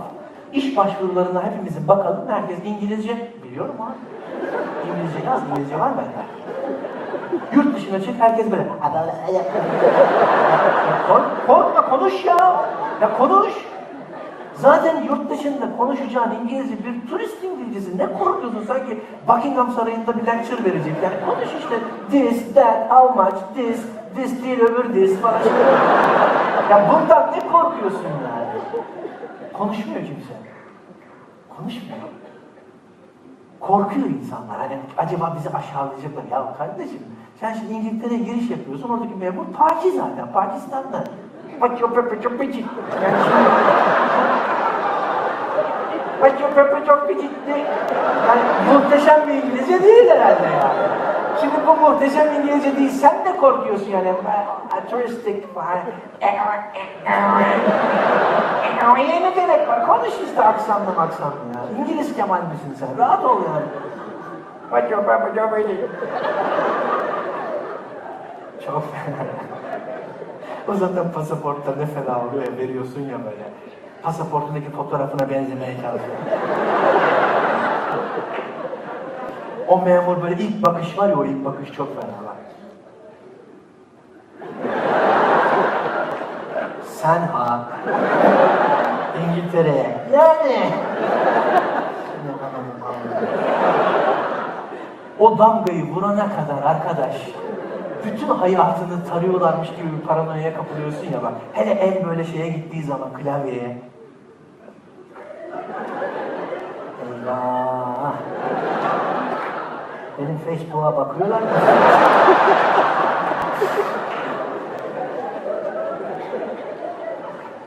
İş başvurularına hepimizin bakalım. Herkes İngilizce biliyorum abi. İngilizce yaz, İngilizce var bende. Yurt dışına çık, herkes böyle. Kork- Korkma, konuş ya. Ya konuş. Zaten yurt dışında konuşacağın İngilizce bir turist İngilizcesi. Ne korkuyorsun sanki Buckingham Sarayı'nda bir lecture verecek. Yani konuş işte this, that, how much, this, this değil öbür this falan. ya bundan ne korkuyorsun yani? Konuşmuyor kimse. Konuşmuyor. Korkuyor insanlar. Hani acaba bizi aşağılayacaklar. Ya kardeşim sen şimdi İngiltere'ye giriş yapıyorsun. Oradaki memur Paki zaten. Pakistan'da. Paço pepe çok piçi. Yani şimdi... Paço pepe çok. Yani muhteşem bir İngilizce değil herhalde yani. Şimdi bu muhteşem İngilizce değil. Sen de korkuyorsun yani. A touristic falan. ne gerek var? Konuş işte aksanlı maksanlı ya. İngiliz Kemal misin sen? Rahat ol yani. Paço pepe çok piçi. Çok fena. o zaten pasaportta ne fena oluyor ya veriyorsun ya böyle. Pasaportundaki fotoğrafına benzemeye çalışıyor. o memur böyle ilk bakış var ya o ilk bakış çok fena var. Sen ha. İngiltere'ye. Yani. O damgayı vurana kadar arkadaş, bütün hayatını tarıyorlarmış gibi bir paranoya kapılıyorsun ya bak. Hele el böyle şeye gittiği zaman klavyeye. Eyvah. Benim Facebook'a bakıyorlar mı?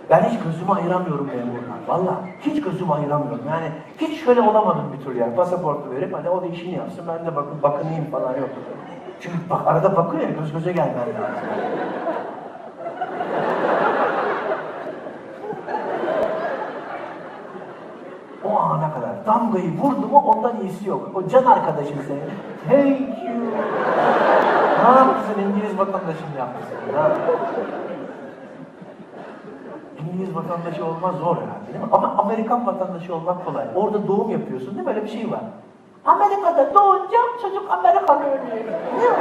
Ben hiç gözümü ayıramıyorum memurdan. Valla hiç gözümü ayıramıyorum. Yani hiç şöyle olamadım bir türlü yani. Pasaportu verip hani o da işini yapsın ben de bakın bakınayım falan yok. Çünkü bak arada bakıyor ya göz göze gelmen lazım. O ana kadar damgayı vurdu mu ondan iyisi yok. O can arkadaşın senin. Thank you. ne yapmışsın İngiliz vatandaşın yapmışsın. Ha? İngiliz vatandaşı olmak zor herhalde değil mi? Ama Amerikan vatandaşı olmak kolay. Orada doğum yapıyorsun değil mi? Öyle bir şey var. Amerika'da doğunca çocuk Amerikalı oluyor. Ne o?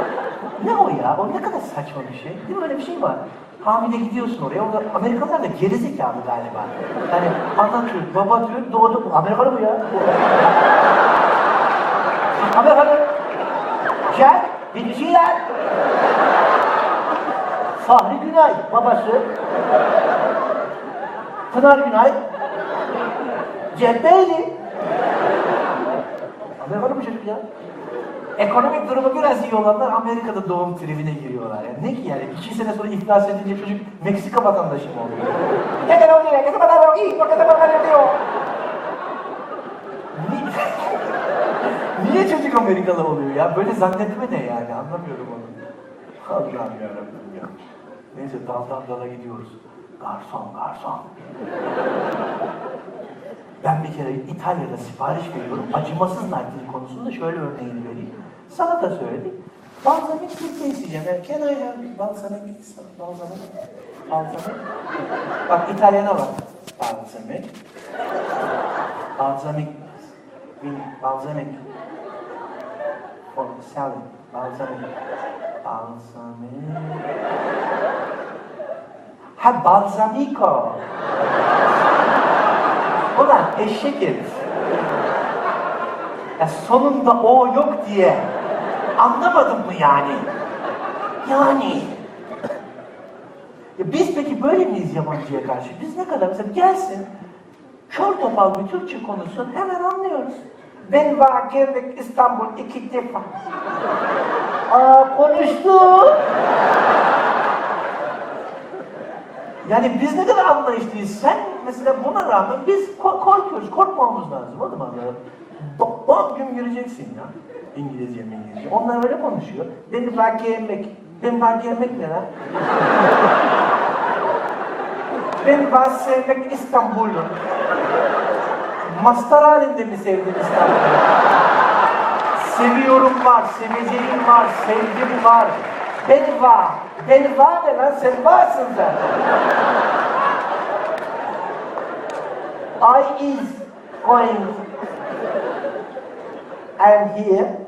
Ne o ya? O ne kadar saçma bir şey. Değil mi? Öyle bir şey var. Hamile gidiyorsun oraya. Orada Amerikalılar da gerizekalı galiba. Hani anlatıyor. Baba diyor doğdu. Amerikalı bu ya. Amerikalı. Gel. Bir şeyler. Fahri Günay babası. Pınar Günay, Cebbeyli. Amerikalı bu çocuk ya. Ekonomik durumu biraz iyi olanlar Amerika'da doğum tribine giriyorlar. Yani ne ki yani iki sene sonra iflas edince çocuk Meksika vatandaşı mı oluyor? Ne kadar oluyor? Ne kadar oluyor? İyi, ne kadar niye çocuk Amerikalı oluyor ya? Böyle zannetme ne yani? Anlamıyorum onu. Allah'ım yarabbim ya. Neyse daldan dala gidiyoruz. Garson, garson. Ben bir kere İtalya'da sipariş veriyorum. Acımasız nakil konusunda şöyle örneğini vereyim. Sana da söyledik. Balzamik Türkçe isteyeceğim. Yani can I have balzamik? Balzamik? Balzamik? Bak İtalyana bak. Balzamik. Balzamik. Balzamik. For salad. Balzamik. Balzamik. Ha balsamico. Ulan eşek herif. Ya sonunda o yok diye. Anlamadın mı yani? Yani. Ya biz peki böyle miyiz yabancıya karşı? Biz ne kadar mesela gelsin, kör topal bir Türkçe konuşsun hemen anlıyoruz. Ben gelmek İstanbul iki defa. Aa konuştu. Yani biz ne kadar anlayışlıyız. Sen mesela buna rağmen biz ko- korkuyoruz. Korkmamamız lazım. Oğlum. Bak, bak gün göreceksin ya. İngilizce mi İngilizce. Onlar öyle konuşuyor. Beni fark yemek. Ben fark yemek ne lan? ben var sevmek İstanbul'u. Mastar halinde mi sevdin İstanbul'u? Seviyorum var, seveceğim var, sevgim var. Ben var. Ben var ne lan? Sen varsın zaten. I is going. I am here.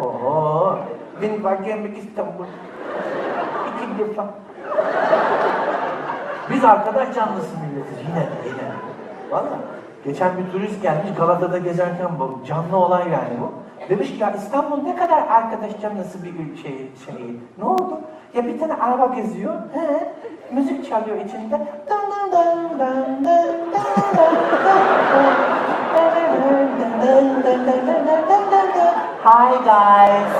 Oho. Ben var gelmek İstanbul. İki defa. Biz arkadaş canlısı milletiz yine de yine. Valla. Geçen bir turist gelmiş Galata'da gezerken bu canlı olay yani bu. Demiş ki ya İstanbul ne kadar arkadaş canlısı bir şey şey. Ne oldu? Ya bir tane araba geziyor. He, müzik çalıyor içinde. Hi guys.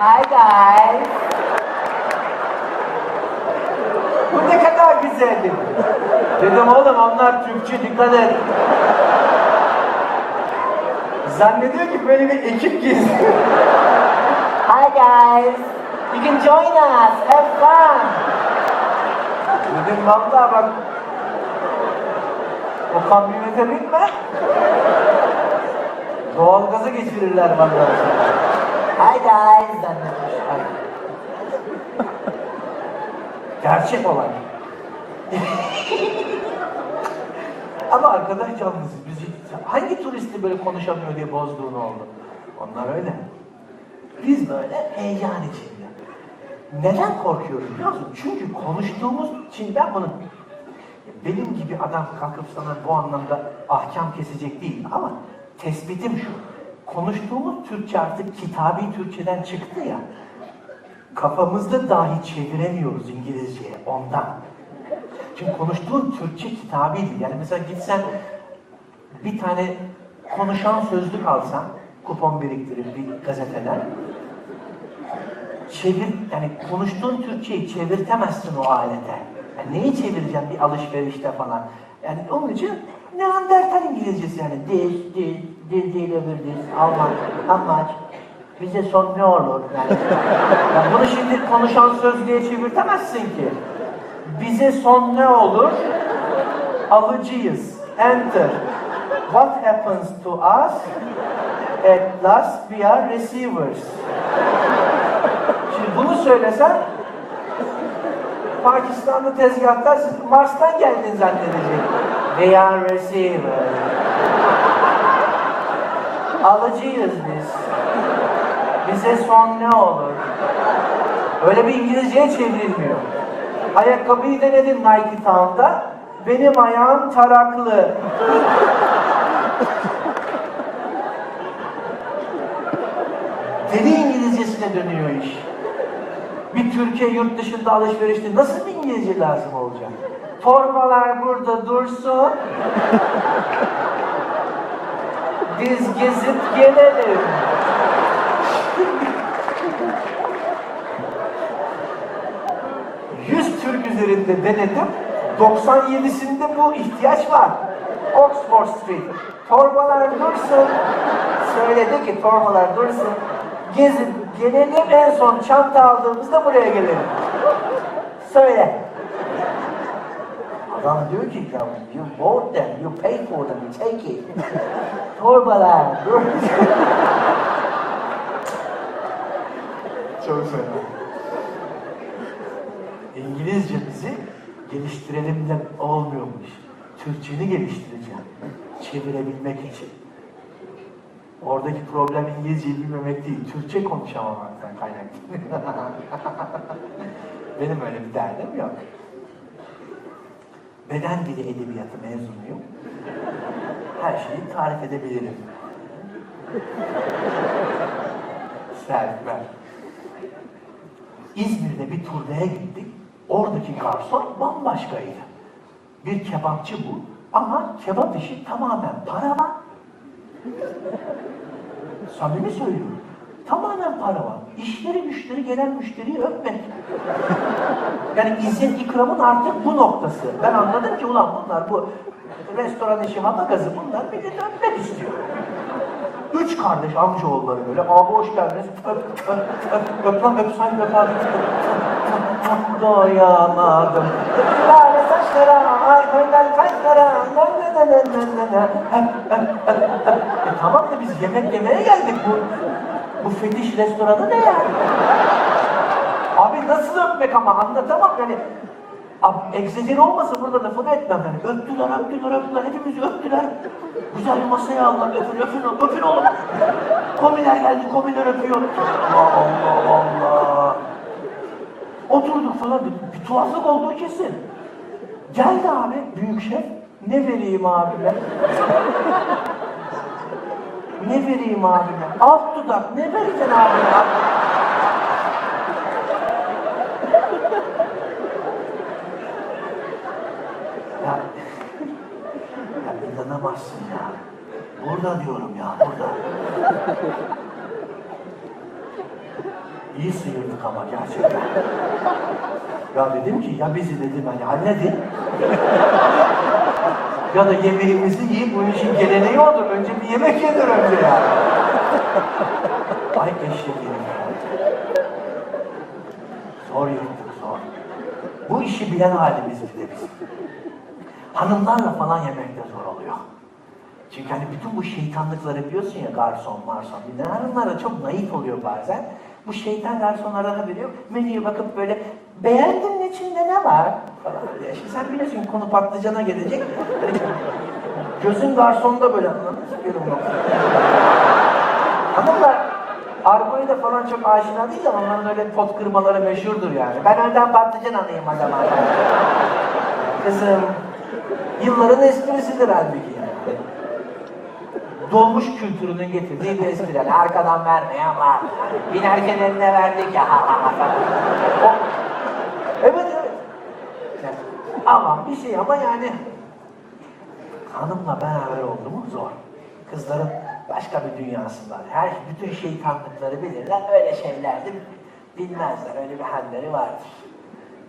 Hi guys. Bu ne kadar güzeldi. Dedim oğlum onlar Türkçe dikkat et. Zannediyor ki böyle bir ekip geziyor. Hi guys. You can join us. Have fun. Dedim vallahi bak. O kamyonete binme. Doğalgazı geçirirler. Haydi haydi zannetmiş. Haydi. Gerçek olan. Ama arkadaş bizi hangi turisti böyle konuşamıyor diye bozduğunu oldu. Onlar öyle. Biz böyle heyecan içinde. Neden korkuyoruz biliyor musun? Çünkü konuştuğumuz için ben bunu benim gibi adam kalkıp sana bu anlamda ahkam kesecek değil ama tespitim şu. Konuştuğumuz Türkçe artık kitabi Türkçeden çıktı ya. Kafamızda dahi çeviremiyoruz İngilizceye ondan. Çünkü konuştuğun Türkçe kitabi değil. Yani mesela gitsen bir tane konuşan sözlük alsan, kupon biriktirip bir gazeteden, çevir, yani konuştuğun Türkçeyi çevirtemezsin o alete. Yani neyi çevireceğim bir alışverişte falan. Yani onun için Neandertal İngilizcesi yani. This, this, this, this, öbür this, how much, bize son ne olur yani. yani bunu şimdi konuşan sözlüğe çevirtemezsin ki. Bize son ne olur? Alıcıyız. Enter. What happens to us? At last we are receivers. Şimdi bunu söylesen Pakistanlı tezgahtar siz Mars'tan geldin zannedecek. We are receivers. Alıcıyız biz. Bize son ne olur? Öyle bir İngilizceye çevrilmiyor. Ayakkabıyı denedim Nike Town'da. Benim ayağım taraklı. Deli İngilizcesine dönüyor iş. Bir Türkiye yurt dışında alışverişte nasıl bir İngilizce lazım olacak? Torbalar burada dursun. Biz gezip gelelim. Yüz Türk üzerinde denedim. 97'sinde bu ihtiyaç var. Oxford Street. Torbalar dursun. Söyledi ki torbalar dursun. Gezip gelelim en son çanta aldığımızda buraya gelelim. Söyle. Adam diyor ki ya you bought them, you pay for them, you take it. Torbalar. Çok fena. İngilizcemizi geliştirelim de olmuyormuş. Türkçeni geliştireceğim. Çevirebilmek için. Oradaki problem İngilizceyi bilmemek değil, Türkçe konuşamamaktan kaynaklı. Benim öyle bir derdim yok. Beden dili edebiyatı mezunuyum. Her şeyi tarif edebilirim. Server. İzmir'de bir turneye gittik. Oradaki garson bambaşkaydı. Bir kebapçı bu ama kebap işi tamamen para var. Samimi söylüyorum. Tamamen para var. İşleri müşteri, gelen müşteriyi öpmek. Yani İzzet İkram'ın artık bu noktası. Ben anladım ki ulan bunlar bu restoran işi, hava gazı bunlar milleti öpmek istiyor. Üç kardeş amcaoğulları böyle, abi hoş geldiniz, öp, öp, öp, öp lan öp sanki öp abi. Doyamadım. Lale saçlara, ay hönden kaşlara, E tamam da biz yemek yemeye geldik bu. Bu fetiş restoranı ne ya? Abi nasıl öpmek ama anlatamam yani. Abi egzajeri olmasa burada lafını etmem yani. Öptüler, öptüler, öptüler. Hepimizi öptüler. Güzel bir masaya aldılar. Öpün, öpün, öpün oğlum. Komiler geldi, komiler öpüyor. Allah Allah Allah. Oturduk falan. Bir, bir tuhaflık olduğu kesin. Geldi abi büyük şef. Ne vereyim abime? ne vereyim abime? Alt dudak. Ne vereceksin abime? Ya, ya inanamazsın ya. Burada diyorum ya, burada. İyi sıyırdık ama gerçekten. Ya dedim ki ya bizi dedim hani halledin. ya da yemeğimizi yiyip bu işin geleneği odur. Önce bir yemek yenir önce ya. Ay eşek. Zor yırttık zor. Bu işi bilen halimizdi de biz. Hanımlarla falan yemekte zor oluyor. Çünkü hani bütün bu şeytanlıkları biliyorsun ya garson, marson. Bir de hanımlar da çok naif oluyor bazen. Bu şeytan garsonlara da veriyor. Menüye bakıp böyle beğendin içinde ne var? Falan. Şimdi sen biliyorsun konu patlıcana gelecek. Gözün garsonda böyle mı? Hanımlar argoya da falan çok aşina değil ama onların öyle pot kırmaları meşhurdur yani. Ben önden patlıcan alayım adama. Kızım, yılların esprisidir halbuki. Dolmuş kültürünün getirdiği bir espri. Yani arkadan vermeyen var. Binerken eline verdik ya. o, evet evet. Aman bir şey ama yani hanımla beraber oldu zor. Kızların başka bir dünyası. Her bütün şeytanlıkları bilirler. Öyle şeylerdir. Bilmezler. Öyle bir halleri vardır.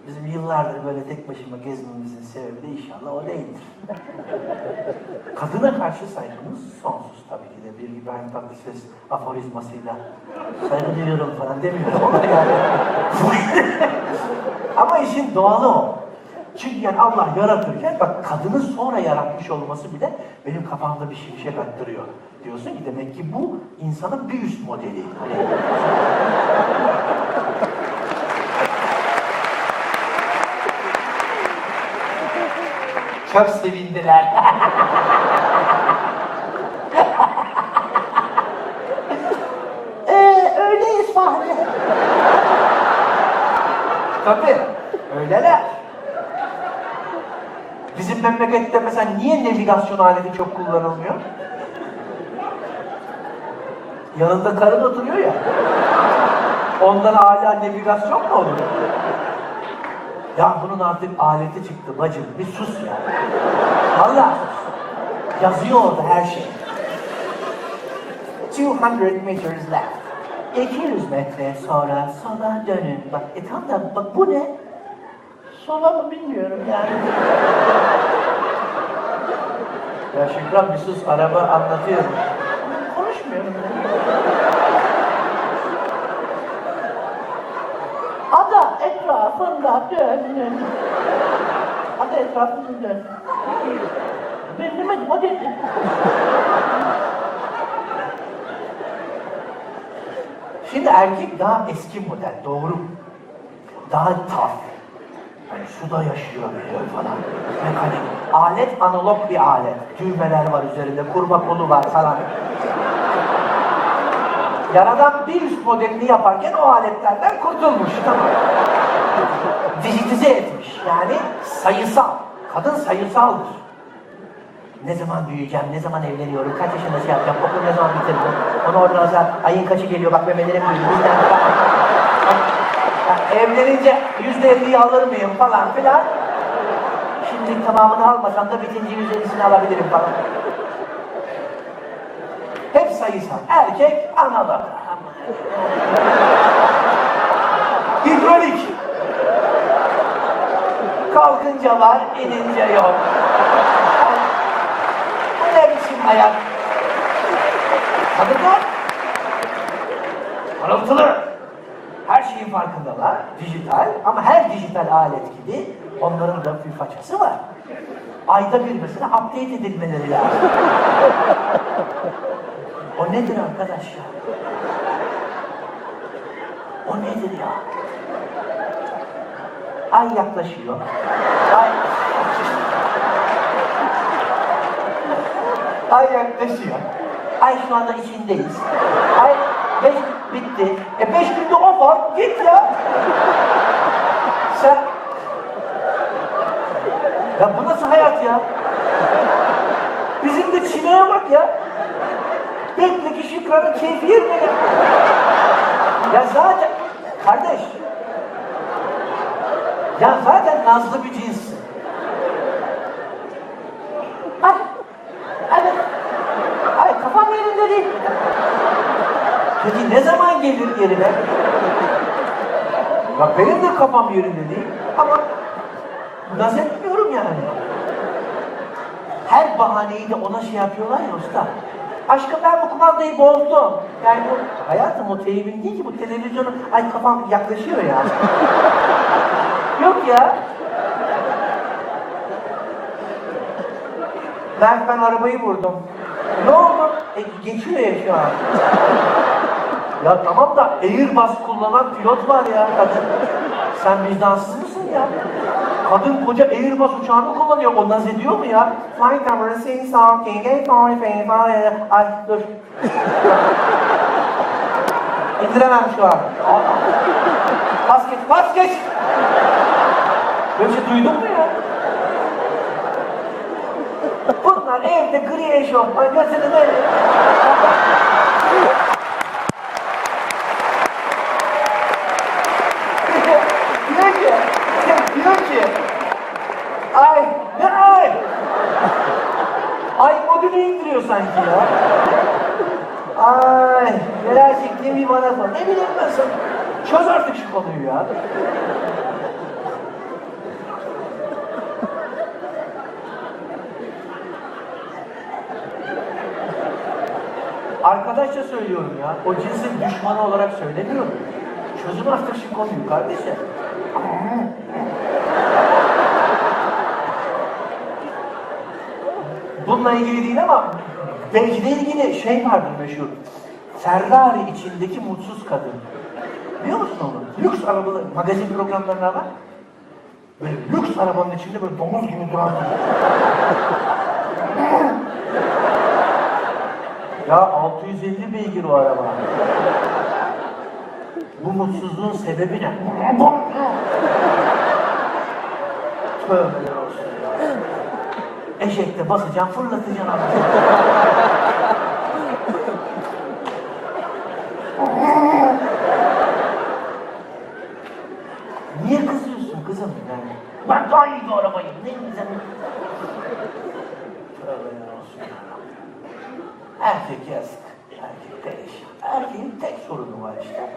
Bizim yıllardır böyle tek başıma gezmemizin sebebi de inşallah o değildir. Kadına karşı saygımız sonsuz tabii ki de. Bir İbrahim Tatlıses aforizmasıyla saygı duyuyorum falan demiyorum ama yani. ama işin doğalı o. Çünkü yani Allah yaratırken bak kadını sonra yaratmış olması bile benim kafamda bir şimşek attırıyor. Diyorsun ki demek ki bu insanın bir üst modeli. Çok sevindiler. ee, öyleyiz Fahri. Tabii, öyleler. Bizim memlekette mesela niye navigasyon aleti çok kullanılmıyor? Yanında karın oturuyor ya. Ondan hala navigasyon mu olur? Ya bunun artık aleti çıktı bacım. Bir sus ya. Vallahi sus. Yazıyor orada her şey. 200 meters left. 200 metre sonra sola dönün. Bak e tam da bak bu ne? Sola mı bilmiyorum yani. ya Şükran bir sus araba anlatıyorum. Etrafında dönün. Ada etrafında dön. Ben demedim o dedi. Şimdi erkek daha eski model, doğru. Daha taf. Yani suda yaşıyor biliyor falan. Mekanik. Alet analog bir alet. Düğmeler var üzerinde, kurma kolu var falan. Yaradan bir üst modelini yaparken o aletlerden kurtulmuş. Tamam. Dijitize etmiş. Yani sayısal. Kadın sayısaldır. Ne zaman büyüyeceğim, ne zaman evleniyorum, kaç yaşında şey yapacağım, okulu ne zaman bitiririm, onu oradan mesela ayın kaçı geliyor, bak memelerim büyüdü, falan. Yani evlenince yüzde elliyi alır mıyım falan filan. Şimdi tamamını almasam da bitince yüzde ellisini alabilirim falan. Hep sayısal. Erkek analog. Hidrolik. Kalkınca var, inince yok. Bu ne biçim hayat? Kadınlar parıltılı. Her şeyin farkındalar, dijital ama her dijital alet gibi onların da bir façası var. Ayda bir mesela update edilmeleri lazım. O nedir arkadaş ya? O nedir ya? Ay yaklaşıyor. Ay... Ay yaklaşıyor. Ay şu anda içindeyiz. Ay beş bitti. E beş günde o var. Git ya. Sen... Ya bu nasıl hayat ya? Bizim de Çin'e bak ya. Bekle ki Şükran'ın keyfi yerine. Ya zaten... Kardeş. Ya zaten nazlı bir cinssin. Ay. Ay. Ay kafam yerinde değil. Peki ne zaman gelir yerine? Bak benim de kafam yerinde değil ama naz etmiyorum yani. Her bahaneyi de ona şey yapıyorlar ya usta. Aşkım ben bu kumandayı bozdum. Yani bu hayatım o teybin değil ki bu televizyonun ay kafam yaklaşıyor ya. Yok ya. Berk ben arabayı vurdum. Ne oldu? E, geçiyor ya şu an. Ya tamam da Airbus kullanan pilot var ya kadın. Sen vicdansız mısın ya? Kadın koca Airbus uçağını kullanıyor. O naz ediyor mu ya? Flight number six something eight five five five. Ay dur. İndiremem şu an. Pas geç, pas geç. Böyle şey duydun mu ya? Bunlar evde gri eşofman götünü böyle. diyor ki, ay ne ay? Ay modülü indiriyor sanki ya. Ay neler çektiğimi bana sor. Ne bileyim ben sen. Çöz artık şu konuyu ya. Arkadaşça söylüyorum ya. O cinsin düşmanı olarak söylemiyorum. Çözün artık şu konuyu kardeşim. Bununla ilgili değil ama belki de ilgili şey vardır meşhur. Ferrari içindeki mutsuz kadın. Biliyor musun onu? Lüks arabalı magazin programlarına bak. Böyle lüks arabanın içinde böyle domuz gibi duran. Ya 650 beygir o araba. Bu mutsuzluğun sebebi ne? Tövbe olsun ya. Eşekte basacaksın, fırlatacaksın anasını. Niye kızıyorsun kızım yani? Ben daha iyi bir arabayım, ne güzel. Tövbe yarabbim. Erkek yazık, erkek perişan. Erkeğin tek sorunu var işte.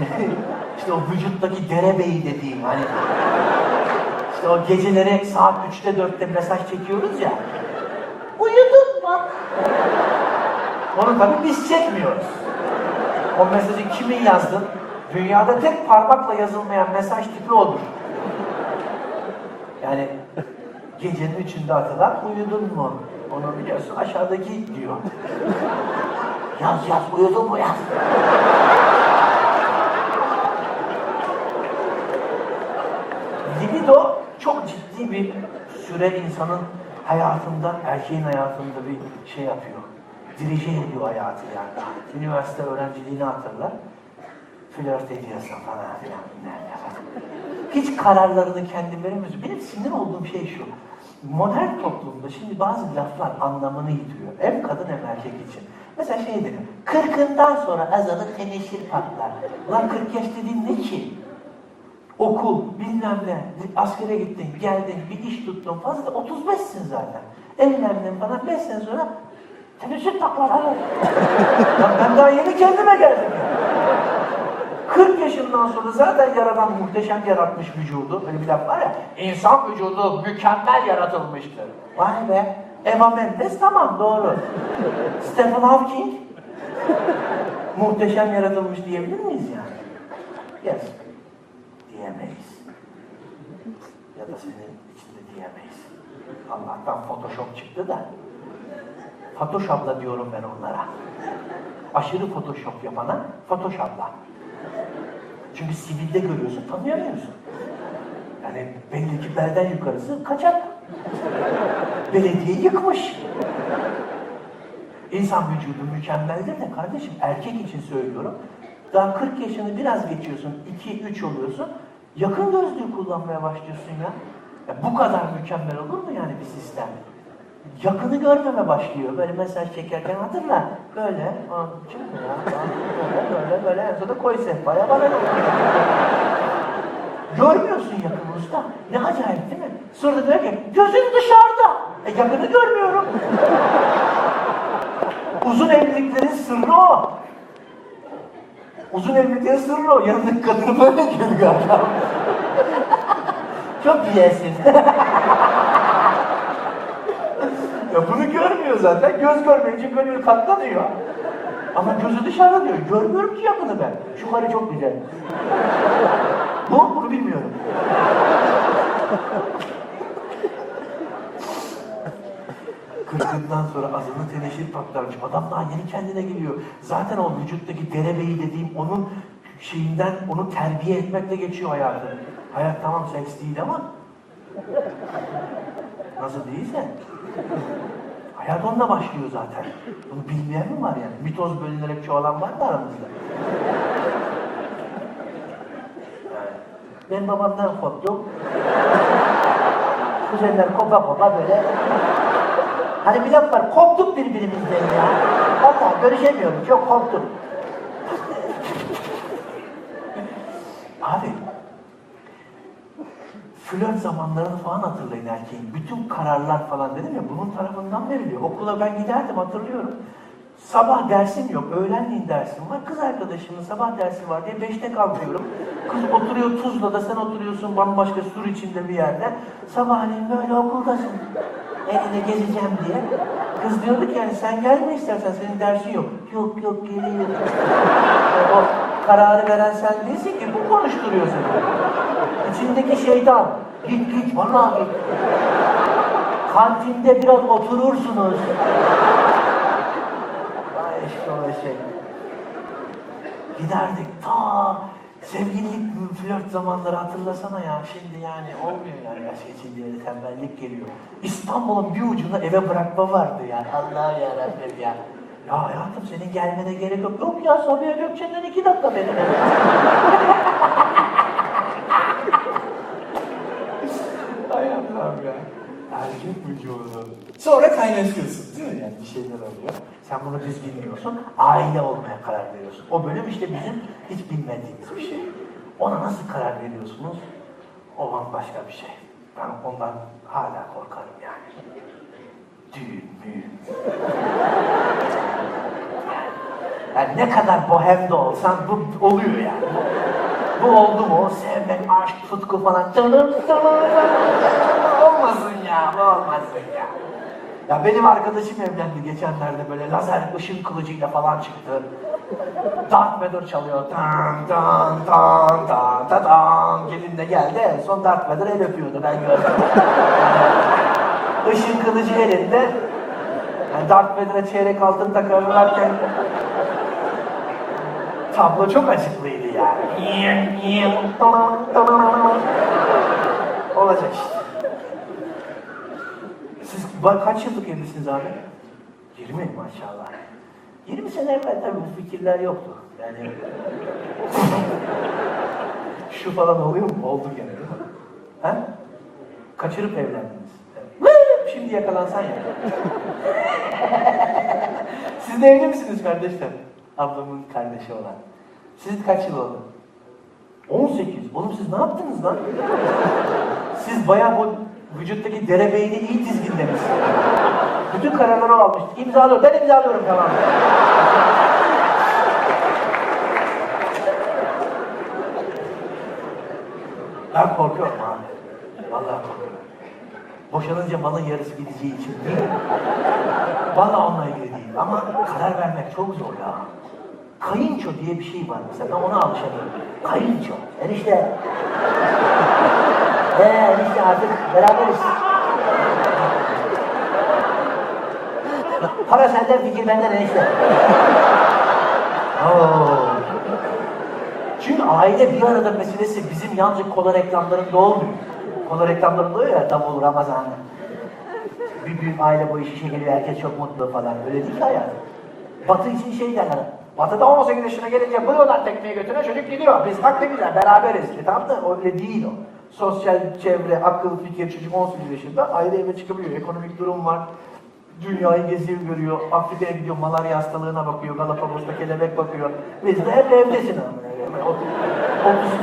işte o vücuttaki derebeyi dediğim hani. İşte o geceleri saat 3'te 4'te mesaj çekiyoruz ya. Uyudun mu? Onu tabii biz çekmiyoruz. O mesajı kimin yazdın? Dünyada tek parmakla yazılmayan mesaj tipi odur. Yani gecenin üçünde atılan uyudun mu? Onu biliyorsun aşağıdaki diyor. Yaz yaz uyudun mu yaz. Libido çok ciddi bir süre insanın hayatında, erkeğin hayatında bir şey yapıyor. Dirije ediyor hayatı yani. Üniversite öğrenciliğini hatırlar. Flört ediyorsun falan filan. Hiç kararlarını kendi veremiyorsun. Benim sinir olduğum şey şu. Modern toplumda şimdi bazı laflar anlamını yitiriyor. Hem kadın hem erkek için. Mesela şey dedim. Kırkından sonra azalır teneşir patlar. Lan kırk yaş dediğin ne ki? okul, bilmem ne, askere gittin, geldin, bir iş tuttun fazla da 35'sin zaten. Evlendin falan 5 sene sonra teneffüs taklar ben daha yeni kendime geldim. 40 yaşından sonra zaten yaradan muhteşem yaratmış vücudu. Öyle bir laf var ya, insan vücudu mükemmel yaratılmıştır. Vay be, Eva Mendes tamam doğru. Stephen Hawking muhteşem yaratılmış diyebilir miyiz yani? Yes diyemeyiz. Ya da senin içinde diyemeyiz. Allah'tan Photoshop çıktı da. Photoshop'la diyorum ben onlara. Aşırı Photoshop yapana Photoshop'la. Çünkü sivilde görüyorsun, tanıyamıyorsun. Yani belli ki belden yukarısı kaçak. Belediye yıkmış. İnsan vücudu mükemmeldir de kardeşim erkek için söylüyorum. Daha 40 yaşını biraz geçiyorsun, 2-3 oluyorsun. Yakın gözlüğü kullanmaya başlıyorsun ya. ya. Bu kadar mükemmel olur mu yani bir sistem? Yakını görmeme başlıyor. Böyle mesaj çekerken hatırla. Böyle, aa, aa, Böyle, böyle, böyle. En sonunda koy sehpaya bana ne? Görmüyorsun yakını usta. Ne acayip değil mi? Sonra da diyor ki, gözün dışarıda. E yakını görmüyorum. Uzun evliliklerin sırrı o. Uzun evliliklerin sırrı o. Yanındaki kadını böyle görüyor adam. Çok yesin. ya bunu görmüyor zaten. Göz görmeyince gönül katlanıyor. Ama gözü dışarıda diyor. Görmüyorum ki yakını ben. Şu karı çok güzel. Bu, bunu bilmiyorum. Kırkından sonra azını teneşir patlarmış. Adam daha yeni kendine geliyor. Zaten o vücuttaki derebeyi dediğim onun şeyinden onu terbiye etmekle geçiyor hayatı. Hayat tamam seks değil ama nasıl değilse hayat onunla başlıyor zaten. Bunu bilmeyen mi var yani? Mitoz bölünerek çoğalan var mı aramızda? Ben babamdan koptum. Kuzenler kopa kopa böyle Hani bir laf var, koptuk birbirimizden ya. Valla görüşemiyoruz, çok koptuk. Abi, flört zamanlarını falan hatırlayın erkeğin. Bütün kararlar falan dedim ya, bunun tarafından veriliyor. Okula ben giderdim hatırlıyorum. Sabah dersim yok, öğlenleyin dersim var. Kız arkadaşımın sabah dersi var diye beşte kalkıyorum. Kız oturuyor Tuzla'da, sen oturuyorsun bambaşka sur içinde bir yerde. Sabahleyin böyle okuldasın. Eline gezeceğim diye. Kız diyordu ki yani sen gelme istersen senin dersin yok. Yok yok geliyor. o kararı veren sen değilsin ki bu konuşturuyor seni. İçindeki şeytan. Git git vallahi git. Kantinde biraz oturursunuz. Ay işte şey. Giderdik ta sevgililik flört zamanları hatırlasana ya. Şimdi yani olmuyor yani yaş geçince tembellik geliyor. İstanbul'un bir ucunda eve bırakma vardı yani. Allah yarabbim ya. Ya hayatım senin gelmene gerek yok. Yok ya Sabiha Gökçen'den iki dakika benim. Ay Allah'ım ya. Erkek vücudu. Sonra kaynaşıyorsun değil mi? Yani bir şeyler oluyor. Sen bunu düz bilmiyorsun. Aile olmaya karar veriyorsun. O bölüm işte bizim hiç bilmediğimiz bir şey. Ona nasıl karar veriyorsunuz? O bambaşka bir şey. Ben ondan hala korkarım yani. Düğün, müğün. Yani ne kadar bohem de olsan bu oluyor yani. Bu oldu mu? Sevmek, aşk, tutku falan. Canım sana bu olmasın ya. Ya benim arkadaşım evlendi geçenlerde böyle lazer ışın kılıcıyla falan çıktı. Darth Vader çalıyor. Tan tan tan tan tan tan. Gelin de geldi. En son Darth Vader el öpüyordu ben gördüm. Işın kılıcı elinde. Yani Darth Vader'a çeyrek altın takarlarken tablo çok açıklıydı yani. Olacak işte. Siz ba- kaç yıllık evlisiniz abi? 20 maşallah. 20 sene evvel tabii bu fikirler yoktu. Yani şu falan oluyor mu? Oldu gene değil mi? Ha? Kaçırıp evlendiniz. Şimdi yakalansan ya. Siz de evli misiniz kardeşler? Ablamın kardeşi olan. Siz kaç yıl oldu? 18. Oğlum siz ne yaptınız lan? Siz bayağı vücuttaki derebeyni iyi dizginlemişsiniz. Bütün kararları almış. İmzalıyorum. Ben imzalıyorum tamam. Ben korkuyorum abi. Vallahi korkuyorum. Boşanınca malın yarısı gideceği için değil. Vallahi onunla ilgili değil. Ama karar vermek çok zor ya. Kayınço diye bir şey var mesela. Ben ona alışamıyorum. Kayınço. Enişte. He enişte artık beraberiz. Para senden fikir benden enişte. Çünkü aile bir arada meselesi bizim yalnızca kola reklamlarında olmuyor. Kola reklamlarında oluyor ya davul, Ramazan. Bir büyük aile boyu şişe geliyor, herkes çok mutlu falan. Öyle değil ki hayat. Batı için şey derler. Batı'da 18 yaşına gelince buluyorlar tekneye götüne çocuk gidiyor. Biz bak ne güzel beraberiz. E tamam da öyle değil o. Sosyal çevre, akıl, fikir çocuk 18 yaşında ayrı eve çıkabiliyor. Ekonomik durum var. Dünyayı geziyor görüyor. Afrika'ya gidiyor malaria hastalığına bakıyor. Galapagos'ta kelebek bakıyor. Biz de hep evdesin ama.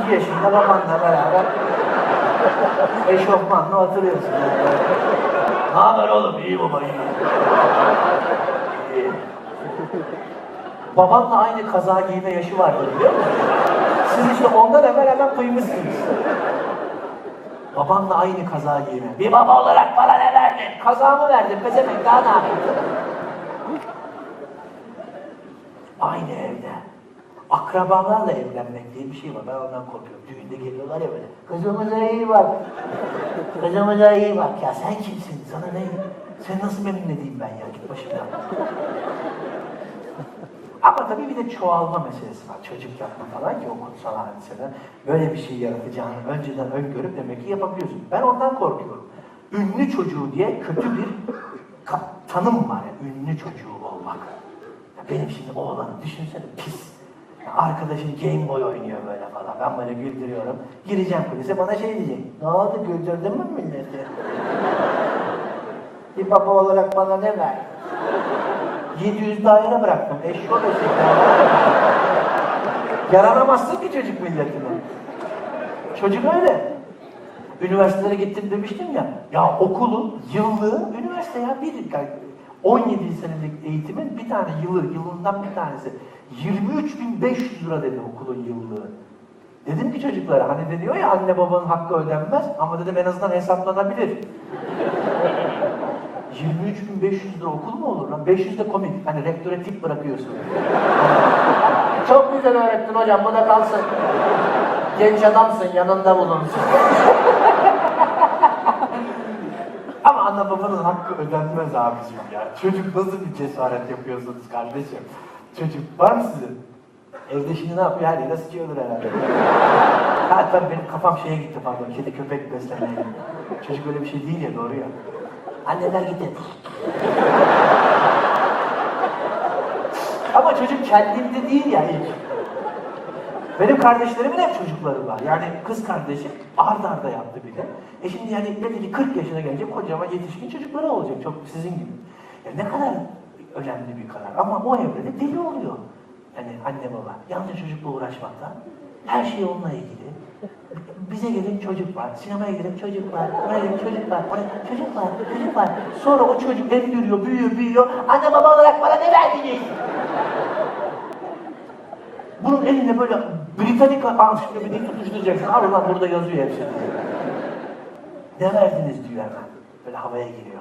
32 yaşında babanla beraber eşofmanla oturuyorsun. ne haber oğlum? İyi baba iyi. Babanla aynı kaza giyme yaşı vardır biliyor musun? Siz işte ondan evvel hemen kıymışsınız. Babanla aynı kaza giyme. Bir baba olarak bana ne verdin? Kazamı verdin pezemek daha ne yapayım? Aynı evde. Akrabalarla evlenmek diye bir şey var. Ben ondan korkuyorum. Düğünde geliyorlar ya böyle. Kızımıza iyi bak. Kızımıza iyi bak. Ya sen kimsin? Sana ne? Sen nasıl memnun edeyim ben ya? Git başımdan. Ama tabii bir de çoğalma meselesi var. Çocuk yapma falan ki o kutsal hadiseden. Böyle bir şey yaratacağını önceden öngörüp demek ki yapabiliyorsun. Ben ondan korkuyorum. Ünlü çocuğu diye kötü bir tanım var. ya, ünlü çocuğu olmak. Ya benim şimdi oğlanı düşünsene pis. Ya Arkadaşım Game Boy oynuyor böyle falan. Ben böyle güldürüyorum. Gireceğim kulise bana şey diyecek. Ne oldu güldürdün mü milleti? bir baba olarak bana ne ver? 700 daire bıraktım. Eşşoğlu eşekler. Yaranamazsın ki çocuk milletine. Çocuk öyle. Üniversitelere gittim demiştim ya. Ya okulun yıllığı üniversite ya bir yani 17 senelik eğitimin bir tane yılı, yılından bir tanesi. 23.500 lira dedi okulun yıllığı. Dedim ki çocuklara hani de diyor ya anne babanın hakkı ödenmez ama dedim en azından hesaplanabilir. 23.500 lira okul mu olur lan? 500 de komik. Hani rektöre tip bırakıyorsun. Çok güzel öğrettin hocam bu da kalsın. Genç adamsın yanında bulunsun. Ama ana babanın hakkı ödenmez abicim ya. Çocuk nasıl bir cesaret yapıyorsunuz kardeşim? Çocuk var mı sizin? Evde şimdi ne yapıyor? Her yere sıçıyordur herhalde. ha tabii benim kafam şeye gitti pardon. Kedi köpek beslemeye. Çocuk öyle bir şey değil ya doğru ya. Anneler gitti. Ama çocuk kendinde değil ya ilk. Benim kardeşlerimin hep çocukları var. Yani kız kardeşim ard arda yaptı bir de. E şimdi yani belki ki 40 yaşına gelecek kocaman yetişkin çocukları olacak. Çok sizin gibi. Ya ne kadar önemli bir karar. Ama o evrede deli oluyor. Yani anne baba. Yalnızca çocukla uğraşmaktan. Her şey onunla ilgili. Bize gelin çocuk var, sinemaya gidelim çocuk var, oraya gidelim çocuk var, oraya çocuk var, çocuk var. Sonra o çocuk emdiriyor, büyüyor, büyüyor. Anne baba olarak bana ne verdiniz? Bunun elinde böyle Britannica ansiklopediyi tutuşturacaksın. Al lan burada yazıyor hepsi. Ne verdiniz diyor hemen. Böyle havaya giriyor.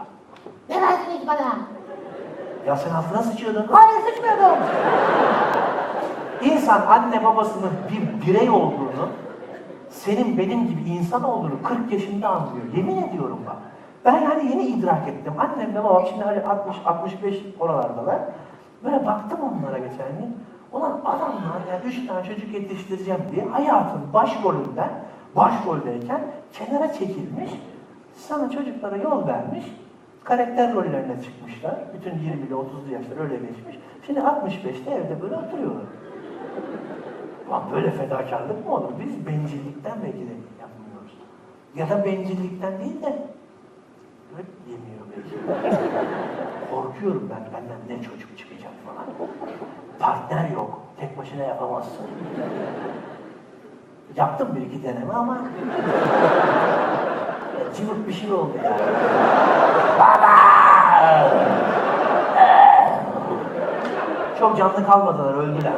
Ne verdiniz bana? Ya sen altına sıçıyordun. Hayır sıçmıyordum. İnsan anne babasının bir birey olduğunu, senin benim gibi insan olduğunu 40 yaşında anlıyor. Yemin ediyorum bak. Ben hani yeni idrak ettim. Annem ve babam şimdi hani 60-65 oralardalar. Böyle baktım onlara geçen gün. Ulan adamlar yani üç tane çocuk yetiştireceğim diye hayatın başrolünden, başroldeyken kenara çekilmiş, sana çocuklara yol vermiş, karakter rollerine çıkmışlar. Bütün 20'li 30'lu yaşlar öyle geçmiş. Şimdi 65'te evde böyle oturuyorlar. Ulan böyle fedakarlık mı olur? Biz bencillikten belki de yapmıyoruz. Ya da bencillikten değil de öyle yemiyor belki. Korkuyorum ben benden ne çocuk çıkacak falan. Partner yok. Tek başına yapamazsın. Yaptım bir iki deneme ama cıvık bir şey oldu yani. Baba! Çok canlı kalmadılar, öldüler.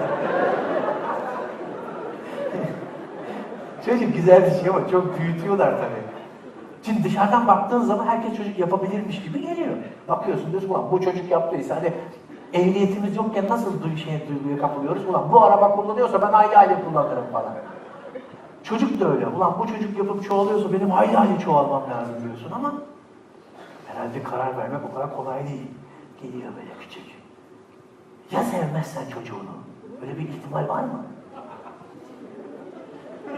Çocuk güzel bir şey ama çok büyütüyorlar tabii. Şimdi dışarıdan baktığın zaman herkes çocuk yapabilirmiş gibi geliyor. Bakıyorsun diyorsun ulan bu çocuk yaptıysa hani ehliyetimiz yokken nasıl duy şeye duyguya kapılıyoruz? Ulan bu araba kullanıyorsa ben aile aile kullanırım falan. Çocuk da öyle. Ulan bu çocuk yapıp çoğalıyorsa benim aile aile çoğalmam lazım diyorsun ama herhalde karar vermek o kadar kolay değil. Geliyor böyle küçük. Ya sevmezsen çocuğunu? Böyle bir ihtimal var mı?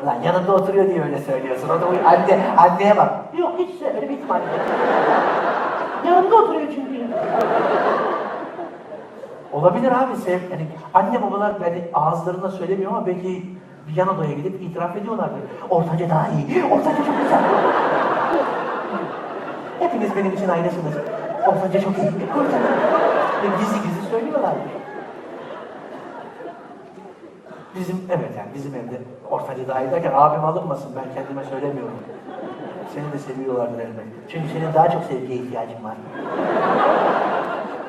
Lan yanında oturuyor diye öyle söylüyorsun. O da uy- anne, anneye bak. Yok hiç öyle bir ihtimal yok. yanında oturuyor çünkü. Olabilir abi sev. Yani anne babalar yani ağızlarında söylemiyor ama belki bir yan odaya gidip itiraf ediyorlardır. Ortanca daha iyi. Ortanca çok güzel. Hepiniz benim için aynısınız. Ortanca çok iyi. Ortanca. Ve Gizli gizli söylüyorlardır. Bizim, evet yani bizim evde ortanca dahil derken abim alınmasın ben kendime söylemiyorum. Seni de seviyorlardır elbette. Çünkü senin daha çok sevgiye ihtiyacın var.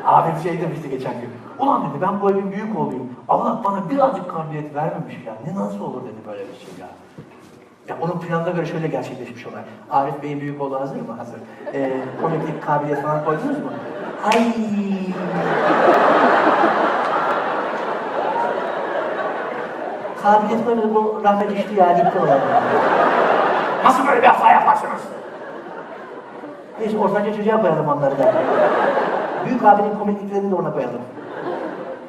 Abim şey demişti geçen gün. Ulan dedi ben bu evin büyük oğluyum. Allah bana birazcık kabiliyet vermemiş ya. Ne nasıl olur dedi böyle bir şey ya. Ya onun planına göre şöyle gerçekleşmiş olay. Arif Bey'in büyük oğlu hazır mı? Hazır. Ee, komiklik kabiliyet falan koydunuz mu? Ay. Kabiliyet böyle bu rahmet düştü ya gitti o. Nasıl böyle bir hata yaparsınız? Neyse ortanca çocuğa koyalım onları da. Büyük abinin komikliklerini de ona koyalım.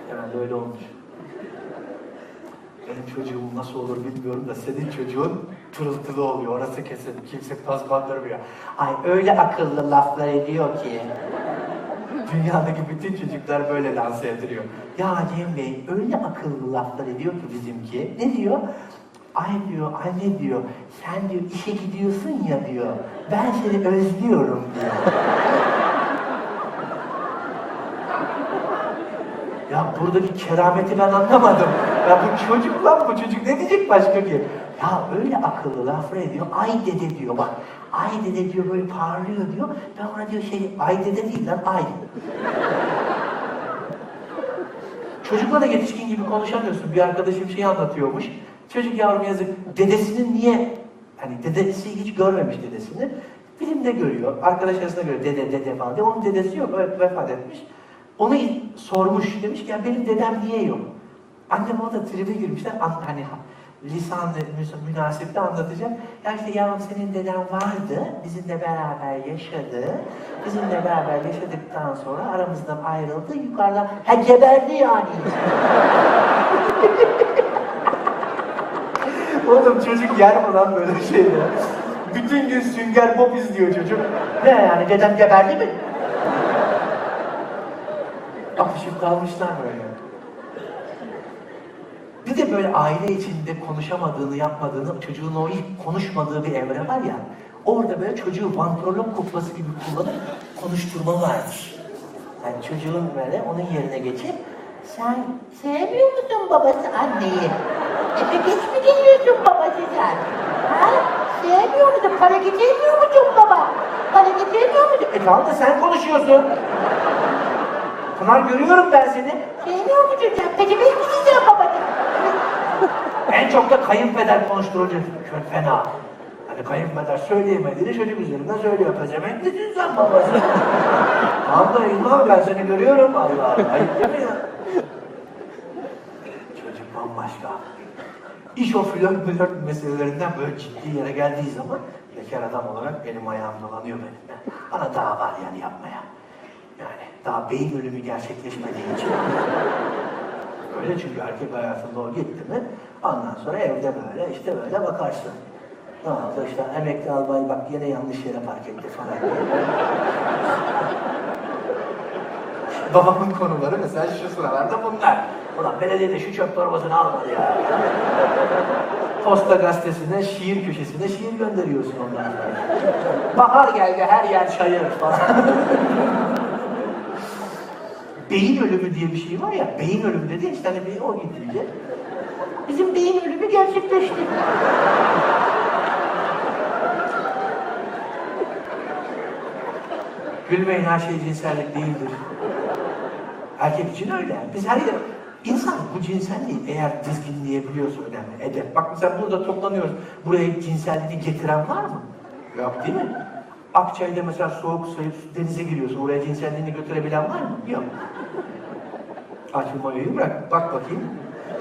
Herhalde öyle olmuş. Benim çocuğum nasıl olur bilmiyorum da senin çocuğun pırıltılı oluyor. Orası kesin. Kimse paz kaldırmıyor. Ay öyle akıllı laflar ediyor ki. Dünyadaki bütün çocuklar böyle lanse ediliyor. Ya Cem Bey öyle akıllı laflar ediyor ki bizimki. Ne diyor? Ay diyor, anne diyor, sen diyor işe gidiyorsun ya diyor. Ben seni özlüyorum diyor. Ya buradaki kerameti ben anlamadım. Ya bu çocuk lan bu çocuk ne diyecek başka ki? Ya öyle akıllı laflar ediyor. Ay dede diyor bak. Ay dede diyor böyle parlıyor diyor. Ben ona diyor şey ay dede değil lan ay. Çocukla da yetişkin gibi konuşamıyorsun. Bir arkadaşım şey anlatıyormuş. Çocuk yavrum yazık dedesinin niye hani dedesi hiç görmemiş dedesini. Filmde görüyor. Arkadaş arasında görüyor. Dede dede falan diye. Onun dedesi yok. Vefat etmiş. Onu sormuş. Demiş ki benim dedem niye yok? Annem o da tribe girmişler. An, hani lisan mü- münasebette anlatacak. Ya işte yavrum senin deden vardı. Bizimle beraber yaşadı. Bizimle beraber yaşadıktan sonra aramızdan ayrıldı. Yukarıdan ha geberdi yani. Oğlum çocuk yer mi lan böyle şeyleri? Bütün gün sünger pop izliyor çocuk. Ne yani dedem geberdi mi? Apışıp kalmışlar böyle. Bir de böyle aile içinde konuşamadığını, yapmadığını, çocuğun o ilk konuşmadığı bir evre var ya, orada böyle çocuğu vantrolog kuklası gibi kullanıp konuşturma vardır. Yani çocuğun böyle onun yerine geçip, sen sevmiyor musun babası anneyi? Eve geç mi geliyorsun babası sen? Ha? Sevmiyor musun? Para getirmiyor musun baba? Para getirmiyor musun? E tamam da sen konuşuyorsun. Pınar görüyorum ben seni. Sevmiyor musun sen? Peki ben gideceğim babacığım. en çok da kayınpeder konuşturucu. Çok fena. Hani kayınpeder söyleyemediğini çocuk üzerinden söylüyor. Pezevenk misin sen babası? tamam da İlmi ben seni görüyorum. Allah Allah. Ayıp değil mi ya? Çocuk bambaşka. İş o flört flört meselelerinden böyle ciddi yere geldiği zaman bekar adam olarak benim ayağım dolanıyor benim. Bana daha var yani yapmaya. Yani daha beyin ölümü gerçekleşmediği için. Öyle çünkü erkek hayatında o gitti mi ondan sonra evde böyle işte böyle bakarsın. Ne oldu işte emekli albay bak yine yanlış yere park etti falan diye. Babamın konuları mesela şu sıralarda bunlar. Ulan belediyede şu çöp torbasını almadı ya. Posta gazetesine, şiir köşesine şiir gönderiyorsun ondan sonra. Bahar geldi her yer çayır falan. Beyin ölümü diye bir şey var ya, beyin ölümü dedi işte hani o gidince. Bizim beyin ölümü gerçekleşti. Gülmeyin her şey cinsellik değildir. Erkek için öyle. Biz her yer... İnsan bu cinselliği eğer dizginleyebiliyorsa önemli. Edep. Bak mesela burada toplanıyoruz. Buraya cinselliği getiren var mı? Yok değil mi? Akçay'da mesela soğuk suya denize giriyorsun. Oraya cinselliğini götürebilen var mı? Yok. Aç bu mayoyu bırak. Bak bakayım.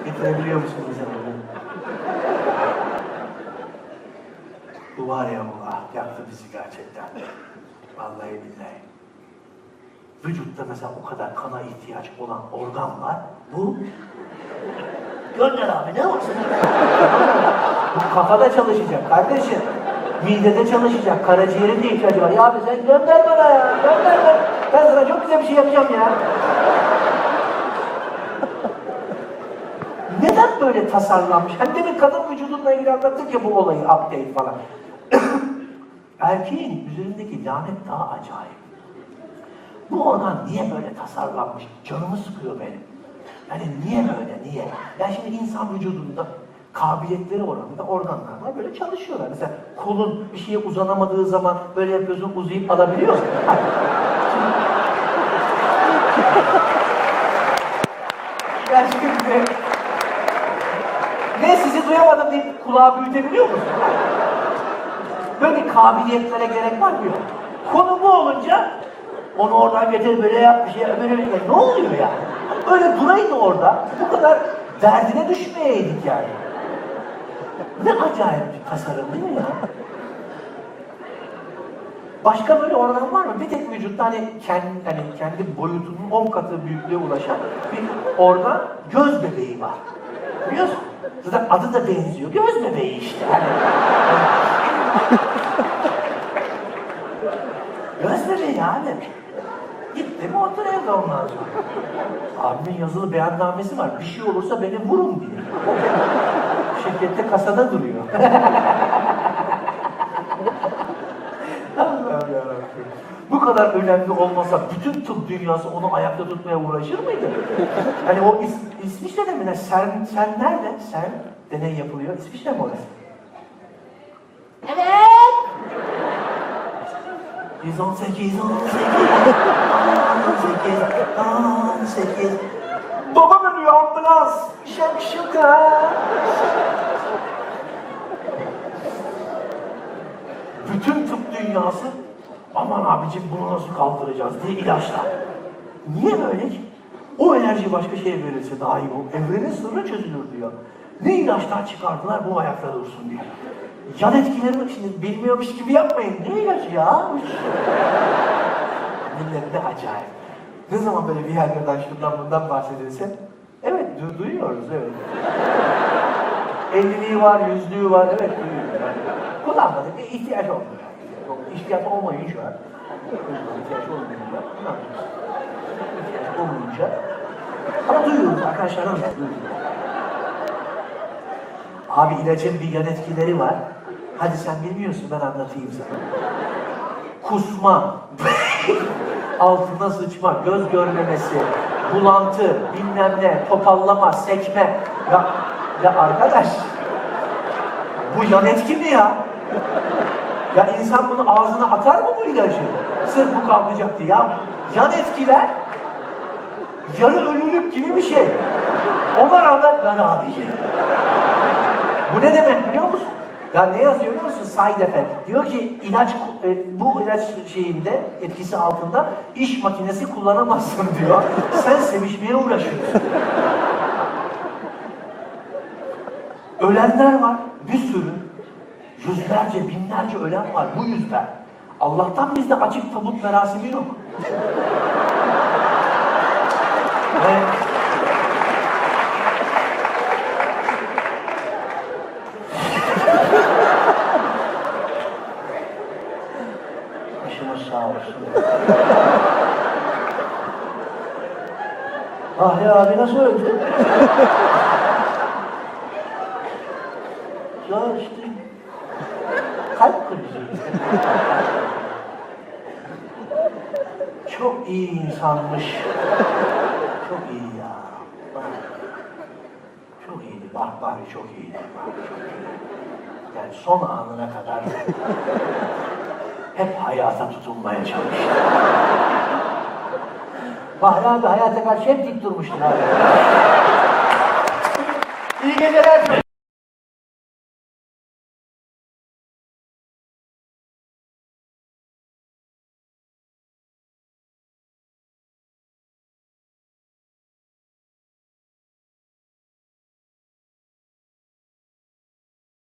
Getirebiliyor musun cinselliğini? Bu var ya bu ah yaktı bizi gerçekten. Vallahi billahi. Vücutta mesela o kadar kana ihtiyaç olan organ var. Bu Gönder abi ne olsun? Bu kafada çalışacak kardeşim. Midede çalışacak. Karaciğerin de ihtiyacı var. Ya abi sen gönder bana ya. Gönder ben. Ben sana çok güzel bir şey yapacağım ya. Neden böyle tasarlanmış? Hani demin kadın vücudunla ilgili anlattık ya bu olayı update falan. Erkeğin üzerindeki lanet daha acayip. Bu organ niye böyle tasarlanmış? Canımı sıkıyor benim. Yani niye böyle, niye? Yani şimdi insan vücudunda kabiliyetleri oranında organlar var, böyle çalışıyorlar. Mesela kolun bir şeye uzanamadığı zaman böyle yapıyorsun, uzayıp alabiliyor musun? şimdi... Ne sizi duyamadım deyip kulağı büyütebiliyor musun? Böyle kabiliyetlere gerek var mı? Konu bu olunca onu oradan getir böyle yap bir şey böyle bir şey. Ne oluyor yani? Öyle duraydı orada. Bu kadar derdine düşmeyeydik yani. Ne acayip bir tasarım değil mi ya? Başka böyle organ var mı? Bir tek vücutta hani kendi, hani kendi boyutunun 10 katı büyüklüğe ulaşan bir organ göz bebeği var. Biliyorsun? Zaten adı da benziyor. Göz bebeği işte. Hani, göz bebeği abi. Gitti mi otur evde ondan sonra. Abimin yazılı beyannamesi var. Bir şey olursa beni vurun diye. Şirkette kasada duruyor. Allah'ım yarabbim. Bu kadar önemli olmasa bütün tıp dünyası onu ayakta tutmaya uğraşır mıydı? Hani o is, İsviçre'de mi? Sen, sen nerede? Sen deney yapılıyor. İsviçre mi orası? Evet. 118, 18, 18, 18. Babam ölüyor ambulans. Şakşuka. Bütün tıp dünyası aman abicim bunu nasıl kaldıracağız diye ilaçlar. Niye böyle ki? O enerji başka şeye verilse daha iyi olur. Evrenin sırrı çözülür diyor. Ne ilaçlar çıkardılar bu ayakta dursun diye. Yan etkileri bak şimdi bilmiyormuş gibi yapmayın. Ne ilacı ya? Millet ne acayip. Ne zaman böyle bir şundan bundan bahsedilse evet du- duyuyoruz evet. 50'liği var, yüzlüğü var evet duyuyoruz. Yani kullanmadık bir ihtiyaç olmuyor. Çok ihtiyaç olmayınca ihtiyaç olmayınca yapacağız? İhtiyaç olmayınca ama duyuyoruz arkadaşlar nasıl duyuyoruz. Abi ilacın bir yan etkileri var. Hadi sen bilmiyorsun ben anlatayım sana. Kusma, altına sıçma, göz görmemesi, bulantı, bilmem ne, topallama, sekme. Ya, ya arkadaş, bu yan etki mi ya? Ya insan bunu ağzına atar mı bu ilacı? Sırf bu kalkacak diye. Ya yan etkiler yarı ölülük gibi bir şey. Ona rağmen lan abiciğim. Bu ne demek biliyor musun? Ya ne yazıyor biliyor musun? Side effect. Diyor ki ilaç e, bu ilaç şeyinde etkisi altında iş makinesi kullanamazsın diyor. Sen sevişmeye uğraşıyorsun. Ölenler var. Bir sürü. Yüzlerce, binlerce ölen var bu yüzden. Allah'tan bizde açık tabut merasimi yok. Ve Başımız sağ olsun. Ahli abi nasıl öldü? ya işte kalp krizi. Çok iyi insanmış. Çok iyi ya. Çok iyiydi. Bak. Bak, çok iyiydi. Yani son anına kadar hep hayata tutunmaya çalıştı. Bahri abi hayata karşı hep dik durmuştur abi. İyi geceler.